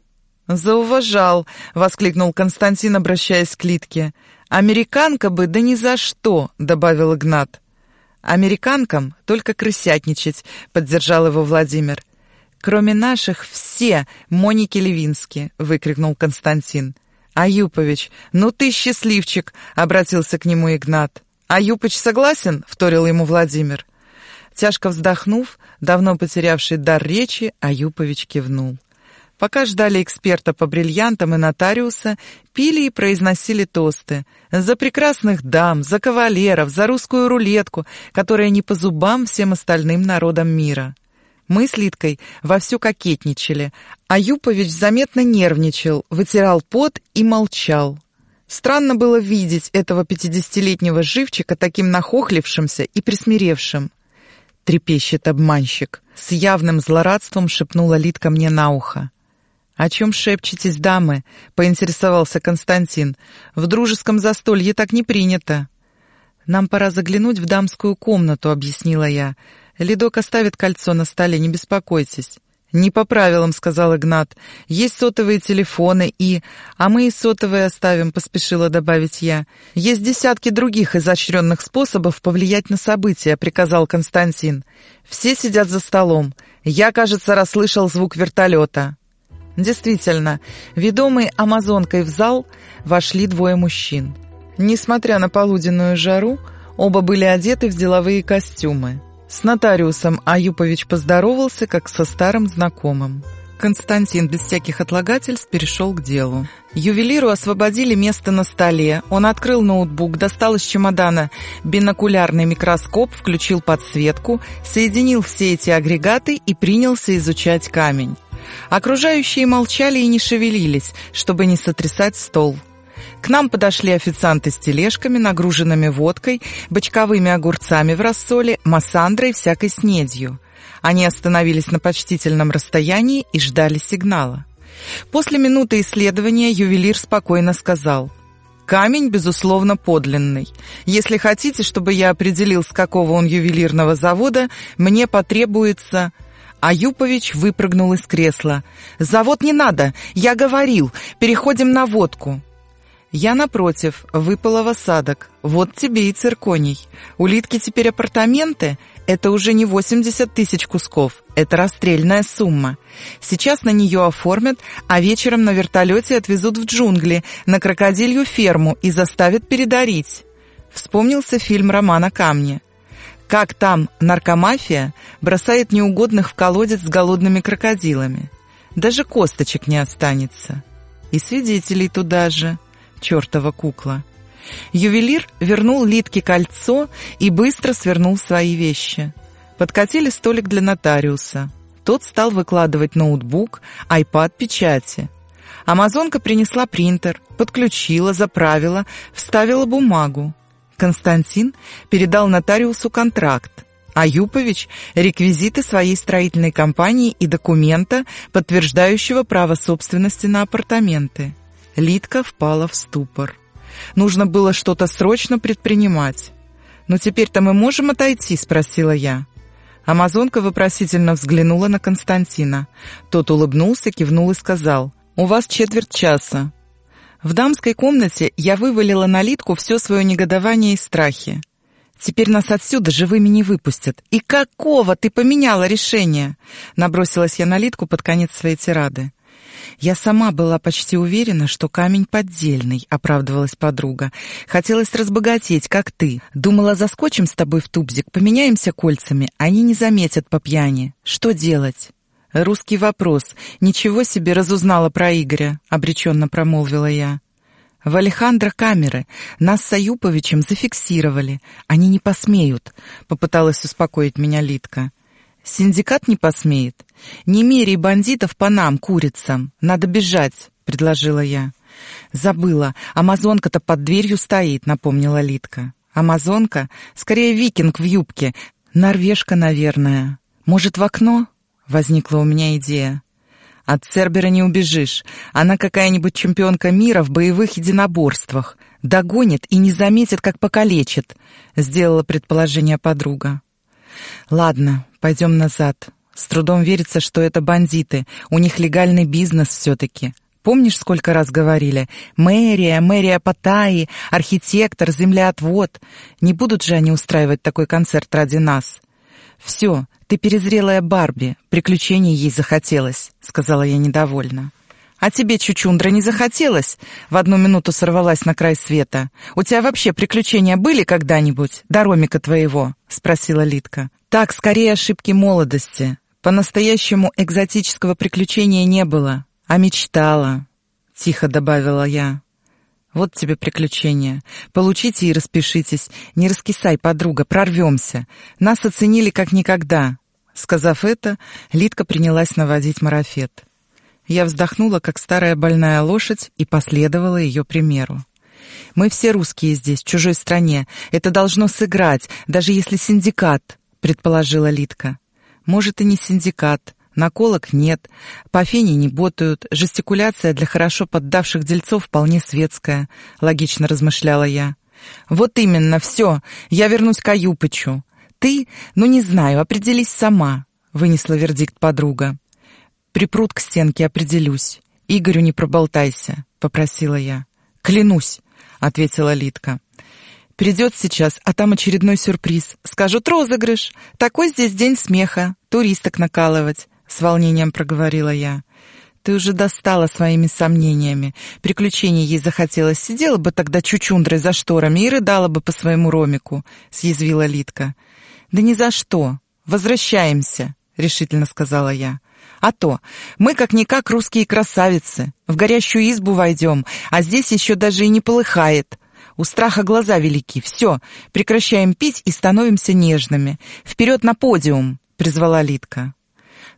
«Зауважал», — воскликнул Константин, обращаясь к Литке. «Американка бы, да ни за что», — добавил Игнат. «Американкам только крысятничать», — поддержал его Владимир. «Кроме наших все Моники Левински!» — выкрикнул Константин. «Аюпович, ну ты счастливчик!» — обратился к нему Игнат. «Аюпыч согласен?» — вторил ему Владимир. Тяжко вздохнув, давно потерявший дар речи, Аюпович кивнул. Пока ждали эксперта по бриллиантам и нотариуса, пили и произносили тосты. За прекрасных дам, за кавалеров, за русскую рулетку, которая не по зубам всем остальным народам мира. Мы с Литкой вовсю кокетничали, а Юпович заметно нервничал, вытирал пот и молчал. Странно было видеть этого пятидесятилетнего живчика таким нахохлившимся и присмиревшим. — трепещет обманщик. С явным злорадством шепнула Литка мне на ухо. «О чем шепчетесь, дамы?» — поинтересовался Константин. «В дружеском застолье так не принято». «Нам пора заглянуть в дамскую комнату», — объяснила я. «Ледок оставит кольцо на столе, не беспокойтесь». «Не по правилам», — сказал Игнат. «Есть сотовые телефоны и...» «А мы и сотовые оставим», — поспешила добавить я. «Есть десятки других изощренных способов повлиять на события», — приказал Константин. «Все сидят за столом. Я, кажется, расслышал звук вертолета». Действительно, ведомые амазонкой в зал вошли двое мужчин. Несмотря на полуденную жару, оба были одеты в деловые костюмы. С нотариусом Аюпович поздоровался, как со старым знакомым. Константин без всяких отлагательств перешел к делу. Ювелиру освободили место на столе. Он открыл ноутбук, достал из чемодана бинокулярный микроскоп, включил подсветку, соединил все эти агрегаты и принялся изучать камень. Окружающие молчали и не шевелились, чтобы не сотрясать стол. К нам подошли официанты с тележками, нагруженными водкой, бочковыми огурцами в рассоле, массандрой всякой снедью. Они остановились на почтительном расстоянии и ждали сигнала. После минуты исследования ювелир спокойно сказал «Камень, безусловно, подлинный. Если хотите, чтобы я определил, с какого он ювелирного завода, мне потребуется...» Аюпович выпрыгнул из кресла. «Завод не надо! Я говорил! Переходим на водку!» Я, напротив, выпала в осадок. Вот тебе и цирконий. Улитки теперь апартаменты? Это уже не 80 тысяч кусков. Это расстрельная сумма. Сейчас на нее оформят, а вечером на вертолете отвезут в джунгли, на крокодилью ферму и заставят передарить. Вспомнился фильм «Романа Камни». Как там наркомафия бросает неугодных в колодец с голодными крокодилами. Даже косточек не останется. И свидетелей туда же чертова кукла. Ювелир вернул Литке кольцо и быстро свернул свои вещи. Подкатили столик для нотариуса. Тот стал выкладывать ноутбук, айпад, печати. Амазонка принесла принтер, подключила, заправила, вставила бумагу. Константин передал нотариусу контракт, а Юпович – реквизиты своей строительной компании и документа, подтверждающего право собственности на апартаменты. Литка впала в ступор. Нужно было что-то срочно предпринимать. «Но теперь-то мы можем отойти?» – спросила я. Амазонка вопросительно взглянула на Константина. Тот улыбнулся, кивнул и сказал, «У вас четверть часа». В дамской комнате я вывалила на Литку все свое негодование и страхи. «Теперь нас отсюда живыми не выпустят. И какого ты поменяла решение?» Набросилась я на Литку под конец своей тирады. «Я сама была почти уверена, что камень поддельный», — оправдывалась подруга. «Хотелось разбогатеть, как ты. Думала, заскочим с тобой в тубзик, поменяемся кольцами. Они не заметят по пьяни. Что делать?» «Русский вопрос. Ничего себе разузнала про Игоря», — обреченно промолвила я. «В Алехандро камеры. Нас с Аюповичем зафиксировали. Они не посмеют», — попыталась успокоить меня Литка. «Синдикат не посмеет. Не меряй бандитов по нам, курицам. Надо бежать», — предложила я. «Забыла. Амазонка-то под дверью стоит», — напомнила Литка. «Амазонка? Скорее викинг в юбке. Норвежка, наверное. Может, в окно?» — возникла у меня идея. «От Цербера не убежишь. Она какая-нибудь чемпионка мира в боевых единоборствах. Догонит и не заметит, как покалечит», — сделала предположение подруга. «Ладно, пойдем назад. С трудом верится, что это бандиты. У них легальный бизнес все-таки. Помнишь, сколько раз говорили? Мэрия, мэрия Паттайи, архитектор, землеотвод. Не будут же они устраивать такой концерт ради нас? Все, ты перезрелая Барби. Приключений ей захотелось, сказала я недовольно. «А тебе, Чучундра, не захотелось?» В одну минуту сорвалась на край света. «У тебя вообще приключения были когда-нибудь? До Ромика твоего?» — спросила Литка. «Так, скорее ошибки молодости. По-настоящему экзотического приключения не было, а мечтала», — тихо добавила я. «Вот тебе приключения. Получите и распишитесь. Не раскисай, подруга, прорвемся. Нас оценили как никогда». Сказав это, Литка принялась наводить марафет. Я вздохнула, как старая больная лошадь, и последовала ее примеру. «Мы все русские здесь, в чужой стране. Это должно сыграть, даже если синдикат. предположила Литка. «Может, и не синдикат. Наколок нет, по фене не ботают, жестикуляция для хорошо поддавших дельцов вполне светская», — логично размышляла я. «Вот именно, все, я вернусь к Аюпычу. Ты, ну не знаю, определись сама», — вынесла вердикт подруга. «Припрут к стенке, определюсь. Игорю не проболтайся», — попросила я. «Клянусь», — ответила Литка. Придет сейчас, а там очередной сюрприз. Скажут розыгрыш. Такой здесь день смеха. Туристок накалывать. С волнением проговорила я. Ты уже достала своими сомнениями. Приключений ей захотелось. Сидела бы тогда чучундрой за шторами и рыдала бы по своему ромику, съязвила Литка. Да ни за что. Возвращаемся, решительно сказала я. А то, мы как-никак русские красавицы. В горящую избу войдем, а здесь еще даже и не полыхает. У страха глаза велики. Все, прекращаем пить и становимся нежными. Вперед на подиум!» — призвала Литка.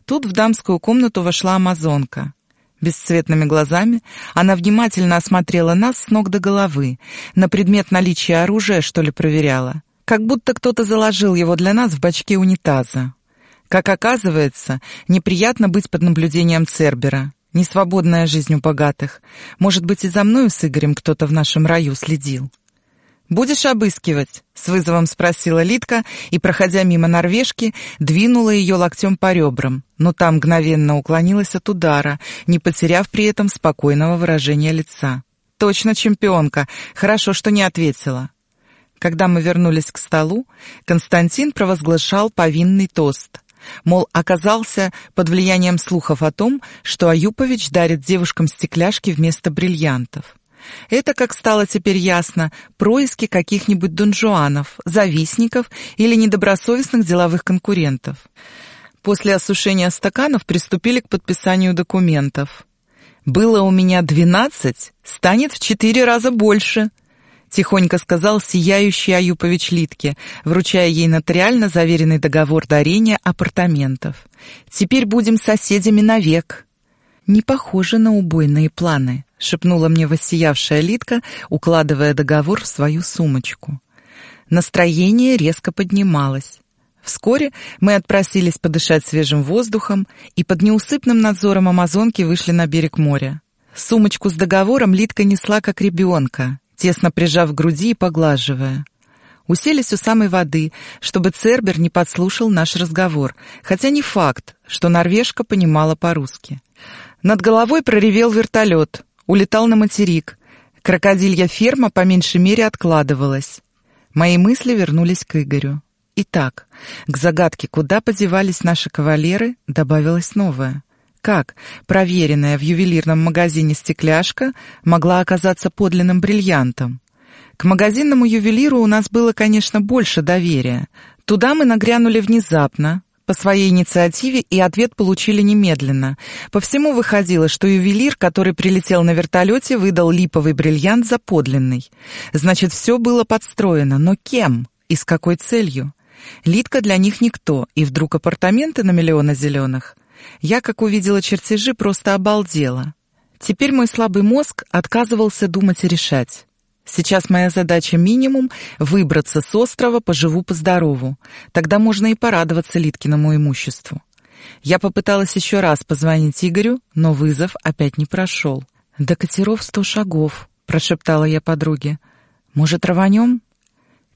Тут в дамскую комнату вошла амазонка. Бесцветными глазами она внимательно осмотрела нас с ног до головы, на предмет наличия оружия, что ли, проверяла. Как будто кто-то заложил его для нас в бачке унитаза. Как оказывается, неприятно быть под наблюдением Цербера. Несвободная жизнь у богатых. Может быть, и за мною с Игорем кто-то в нашем раю следил. «Будешь обыскивать?» — с вызовом спросила Литка и, проходя мимо норвежки, двинула ее локтем по ребрам, но там мгновенно уклонилась от удара, не потеряв при этом спокойного выражения лица. «Точно чемпионка. Хорошо, что не ответила». Когда мы вернулись к столу, Константин провозглашал повинный тост. Мол, оказался под влиянием слухов о том, что Аюпович дарит девушкам стекляшки вместо бриллиантов. Это, как стало теперь ясно, происки каких-нибудь донжуанов, завистников или недобросовестных деловых конкурентов. После осушения стаканов приступили к подписанию документов. «Было у меня двенадцать, станет в четыре раза больше», тихонько сказал сияющий Аюпович Литке, вручая ей нотариально заверенный договор дарения апартаментов. «Теперь будем соседями навек». «Не похоже на убойные планы», — шепнула мне воссиявшая Литка, укладывая договор в свою сумочку. Настроение резко поднималось. Вскоре мы отпросились подышать свежим воздухом и под неусыпным надзором амазонки вышли на берег моря. Сумочку с договором Литка несла как ребенка, тесно прижав к груди и поглаживая. Уселись у самой воды, чтобы Цербер не подслушал наш разговор, хотя не факт, что норвежка понимала по-русски. Над головой проревел вертолет, улетал на материк. Крокодилья ферма по меньшей мере откладывалась. Мои мысли вернулись к Игорю. Итак, к загадке, куда подевались наши кавалеры, добавилось новое — как проверенная в ювелирном магазине стекляшка могла оказаться подлинным бриллиантом? К магазинному ювелиру у нас было, конечно, больше доверия. Туда мы нагрянули внезапно, по своей инициативе, и ответ получили немедленно. По всему выходило, что ювелир, который прилетел на вертолете, выдал липовый бриллиант за подлинный. Значит, все было подстроено, но кем и с какой целью? Литка для них никто, и вдруг апартаменты на миллионы зеленых. Я, как увидела чертежи, просто обалдела. Теперь мой слабый мозг отказывался думать и решать. Сейчас моя задача минимум — выбраться с острова поживу-поздорову. Тогда можно и порадоваться Литкиному имуществу. Я попыталась еще раз позвонить Игорю, но вызов опять не прошел. «До катеров сто шагов», — прошептала я подруге. «Может, рванем?»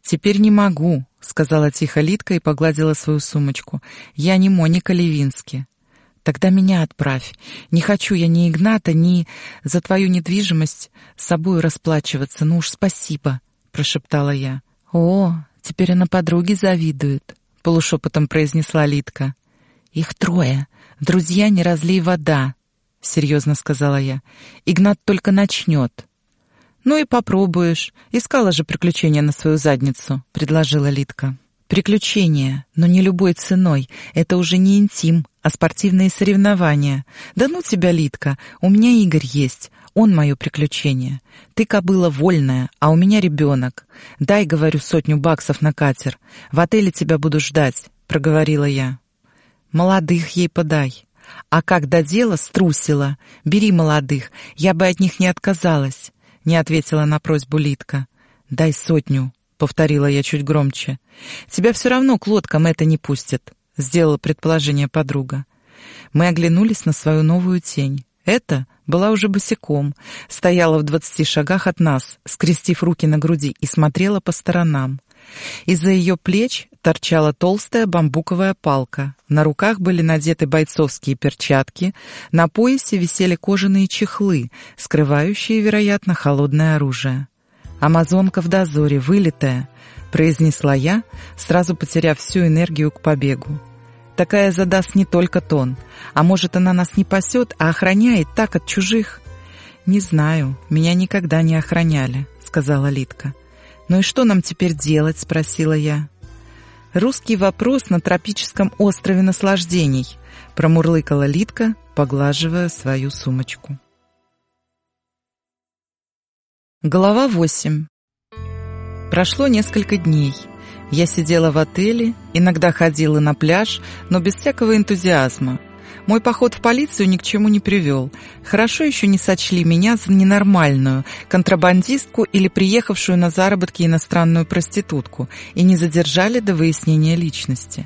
«Теперь не могу», — сказала тихо Литка и погладила свою сумочку. «Я не Моника Левински». Тогда меня отправь. Не хочу я ни Игната, ни за твою недвижимость с собой расплачиваться. Ну уж спасибо, прошептала я. О, теперь она подруге завидует, полушепотом произнесла Литка. Их трое. Друзья, не разлей вода, серьезно сказала я. Игнат только начнет. Ну и попробуешь. Искала же приключения на свою задницу, предложила Литка. Приключения, но не любой ценой. Это уже не интим, а спортивные соревнования. Да ну тебя, Литка, у меня Игорь есть. Он мое приключение. Ты кобыла вольная, а у меня ребенок. Дай, говорю, сотню баксов на катер. В отеле тебя буду ждать, проговорила я. Молодых ей подай. А как до дела струсила. Бери молодых, я бы от них не отказалась, не ответила на просьбу Литка. Дай сотню, повторила я чуть громче. «Тебя все равно к лодкам это не пустит», — сделала предположение подруга. Мы оглянулись на свою новую тень. Это была уже босиком, стояла в двадцати шагах от нас, скрестив руки на груди и смотрела по сторонам. Из-за ее плеч торчала толстая бамбуковая палка. На руках были надеты бойцовские перчатки, на поясе висели кожаные чехлы, скрывающие, вероятно, холодное оружие. «Амазонка в дозоре, вылитая», — произнесла я, сразу потеряв всю энергию к побегу. Такая задаст не только тон. А может, она нас не пасет, а охраняет так от чужих? Не знаю, меня никогда не охраняли, сказала Литка. Ну и что нам теперь делать, спросила я. Русский вопрос на тропическом острове наслаждений, промурлыкала Литка, поглаживая свою сумочку. Глава 8. Прошло несколько дней. Я сидела в отеле, иногда ходила на пляж, но без всякого энтузиазма. Мой поход в полицию ни к чему не привел. Хорошо еще не сочли меня за ненормальную, контрабандистку или приехавшую на заработки иностранную проститутку и не задержали до выяснения личности.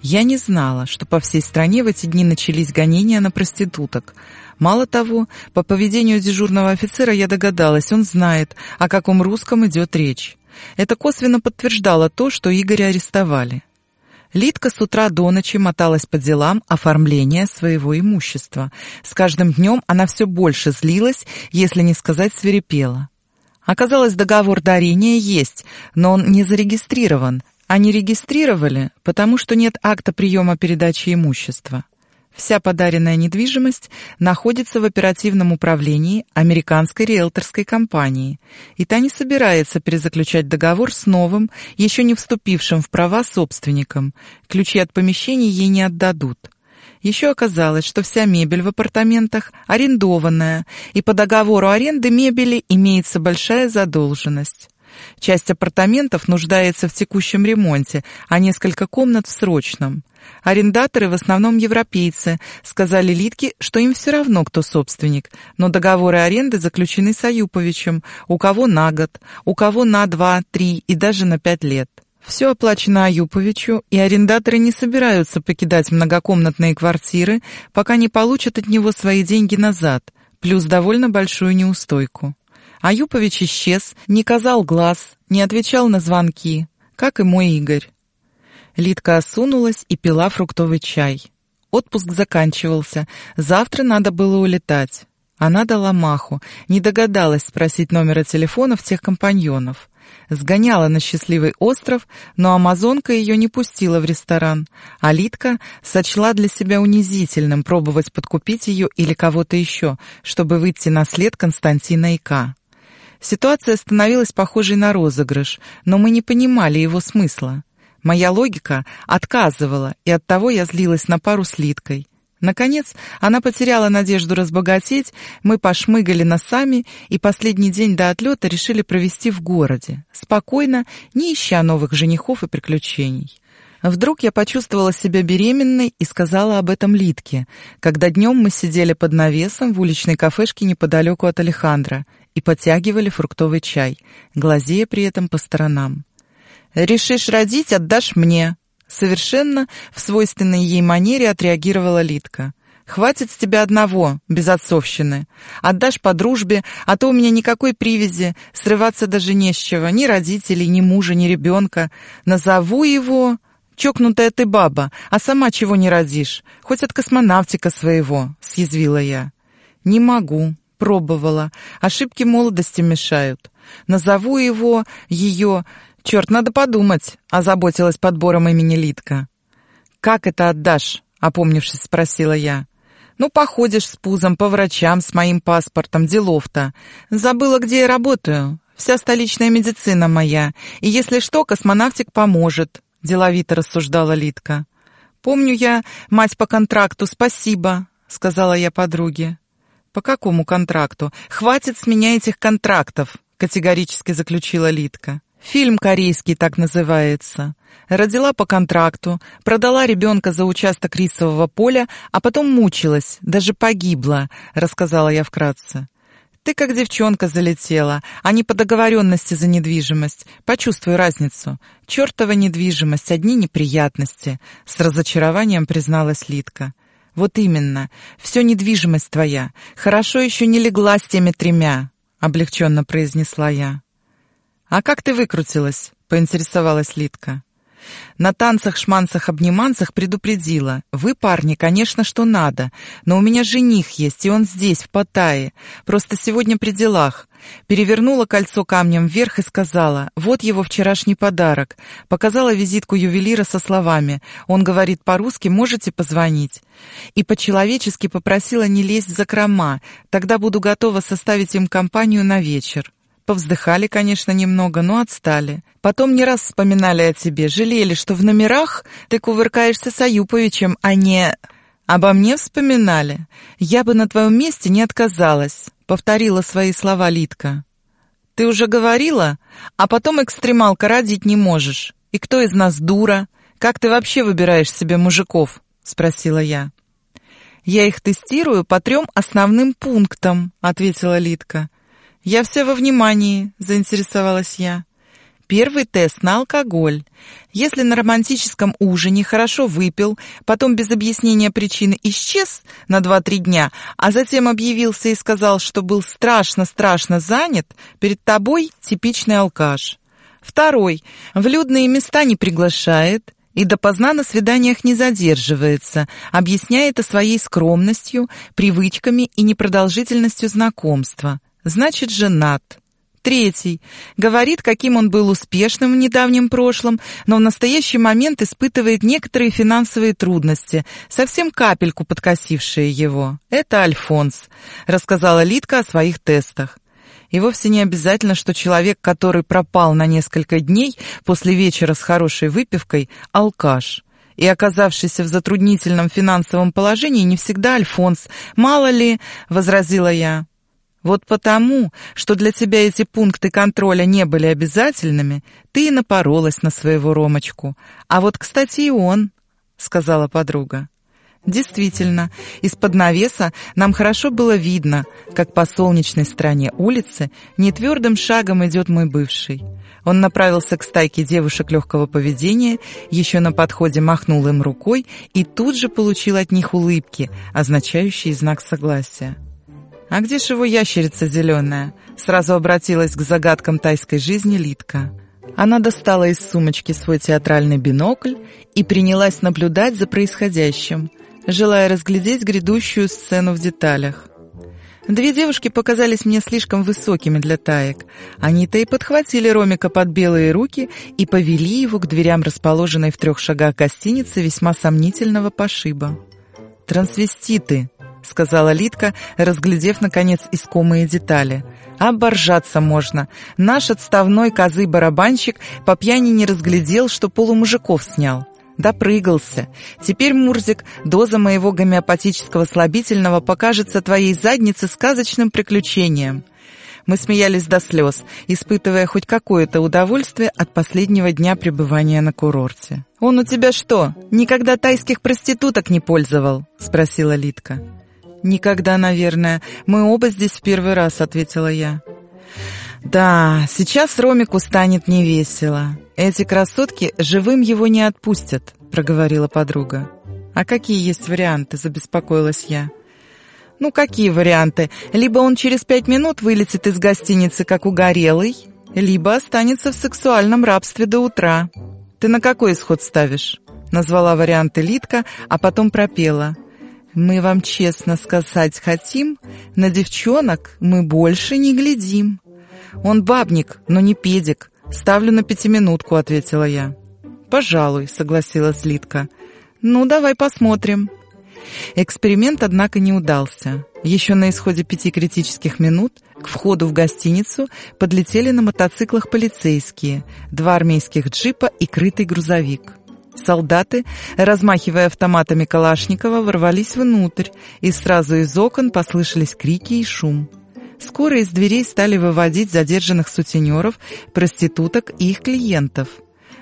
Я не знала, что по всей стране в эти дни начались гонения на проституток. Мало того, по поведению дежурного офицера я догадалась, он знает, о каком русском идет речь. Это косвенно подтверждало то, что Игоря арестовали. Лидка с утра до ночи моталась по делам оформления своего имущества. С каждым днем она все больше злилась, если не сказать свирепела. Оказалось, договор дарения есть, но он не зарегистрирован. А не регистрировали, потому что нет акта приема передачи имущества. Вся подаренная недвижимость находится в оперативном управлении американской риэлторской компании, и та не собирается перезаключать договор с новым, еще не вступившим в права собственником. Ключи от помещений ей не отдадут. Еще оказалось, что вся мебель в апартаментах арендованная, и по договору аренды мебели имеется большая задолженность. Часть апартаментов нуждается в текущем ремонте, а несколько комнат в срочном. Арендаторы в основном европейцы. Сказали Литке, что им все равно, кто собственник. Но договоры аренды заключены с Аюповичем. У кого на год, у кого на два, три и даже на пять лет. Все оплачено Аюповичу, и арендаторы не собираются покидать многокомнатные квартиры, пока не получат от него свои деньги назад, плюс довольно большую неустойку. Аюпович исчез, не казал глаз, не отвечал на звонки, как и мой Игорь. Лидка осунулась и пила фруктовый чай. Отпуск заканчивался, завтра надо было улетать. Она дала маху, не догадалась спросить номера телефонов тех компаньонов. Сгоняла на счастливый остров, но амазонка ее не пустила в ресторан, а Литка сочла для себя унизительным пробовать подкупить ее или кого-то еще, чтобы выйти на след Константина Ика. Ситуация становилась похожей на розыгрыш, но мы не понимали его смысла. Моя логика отказывала, и оттого я злилась на пару с Литкой. Наконец, она потеряла надежду разбогатеть, мы пошмыгали носами и последний день до отлета решили провести в городе, спокойно, не ища новых женихов и приключений. Вдруг я почувствовала себя беременной и сказала об этом Литке, когда днем мы сидели под навесом в уличной кафешке неподалеку от Алехандро и подтягивали фруктовый чай, глазея при этом по сторонам. «Решишь родить, отдашь мне», — совершенно в свойственной ей манере отреагировала Литка. «Хватит с тебя одного, без отцовщины. Отдашь по дружбе, а то у меня никакой привязи, срываться даже не с чего, ни родителей, ни мужа, ни ребенка. Назову его...» «Чокнутая ты баба, а сама чего не родишь? Хоть от космонавтика своего», — съязвила я. «Не могу», — пробовала. «Ошибки молодости мешают. Назову его, ее «Черт, надо подумать», — озаботилась подбором имени Литка. «Как это отдашь?» — опомнившись, спросила я. «Ну, походишь с пузом по врачам с моим паспортом, делов-то. Забыла, где я работаю. Вся столичная медицина моя. И если что, космонавтик поможет», — деловито рассуждала Литка. «Помню я, мать по контракту, спасибо», — сказала я подруге. «По какому контракту? Хватит с меня этих контрактов», — категорически заключила Литка. Фильм корейский так называется. Родила по контракту, продала ребенка за участок рисового поля, а потом мучилась, даже погибла, рассказала я вкратце. Ты как девчонка залетела, а не по договоренности за недвижимость. Почувствуй разницу. Чертова недвижимость, одни неприятности», — с разочарованием призналась Литка. «Вот именно. Все недвижимость твоя. Хорошо еще не легла с теми тремя», — облегченно произнесла я. «А как ты выкрутилась?» — поинтересовалась Литка. На танцах-шманцах-обниманцах предупредила. «Вы, парни, конечно, что надо, но у меня жених есть, и он здесь, в Паттайе. Просто сегодня при делах». Перевернула кольцо камнем вверх и сказала, «Вот его вчерашний подарок». Показала визитку ювелира со словами, «Он говорит по-русски, можете позвонить?» И по-человечески попросила не лезть в закрома, тогда буду готова составить им компанию на вечер. Повздыхали, конечно, немного, но отстали. Потом не раз вспоминали о тебе, жалели, что в номерах ты кувыркаешься с Аюповичем, а не... Обо мне вспоминали. Я бы на твоем месте не отказалась, повторила свои слова Литка. Ты уже говорила, а потом экстремалка родить не можешь. И кто из нас дура? Как ты вообще выбираешь себе мужиков? Спросила я. Я их тестирую по трем основным пунктам, ответила Литка. «Я все во внимании», — заинтересовалась я. Первый тест на алкоголь. Если на романтическом ужине хорошо выпил, потом без объяснения причины исчез на 2-3 дня, а затем объявился и сказал, что был страшно-страшно занят, перед тобой типичный алкаш. Второй. В людные места не приглашает, и допоздна на свиданиях не задерживается, объясняет это своей скромностью, привычками и непродолжительностью знакомства значит женат. Третий. Говорит, каким он был успешным в недавнем прошлом, но в настоящий момент испытывает некоторые финансовые трудности, совсем капельку подкосившие его. Это Альфонс, рассказала Литка о своих тестах. И вовсе не обязательно, что человек, который пропал на несколько дней после вечера с хорошей выпивкой, алкаш. И оказавшийся в затруднительном финансовом положении не всегда Альфонс. Мало ли, возразила я. Вот потому, что для тебя эти пункты контроля не были обязательными, ты и напоролась на своего Ромочку. А вот, кстати, и он, — сказала подруга. Действительно, из-под навеса нам хорошо было видно, как по солнечной стороне улицы нетвердым шагом идет мой бывший. Он направился к стайке девушек легкого поведения, еще на подходе махнул им рукой и тут же получил от них улыбки, означающие знак согласия. «А где ж его ящерица зеленая?» Сразу обратилась к загадкам тайской жизни Литка. Она достала из сумочки свой театральный бинокль и принялась наблюдать за происходящим, желая разглядеть грядущую сцену в деталях. Две девушки показались мне слишком высокими для таек. Они-то и подхватили Ромика под белые руки и повели его к дверям расположенной в трех шагах гостиницы весьма сомнительного пошиба. «Трансвеститы», — сказала Литка, разглядев, наконец, искомые детали. «Оборжаться можно. Наш отставной козы-барабанщик по пьяни не разглядел, что полумужиков снял. Допрыгался. Теперь, Мурзик, доза моего гомеопатического слабительного покажется твоей заднице сказочным приключением». Мы смеялись до слез, испытывая хоть какое-то удовольствие от последнего дня пребывания на курорте. «Он у тебя что, никогда тайских проституток не пользовал?» — спросила Литка. «Никогда, наверное. Мы оба здесь в первый раз», — ответила я. «Да, сейчас Ромику станет невесело. Эти красотки живым его не отпустят», — проговорила подруга. «А какие есть варианты?» — забеспокоилась я. «Ну, какие варианты? Либо он через пять минут вылетит из гостиницы, как угорелый, либо останется в сексуальном рабстве до утра. Ты на какой исход ставишь?» Назвала варианты Литка, а потом пропела — мы вам честно сказать хотим, на девчонок мы больше не глядим. Он бабник, но не педик. Ставлю на пятиминутку, ответила я. Пожалуй, согласилась Литка. Ну, давай посмотрим. Эксперимент, однако, не удался. Еще на исходе пяти критических минут к входу в гостиницу подлетели на мотоциклах полицейские, два армейских джипа и крытый грузовик. Солдаты, размахивая автоматами Калашникова, ворвались внутрь, и сразу из окон послышались крики и шум. Скоро из дверей стали выводить задержанных сутенеров, проституток и их клиентов.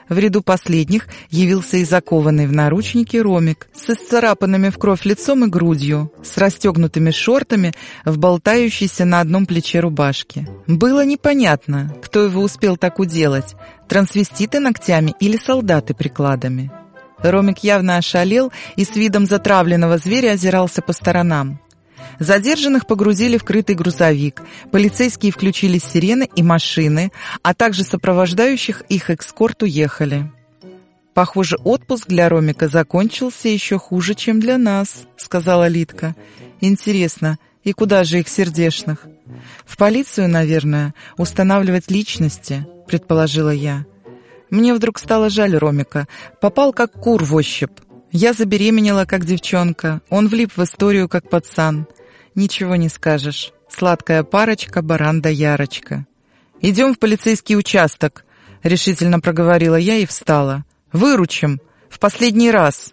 В ряду последних явился и закованный в наручники Ромик с исцарапанными в кровь лицом и грудью, с расстегнутыми шортами в болтающейся на одном плече рубашке. Было непонятно, кто его успел так уделать, трансвеститы ногтями или солдаты прикладами. Ромик явно ошалел и с видом затравленного зверя озирался по сторонам. Задержанных погрузили в крытый грузовик, полицейские включили сирены и машины, а также сопровождающих их экскорт уехали. «Похоже, отпуск для Ромика закончился еще хуже, чем для нас», — сказала Литка. «Интересно, и куда же их сердешных?» «В полицию, наверное, устанавливать личности», — предположила я. Мне вдруг стало жаль Ромика. Попал как кур в ощупь. Я забеременела, как девчонка. Он влип в историю, как пацан. Ничего не скажешь. Сладкая парочка, баран да ярочка. «Идем в полицейский участок», — решительно проговорила я и встала. «Выручим. В последний раз».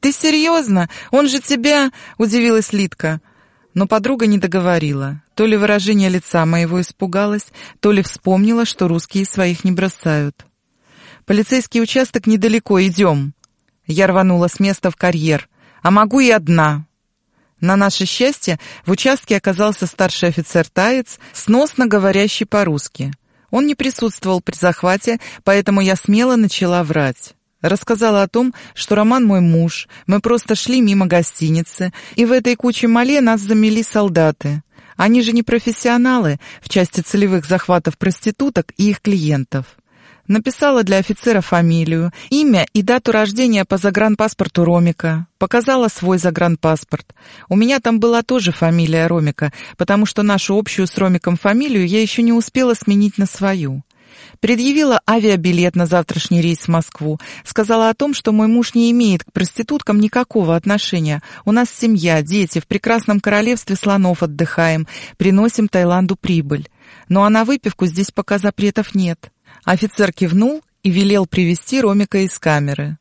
«Ты серьезно? Он же тебя...» — удивилась Литка. Но подруга не договорила. То ли выражение лица моего испугалось, то ли вспомнила, что русские своих не бросают. «Полицейский участок недалеко, идем». Я рванула с места в карьер. «А могу и одна». На наше счастье, в участке оказался старший офицер Таец, сносно говорящий по-русски. Он не присутствовал при захвате, поэтому я смело начала врать. Рассказала о том, что Роман мой муж, мы просто шли мимо гостиницы, и в этой куче мале нас замели солдаты. Они же не профессионалы в части целевых захватов проституток и их клиентов. Написала для офицера фамилию, имя и дату рождения по загранпаспорту Ромика. Показала свой загранпаспорт. У меня там была тоже фамилия Ромика, потому что нашу общую с Ромиком фамилию я еще не успела сменить на свою. Предъявила авиабилет на завтрашний рейс в Москву. Сказала о том, что мой муж не имеет к проституткам никакого отношения. У нас семья, дети, в прекрасном королевстве слонов отдыхаем, приносим Таиланду прибыль. Ну а на выпивку здесь пока запретов нет. Офицер кивнул и велел привести Ромика из камеры.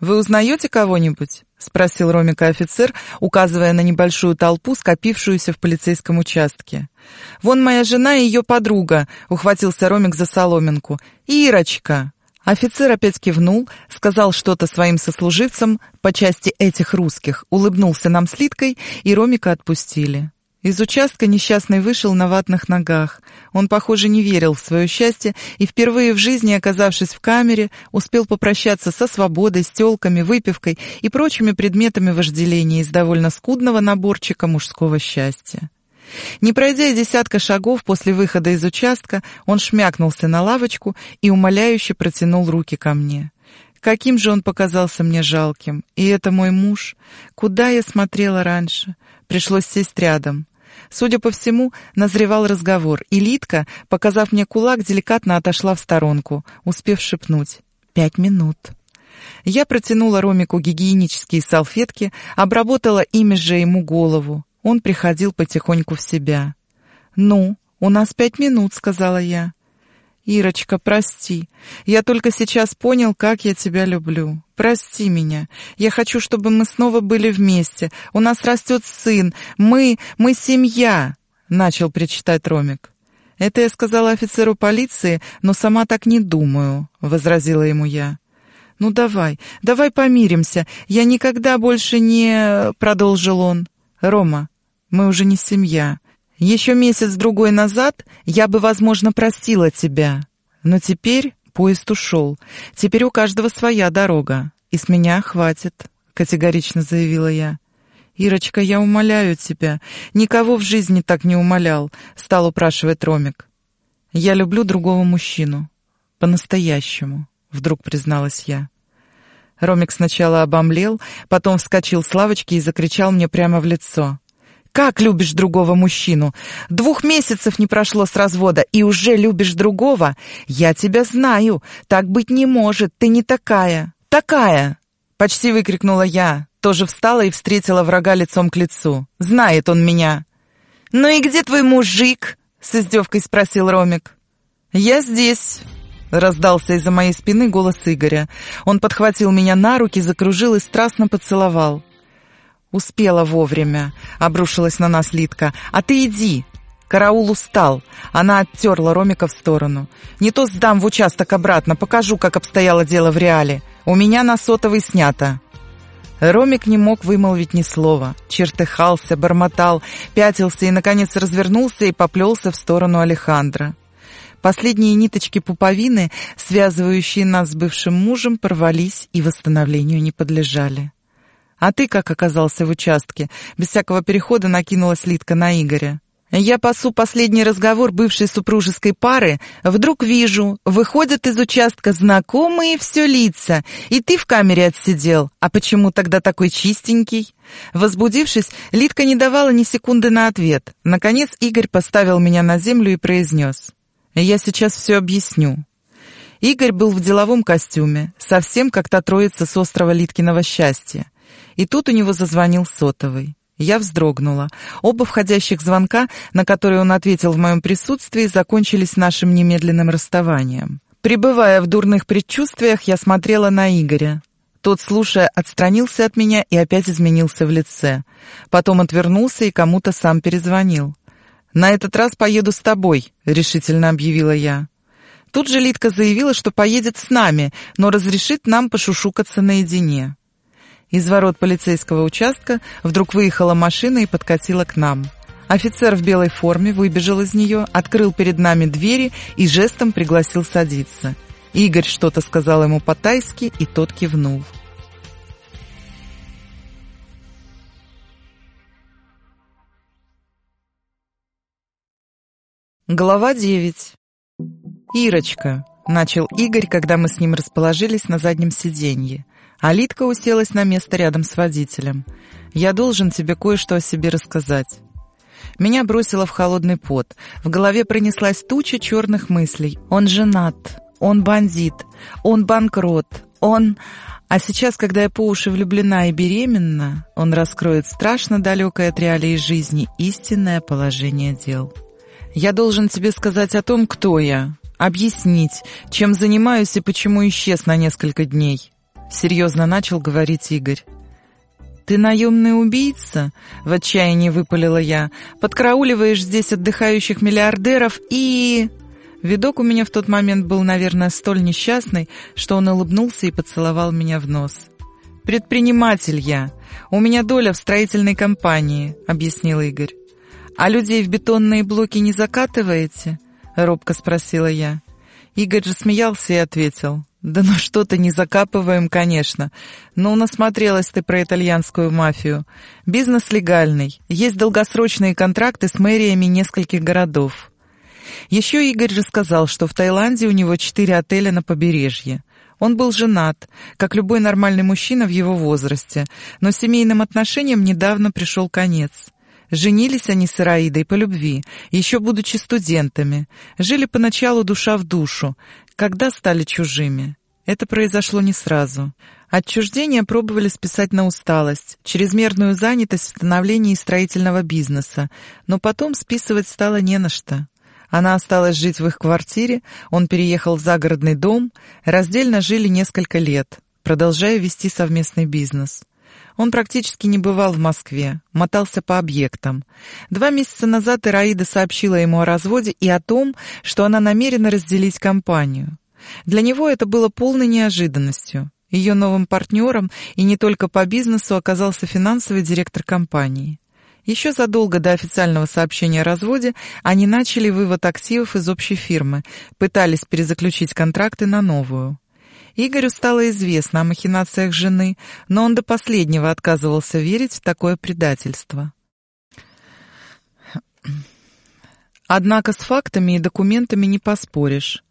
«Вы узнаете кого-нибудь?» — спросил Ромика офицер, указывая на небольшую толпу, скопившуюся в полицейском участке. «Вон моя жена и ее подруга», — ухватился Ромик за соломинку. «Ирочка!» Офицер опять кивнул, сказал что-то своим сослуживцам по части этих русских, улыбнулся нам с Литкой, и Ромика отпустили. Из участка несчастный вышел на ватных ногах. Он, похоже, не верил в свое счастье и впервые в жизни, оказавшись в камере, успел попрощаться со свободой, с тёлками, выпивкой и прочими предметами вожделения из довольно скудного наборчика мужского счастья. Не пройдя десятка шагов после выхода из участка, он шмякнулся на лавочку и умоляюще протянул руки ко мне. Каким же он показался мне жалким. И это мой муж. Куда я смотрела раньше? Пришлось сесть рядом. Судя по всему, назревал разговор, и Литка, показав мне кулак, деликатно отошла в сторонку, успев шепнуть «Пять минут». Я протянула Ромику гигиенические салфетки, обработала ими же ему голову. Он приходил потихоньку в себя. «Ну, у нас пять минут», — сказала я. «Ирочка, прости. Я только сейчас понял, как я тебя люблю. Прости меня. Я хочу, чтобы мы снова были вместе. У нас растет сын. Мы... мы семья!» — начал причитать Ромик. «Это я сказала офицеру полиции, но сама так не думаю», — возразила ему я. «Ну давай, давай помиримся. Я никогда больше не...» — продолжил он. «Рома, мы уже не семья. Еще месяц-другой назад я бы, возможно, простила тебя. Но теперь поезд ушел. Теперь у каждого своя дорога. И с меня хватит, категорично заявила я. «Ирочка, я умоляю тебя. Никого в жизни так не умолял», — стал упрашивать Ромик. «Я люблю другого мужчину. По-настоящему», — вдруг призналась я. Ромик сначала обомлел, потом вскочил с лавочки и закричал мне прямо в лицо. Как любишь другого мужчину? Двух месяцев не прошло с развода, и уже любишь другого? Я тебя знаю. Так быть не может. Ты не такая. Такая!» Почти выкрикнула я. Тоже встала и встретила врага лицом к лицу. «Знает он меня». «Ну и где твой мужик?» С издевкой спросил Ромик. «Я здесь». Раздался из-за моей спины голос Игоря. Он подхватил меня на руки, закружил и страстно поцеловал. «Успела вовремя», — обрушилась на нас Литка. «А ты иди!» Караул устал. Она оттерла Ромика в сторону. «Не то сдам в участок обратно, покажу, как обстояло дело в реале. У меня на сотовый снято». Ромик не мог вымолвить ни слова. Чертыхался, бормотал, пятился и, наконец, развернулся и поплелся в сторону Алехандра. Последние ниточки пуповины, связывающие нас с бывшим мужем, порвались и восстановлению не подлежали. «А ты как оказался в участке?» Без всякого перехода накинулась Литка на Игоря. Я пасу последний разговор бывшей супружеской пары, вдруг вижу, выходят из участка знакомые все лица, и ты в камере отсидел. А почему тогда такой чистенький? Возбудившись, Литка не давала ни секунды на ответ. Наконец Игорь поставил меня на землю и произнес. «Я сейчас все объясню». Игорь был в деловом костюме, совсем как та троица с острова Литкиного счастья. И тут у него зазвонил сотовый. Я вздрогнула. Оба входящих звонка, на которые он ответил в моем присутствии, закончились нашим немедленным расставанием. Пребывая в дурных предчувствиях, я смотрела на Игоря. Тот, слушая, отстранился от меня и опять изменился в лице. Потом отвернулся и кому-то сам перезвонил. «На этот раз поеду с тобой», — решительно объявила я. Тут же Литка заявила, что поедет с нами, но разрешит нам пошушукаться наедине. Из ворот полицейского участка вдруг выехала машина и подкатила к нам. Офицер в белой форме выбежал из нее, открыл перед нами двери и жестом пригласил садиться. Игорь что-то сказал ему по-тайски, и тот кивнул. Глава 9. «Ирочка», — начал Игорь, когда мы с ним расположились на заднем сиденье. Алитка уселась на место рядом с водителем. «Я должен тебе кое-что о себе рассказать». Меня бросило в холодный пот. В голове пронеслась туча черных мыслей. Он женат, он бандит, он банкрот, он... А сейчас, когда я по уши влюблена и беременна, он раскроет страшно далекое от реалий жизни истинное положение дел. Я должен тебе сказать о том, кто я, объяснить, чем занимаюсь и почему исчез на несколько дней. — серьезно начал говорить Игорь. «Ты наемный убийца?» — в отчаянии выпалила я. «Подкрауливаешь здесь отдыхающих миллиардеров и...» Видок у меня в тот момент был, наверное, столь несчастный, что он улыбнулся и поцеловал меня в нос. «Предприниматель я. У меня доля в строительной компании», — объяснил Игорь. «А людей в бетонные блоки не закатываете?» — робко спросила я. Игорь же смеялся и ответил. «Да ну что-то не закапываем, конечно. Ну, насмотрелась ты про итальянскую мафию. Бизнес легальный. Есть долгосрочные контракты с мэриями нескольких городов». Еще Игорь рассказал, что в Таиланде у него четыре отеля на побережье. Он был женат, как любой нормальный мужчина в его возрасте, но семейным отношениям недавно пришел конец. Женились они с Ираидой по любви, еще будучи студентами. Жили поначалу душа в душу, когда стали чужими. Это произошло не сразу. Отчуждение пробовали списать на усталость, чрезмерную занятость в становлении строительного бизнеса, но потом списывать стало не на что. Она осталась жить в их квартире, он переехал в загородный дом, раздельно жили несколько лет, продолжая вести совместный бизнес. Он практически не бывал в Москве, мотался по объектам. Два месяца назад Ираида сообщила ему о разводе и о том, что она намерена разделить компанию. Для него это было полной неожиданностью. Ее новым партнером и не только по бизнесу оказался финансовый директор компании. Еще задолго до официального сообщения о разводе они начали вывод активов из общей фирмы, пытались перезаключить контракты на новую. Игорю стало известно о махинациях жены, но он до последнего отказывался верить в такое предательство. Однако с фактами и документами не поспоришь.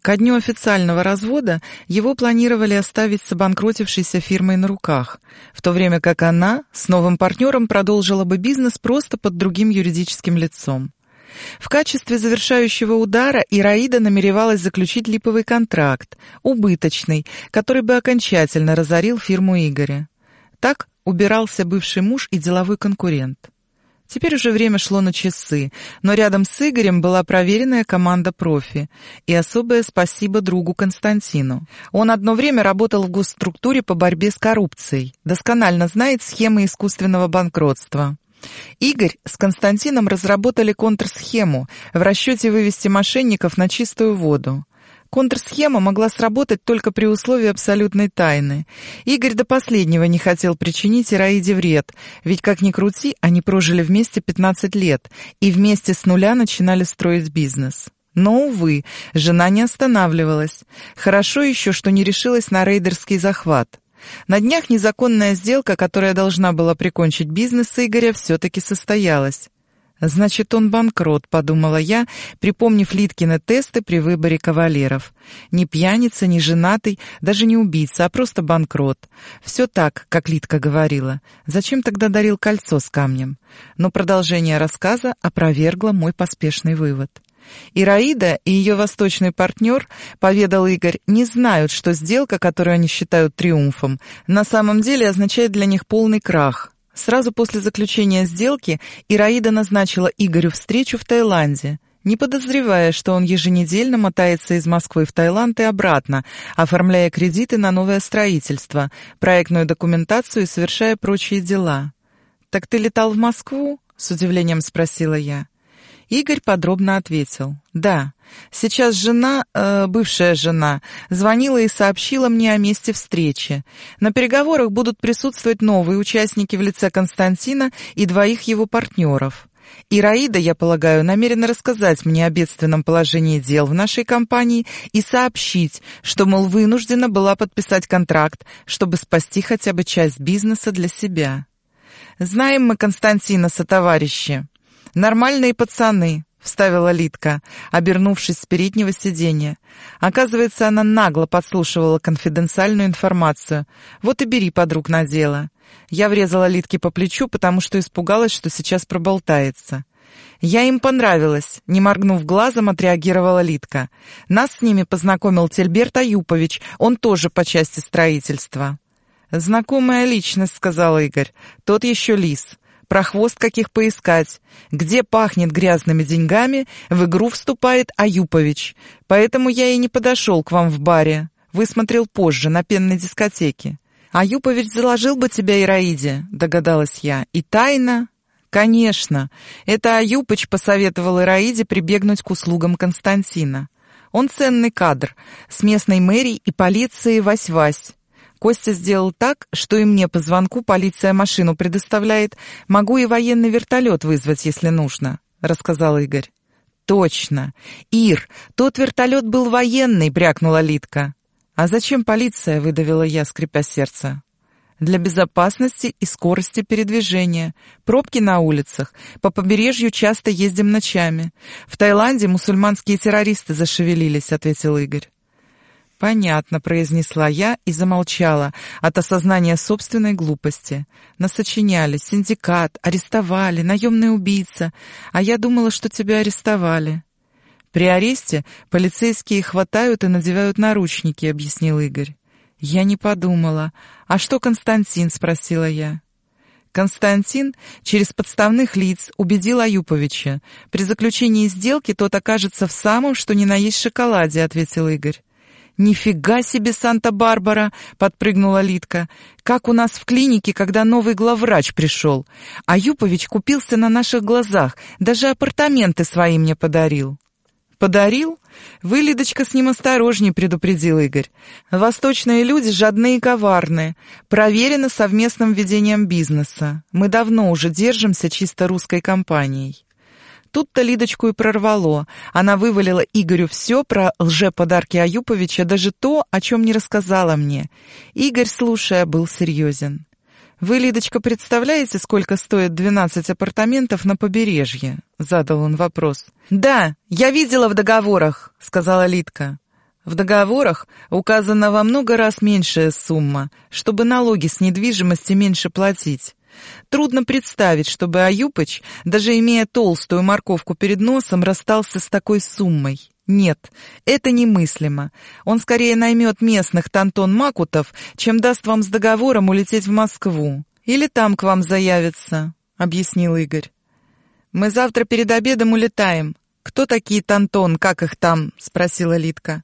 Ко дню официального развода его планировали оставить с обанкротившейся фирмой на руках, в то время как она с новым партнером продолжила бы бизнес просто под другим юридическим лицом. В качестве завершающего удара Ираида намеревалась заключить липовый контракт, убыточный, который бы окончательно разорил фирму Игоря. Так убирался бывший муж и деловой конкурент. Теперь уже время шло на часы, но рядом с Игорем была проверенная команда профи. И особое спасибо другу Константину. Он одно время работал в госструктуре по борьбе с коррупцией, досконально знает схемы искусственного банкротства. Игорь с Константином разработали контрсхему в расчете вывести мошенников на чистую воду. Контрсхема могла сработать только при условии абсолютной тайны. Игорь до последнего не хотел причинить Ираиде вред, ведь, как ни крути, они прожили вместе 15 лет и вместе с нуля начинали строить бизнес. Но, увы, жена не останавливалась. Хорошо еще, что не решилась на рейдерский захват. На днях незаконная сделка, которая должна была прикончить бизнес Игоря, все-таки состоялась. «Значит, он банкрот», — подумала я, припомнив Литкины тесты при выборе кавалеров. Не пьяница, не женатый, даже не убийца, а просто банкрот. Все так, как Литка говорила. Зачем тогда дарил кольцо с камнем? Но продолжение рассказа опровергло мой поспешный вывод. Ираида и ее восточный партнер, поведал Игорь, не знают, что сделка, которую они считают триумфом, на самом деле означает для них полный крах. Сразу после заключения сделки Ираида назначила Игорю встречу в Таиланде, не подозревая, что он еженедельно мотается из Москвы в Таиланд и обратно, оформляя кредиты на новое строительство, проектную документацию и совершая прочие дела. «Так ты летал в Москву?» — с удивлением спросила я. Игорь подробно ответил. «Да, сейчас жена, э, бывшая жена, звонила и сообщила мне о месте встречи. На переговорах будут присутствовать новые участники в лице Константина и двоих его партнеров. Ираида, я полагаю, намерена рассказать мне о бедственном положении дел в нашей компании и сообщить, что, мол, вынуждена была подписать контракт, чтобы спасти хотя бы часть бизнеса для себя. Знаем мы Константина сотоварищи. «Нормальные пацаны», — вставила Литка, обернувшись с переднего сиденья. Оказывается, она нагло подслушивала конфиденциальную информацию. Вот и бери подруг на дело. Я врезала Литке по плечу, потому что испугалась, что сейчас проболтается. «Я им понравилась», — не моргнув глазом, отреагировала Литка. «Нас с ними познакомил Тельберт Аюпович, он тоже по части строительства». «Знакомая личность», — сказал Игорь. «Тот еще лис. Про хвост каких поискать. Где пахнет грязными деньгами, в игру вступает Аюпович. Поэтому я и не подошел к вам в баре. Высмотрел позже, на пенной дискотеке. Аюпович заложил бы тебя Ираиде, догадалась я. И тайна... Конечно, это Аюпыч посоветовал Ираиде прибегнуть к услугам Константина. Он ценный кадр, с местной мэрией и полицией вась-вась. Костя сделал так, что и мне по звонку полиция машину предоставляет. Могу и военный вертолет вызвать, если нужно», — рассказал Игорь. «Точно. Ир, тот вертолет был военный», — брякнула Литка. «А зачем полиция?» — выдавила я, скрипя сердце. «Для безопасности и скорости передвижения. Пробки на улицах. По побережью часто ездим ночами. В Таиланде мусульманские террористы зашевелились», — ответил Игорь. «Понятно», — произнесла я и замолчала от осознания собственной глупости. Насочиняли, синдикат, арестовали, наемный убийца, а я думала, что тебя арестовали. «При аресте полицейские хватают и надевают наручники», — объяснил Игорь. Я не подумала. «А что Константин?» — спросила я. Константин через подставных лиц убедил Аюповича. «При заключении сделки тот окажется в самом, что ни на есть шоколаде», — ответил Игорь. «Нифига себе, Санта-Барбара!» — подпрыгнула Литка. «Как у нас в клинике, когда новый главврач пришел. А Юпович купился на наших глазах, даже апартаменты свои мне подарил». «Подарил? Вы, Лидочка, с ним осторожней», — предупредил Игорь. «Восточные люди жадные и коварные. Проверено совместным ведением бизнеса. Мы давно уже держимся чисто русской компанией». Тут-то Лидочку и прорвало. Она вывалила Игорю все про лже-подарки Аюповича, даже то, о чем не рассказала мне. Игорь, слушая, был серьезен. «Вы, Лидочка, представляете, сколько стоит 12 апартаментов на побережье?» — задал он вопрос. «Да, я видела в договорах», — сказала Лидка. В договорах указана во много раз меньшая сумма, чтобы налоги с недвижимости меньше платить. Трудно представить, чтобы Аюпыч, даже имея толстую морковку перед носом, расстался с такой суммой. Нет, это немыслимо. Он скорее наймет местных тантон-макутов, чем даст вам с договором улететь в Москву. Или там к вам заявится, — объяснил Игорь. Мы завтра перед обедом улетаем. Кто такие тантон, как их там? — спросила Литка.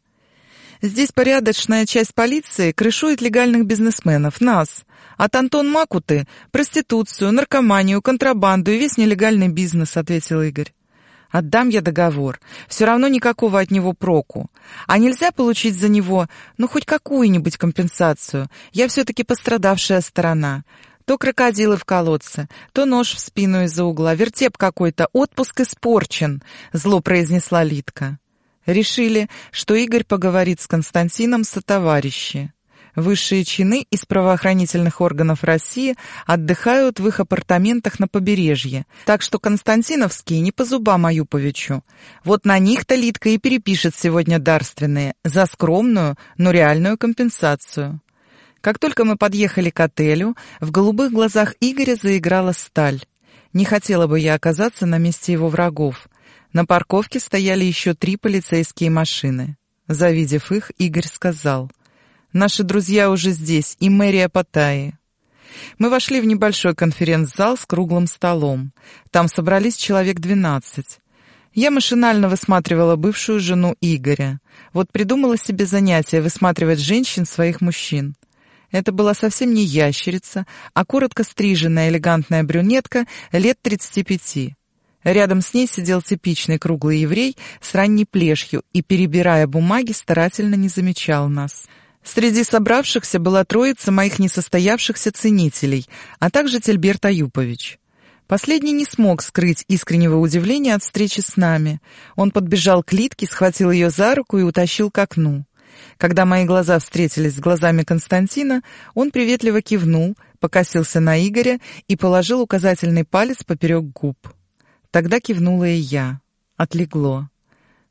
Здесь порядочная часть полиции крышует легальных бизнесменов, нас. От Антон Макуты — проституцию, наркоманию, контрабанду и весь нелегальный бизнес», — ответил Игорь. «Отдам я договор. Все равно никакого от него проку. А нельзя получить за него, ну, хоть какую-нибудь компенсацию? Я все-таки пострадавшая сторона. То крокодилы в колодце, то нож в спину из-за угла, вертеп какой-то, отпуск испорчен», — зло произнесла Литка. Решили, что Игорь поговорит с Константином сотоварищи. Высшие чины из правоохранительных органов России отдыхают в их апартаментах на побережье, так что Константиновские не по зубам Аюповичу. Вот на них-то Литка и перепишет сегодня дарственные за скромную, но реальную компенсацию. Как только мы подъехали к отелю, в голубых глазах Игоря заиграла сталь. Не хотела бы я оказаться на месте его врагов. На парковке стояли еще три полицейские машины. Завидев их, Игорь сказал, «Наши друзья уже здесь, и мэрия Паттайи». Мы вошли в небольшой конференц-зал с круглым столом. Там собрались человек двенадцать. Я машинально высматривала бывшую жену Игоря. Вот придумала себе занятие высматривать женщин своих мужчин. Это была совсем не ящерица, а коротко стриженная элегантная брюнетка лет тридцати пяти. Рядом с ней сидел типичный круглый еврей с ранней плешью и, перебирая бумаги, старательно не замечал нас. Среди собравшихся была троица моих несостоявшихся ценителей, а также Тельберт Аюпович. Последний не смог скрыть искреннего удивления от встречи с нами. Он подбежал к Литке, схватил ее за руку и утащил к окну. Когда мои глаза встретились с глазами Константина, он приветливо кивнул, покосился на Игоря и положил указательный палец поперек губ. Тогда кивнула и я. Отлегло.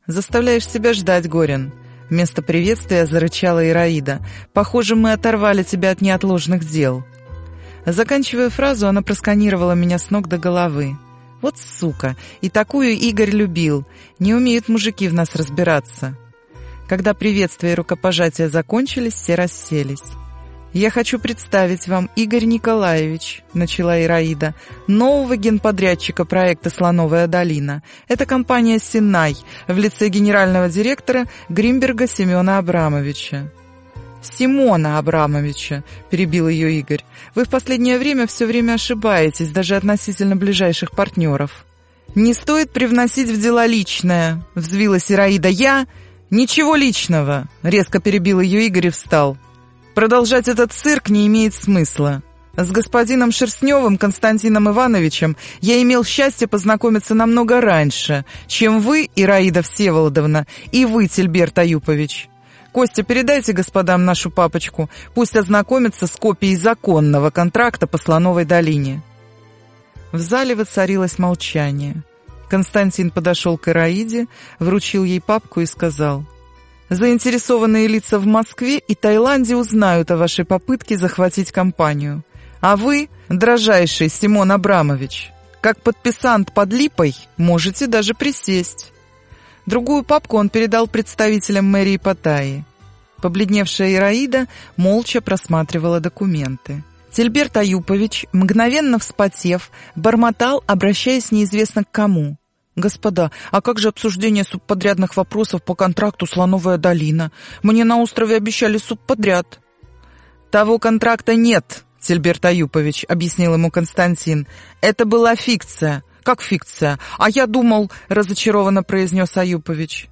«Заставляешь себя ждать, Горин». Вместо приветствия зарычала Ираида. «Похоже, мы оторвали тебя от неотложных дел». Заканчивая фразу, она просканировала меня с ног до головы. «Вот сука! И такую Игорь любил! Не умеют мужики в нас разбираться!» Когда приветствия и рукопожатия закончились, все расселись. «Я хочу представить вам Игорь Николаевич», — начала Ираида, «нового генподрядчика проекта «Слоновая долина». Это компания «Синай» в лице генерального директора Гримберга Семена Абрамовича». «Симона Абрамовича», — перебил ее Игорь. «Вы в последнее время все время ошибаетесь, даже относительно ближайших партнеров». «Не стоит привносить в дела личное», — взвилась Ираида. «Я...» «Ничего личного», — резко перебил ее Игорь и встал. Продолжать этот цирк не имеет смысла. С господином Шерстневым Константином Ивановичем я имел счастье познакомиться намного раньше, чем вы, Ираида Всеволодовна, и вы, Тильберт Аюпович. Костя, передайте господам нашу папочку, пусть ознакомятся с копией законного контракта по Слоновой долине». В зале воцарилось молчание. Константин подошел к Ираиде, вручил ей папку и сказал – Заинтересованные лица в Москве и Таиланде узнают о вашей попытке захватить компанию. А вы, дрожайший Симон Абрамович, как подписант под липой, можете даже присесть. Другую папку он передал представителям мэрии Паттайи. Побледневшая Ираида молча просматривала документы. Тельберт Аюпович, мгновенно вспотев, бормотал, обращаясь неизвестно к кому. «Господа, а как же обсуждение субподрядных вопросов по контракту «Слоновая долина»? Мне на острове обещали субподряд». «Того контракта нет», — Тильберт Аюпович объяснил ему Константин. «Это была фикция». «Как фикция? А я думал», — разочарованно произнес Аюпович.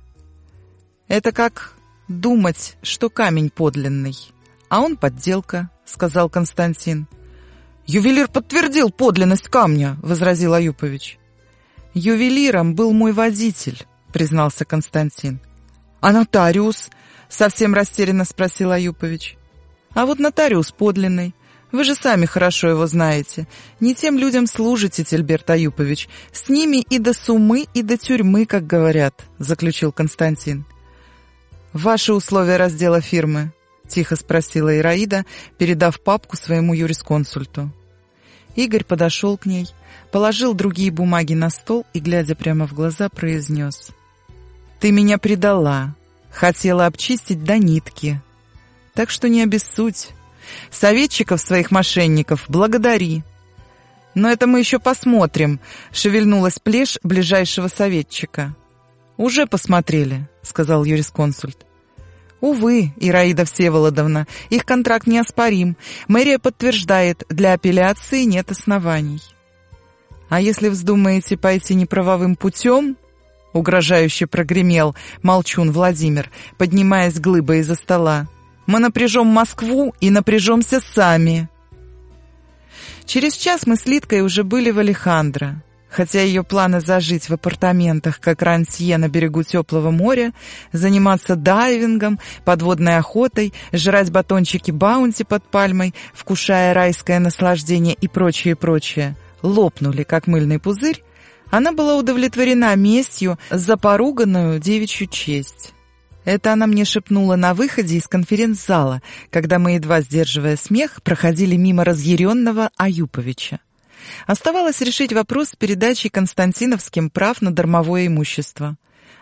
«Это как думать, что камень подлинный, а он подделка», — сказал Константин. «Ювелир подтвердил подлинность камня», — возразил Аюпович. «Ювелиром был мой водитель», — признался Константин. «А нотариус?» — совсем растерянно спросил Аюпович. «А вот нотариус подлинный. Вы же сами хорошо его знаете. Не тем людям служите, Тельберт Аюпович. С ними и до сумы, и до тюрьмы, как говорят», — заключил Константин. «Ваши условия раздела фирмы?» — тихо спросила Ираида, передав папку своему юрисконсульту. Игорь подошел к ней, положил другие бумаги на стол и, глядя прямо в глаза, произнес. «Ты меня предала, хотела обчистить до нитки. Так что не обессудь. Советчиков своих мошенников благодари». «Но это мы еще посмотрим», — шевельнулась плешь ближайшего советчика. «Уже посмотрели», — сказал юрисконсульт. Увы, Ираида Всеволодовна, их контракт неоспорим. Мэрия подтверждает, для апелляции нет оснований. А если вздумаете пойти неправовым путем, угрожающе прогремел молчун Владимир, поднимаясь глыбой из-за стола, мы напряжем Москву и напряжемся сами. Через час мы с Литкой уже были в Алехандро. Хотя ее планы зажить в апартаментах, как рантье на берегу теплого моря, заниматься дайвингом, подводной охотой, жрать батончики баунти под пальмой, вкушая райское наслаждение и прочее, прочее, лопнули, как мыльный пузырь, она была удовлетворена местью за поруганную девичью честь. Это она мне шепнула на выходе из конференц-зала, когда мы, едва сдерживая смех, проходили мимо разъяренного Аюповича. Оставалось решить вопрос с передачей Константиновским прав на дармовое имущество.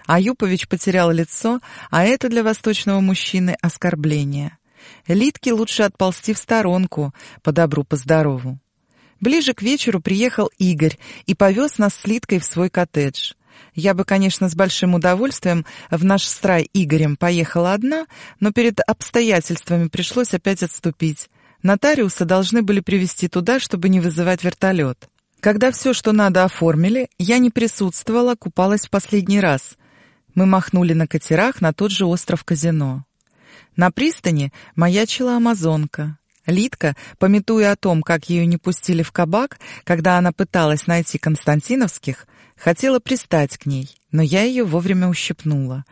Аюпович потерял лицо, а это для восточного мужчины оскорбление. Литке лучше отползти в сторонку, по добру, по здорову. Ближе к вечеру приехал Игорь и повез нас с Литкой в свой коттедж. Я бы, конечно, с большим удовольствием в наш страй Игорем поехала одна, но перед обстоятельствами пришлось опять отступить. Нотариуса должны были привезти туда, чтобы не вызывать вертолет. Когда все, что надо, оформили, я не присутствовала, купалась в последний раз. Мы махнули на катерах на тот же остров Казино. На пристани маячила амазонка. Лидка, пометуя о том, как ее не пустили в кабак, когда она пыталась найти Константиновских, хотела пристать к ней, но я ее вовремя ущипнула.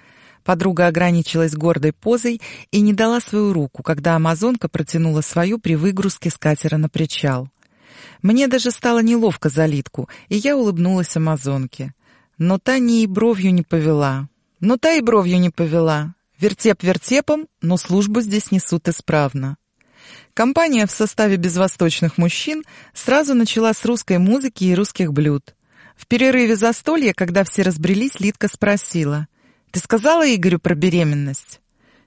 Подруга ограничилась гордой позой и не дала свою руку, когда амазонка протянула свою при выгрузке с катера на причал. Мне даже стало неловко за Лидку, и я улыбнулась амазонке. Но та ни и бровью не повела. Но та и бровью не повела. Вертеп вертепом, но службу здесь несут исправно. Компания в составе безвосточных мужчин сразу начала с русской музыки и русских блюд. В перерыве застолья, когда все разбрелись, Лидка спросила. «Ты сказала Игорю про беременность?»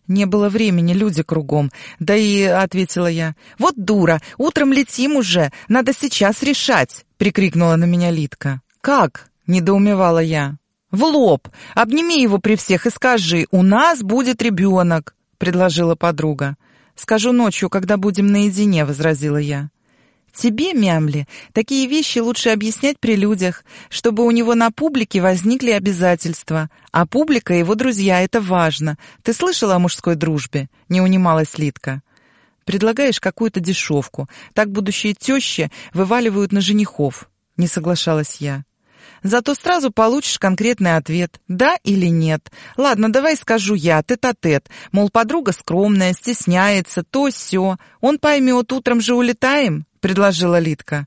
«Не было времени, люди кругом. Да и...» — ответила я. «Вот дура! Утром летим уже! Надо сейчас решать!» — прикрикнула на меня Лидка. «Как?» — недоумевала я. «В лоб! Обними его при всех и скажи, у нас будет ребенок!» — предложила подруга. «Скажу ночью, когда будем наедине», — возразила я. «Тебе, Мямли, такие вещи лучше объяснять при людях, чтобы у него на публике возникли обязательства. А публика — его друзья, это важно. Ты слышала о мужской дружбе?» — не унималась Литка. «Предлагаешь какую-то дешевку. Так будущие тещи вываливают на женихов», — не соглашалась я. Зато сразу получишь конкретный ответ, да или нет. Ладно, давай скажу я, тет-а-тет. Мол, подруга скромная, стесняется, то все. Он поймет, утром же улетаем, предложила Литка.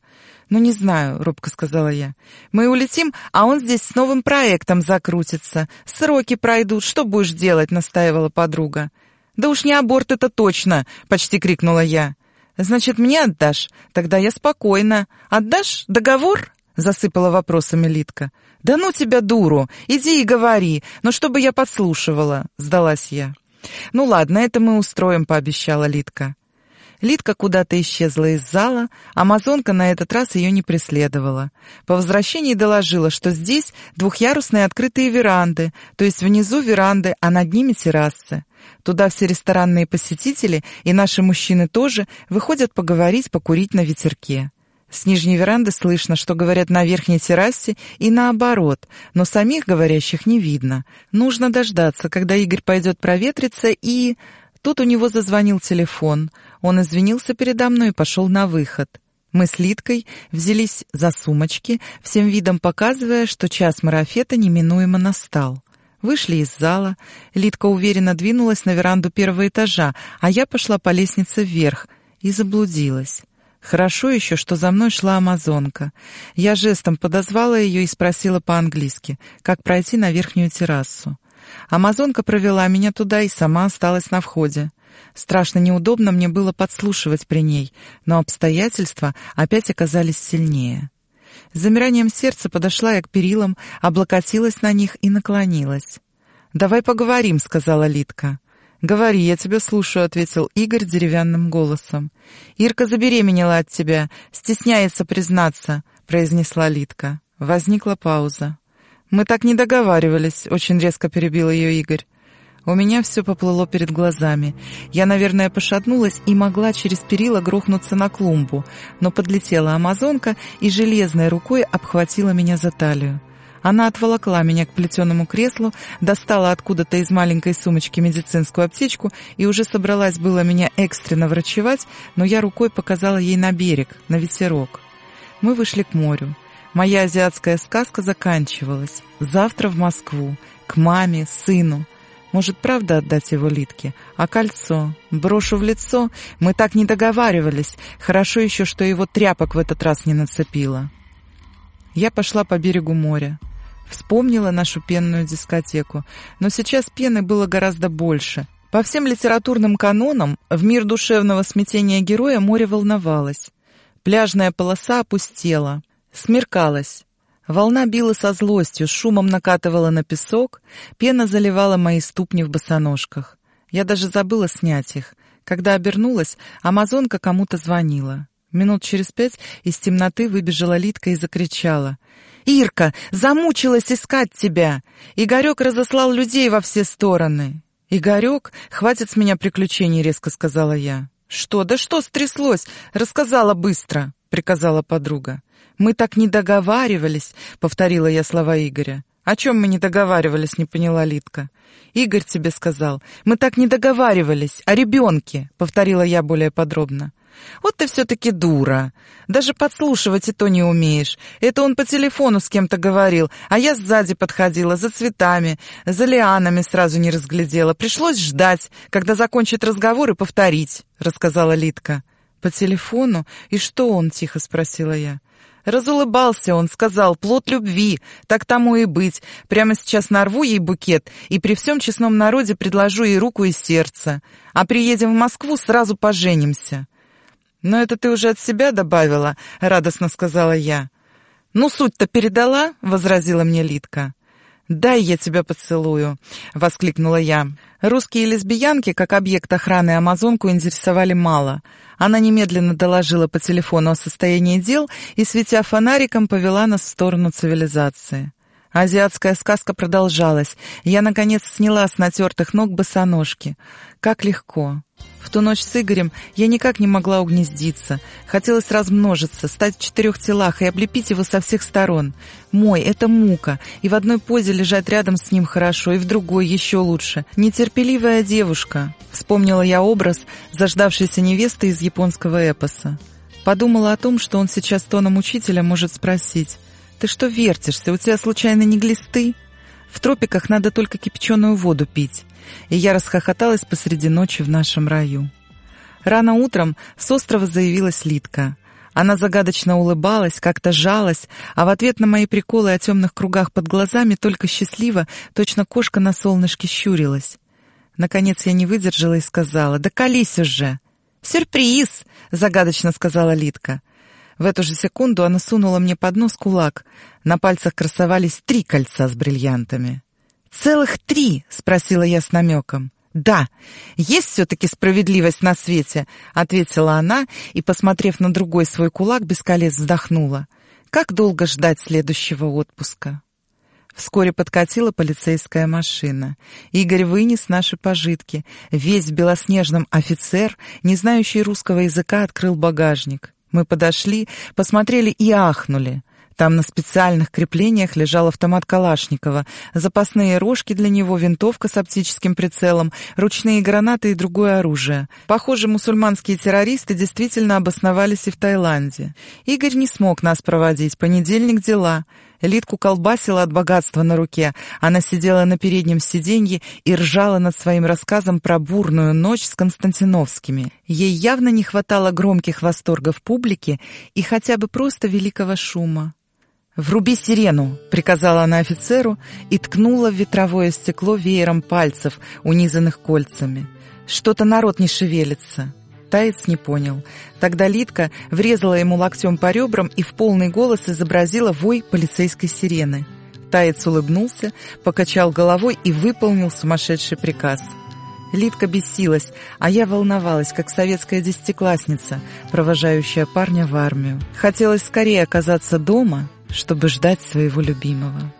«Ну, не знаю», — робко сказала я. «Мы улетим, а он здесь с новым проектом закрутится. Сроки пройдут, что будешь делать?» — настаивала подруга. «Да уж не аборт это точно!» — почти крикнула я. «Значит, мне отдашь? Тогда я спокойна. Отдашь? Договор?» засыпала вопросами Литка. «Да ну тебя, дуру! Иди и говори, но чтобы я подслушивала», — сдалась я. «Ну ладно, это мы устроим», — пообещала Литка. Литка куда-то исчезла из зала, амазонка на этот раз ее не преследовала. По возвращении доложила, что здесь двухъярусные открытые веранды, то есть внизу веранды, а над ними террасы. Туда все ресторанные посетители, и наши мужчины тоже, выходят поговорить, покурить на ветерке. С нижней веранды слышно, что говорят на верхней террасе и наоборот, но самих говорящих не видно. Нужно дождаться, когда Игорь пойдет проветриться и... Тут у него зазвонил телефон. Он извинился передо мной и пошел на выход. Мы с Литкой взялись за сумочки, всем видом показывая, что час марафета неминуемо настал. Вышли из зала. Литка уверенно двинулась на веранду первого этажа, а я пошла по лестнице вверх и заблудилась. Хорошо еще, что за мной шла амазонка. Я жестом подозвала ее и спросила по-английски, как пройти на верхнюю террасу. Амазонка провела меня туда и сама осталась на входе. Страшно неудобно мне было подслушивать при ней, но обстоятельства опять оказались сильнее. С замиранием сердца подошла я к перилам, облокотилась на них и наклонилась. «Давай поговорим», — сказала Литка. «Говори, я тебя слушаю», — ответил Игорь деревянным голосом. «Ирка забеременела от тебя, стесняется признаться», — произнесла Литка. Возникла пауза. «Мы так не договаривались», — очень резко перебил ее Игорь. У меня все поплыло перед глазами. Я, наверное, пошатнулась и могла через перила грохнуться на клумбу, но подлетела амазонка и железной рукой обхватила меня за талию. Она отволокла меня к плетеному креслу, достала откуда-то из маленькой сумочки медицинскую аптечку и уже собралась было меня экстренно врачевать, но я рукой показала ей на берег, на ветерок. Мы вышли к морю. Моя азиатская сказка заканчивалась. Завтра в Москву, к маме, сыну. Может, правда отдать его Литке? А кольцо? Брошу в лицо? Мы так не договаривались. Хорошо еще, что его тряпок в этот раз не нацепила. Я пошла по берегу моря. Вспомнила нашу пенную дискотеку. Но сейчас пены было гораздо больше. По всем литературным канонам в мир душевного смятения героя море волновалось. Пляжная полоса опустела. Смеркалась. Волна била со злостью, шумом накатывала на песок, пена заливала мои ступни в босоножках. Я даже забыла снять их. Когда обернулась, амазонка кому-то звонила. Минут через пять из темноты выбежала Литка и закричала. «Ирка, замучилась искать тебя! Игорек разослал людей во все стороны!» «Игорек, хватит с меня приключений», — резко сказала я. «Что? Да что стряслось? Рассказала быстро», — приказала подруга. «Мы так не договаривались», — повторила я слова Игоря. «О чем мы не договаривались?» — не поняла Литка. «Игорь тебе сказал. Мы так не договаривались. О ребенке», — повторила я более подробно. «Вот ты все-таки дура. Даже подслушивать и то не умеешь. Это он по телефону с кем-то говорил, а я сзади подходила, за цветами, за лианами сразу не разглядела. Пришлось ждать, когда закончит разговор и повторить», — рассказала Литка. «По телефону? И что он?» — тихо спросила я. Разулыбался он, сказал, плод любви, так тому и быть. Прямо сейчас нарву ей букет и при всем честном народе предложу ей руку и сердце. А приедем в Москву, сразу поженимся. «Но это ты уже от себя добавила», — радостно сказала я. «Ну, суть-то передала?» — возразила мне Литка. «Дай я тебя поцелую», — воскликнула я. Русские лесбиянки, как объект охраны Амазонку, интересовали мало. Она немедленно доложила по телефону о состоянии дел и, светя фонариком, повела нас в сторону цивилизации. Азиатская сказка продолжалась. Я, наконец, сняла с натертых ног босоножки. Как легко. В ту ночь с Игорем я никак не могла угнездиться. Хотелось размножиться, стать в четырех телах и облепить его со всех сторон. Мой — это мука, и в одной позе лежать рядом с ним хорошо, и в другой еще лучше. Нетерпеливая девушка. Вспомнила я образ заждавшейся невесты из японского эпоса. Подумала о том, что он сейчас тоном учителя может спросить. «Ты что вертишься? У тебя случайно не глисты?» В тропиках надо только кипяченую воду пить. И я расхохоталась посреди ночи в нашем раю. Рано утром с острова заявилась Литка. Она загадочно улыбалась, как-то жалась, а в ответ на мои приколы о темных кругах под глазами только счастливо, точно кошка на солнышке щурилась. Наконец я не выдержала и сказала, «Да колись уже!» «Сюрприз!» — загадочно сказала Литка. В эту же секунду она сунула мне под нос кулак. На пальцах красовались три кольца с бриллиантами. «Целых три?» — спросила я с намеком. «Да, есть все-таки справедливость на свете», — ответила она и, посмотрев на другой свой кулак, без колец вздохнула. «Как долго ждать следующего отпуска?» Вскоре подкатила полицейская машина. Игорь вынес наши пожитки. Весь в белоснежном офицер, не знающий русского языка, открыл багажник. Мы подошли, посмотрели и ахнули. Там на специальных креплениях лежал автомат Калашникова, запасные рожки для него, винтовка с оптическим прицелом, ручные гранаты и другое оружие. Похоже, мусульманские террористы действительно обосновались и в Таиланде. Игорь не смог нас проводить, понедельник дела. Литку колбасила от богатства на руке. Она сидела на переднем сиденье и ржала над своим рассказом про бурную ночь с Константиновскими. Ей явно не хватало громких восторгов публики и хотя бы просто великого шума. «Вруби сирену!» — приказала она офицеру и ткнула в ветровое стекло веером пальцев, унизанных кольцами. «Что-то народ не шевелится!» Таец не понял. Тогда Литка врезала ему локтем по ребрам и в полный голос изобразила вой полицейской сирены. Таец улыбнулся, покачал головой и выполнил сумасшедший приказ. Литка бесилась, а я волновалась, как советская десятиклассница, провожающая парня в армию. Хотелось скорее оказаться дома, чтобы ждать своего любимого.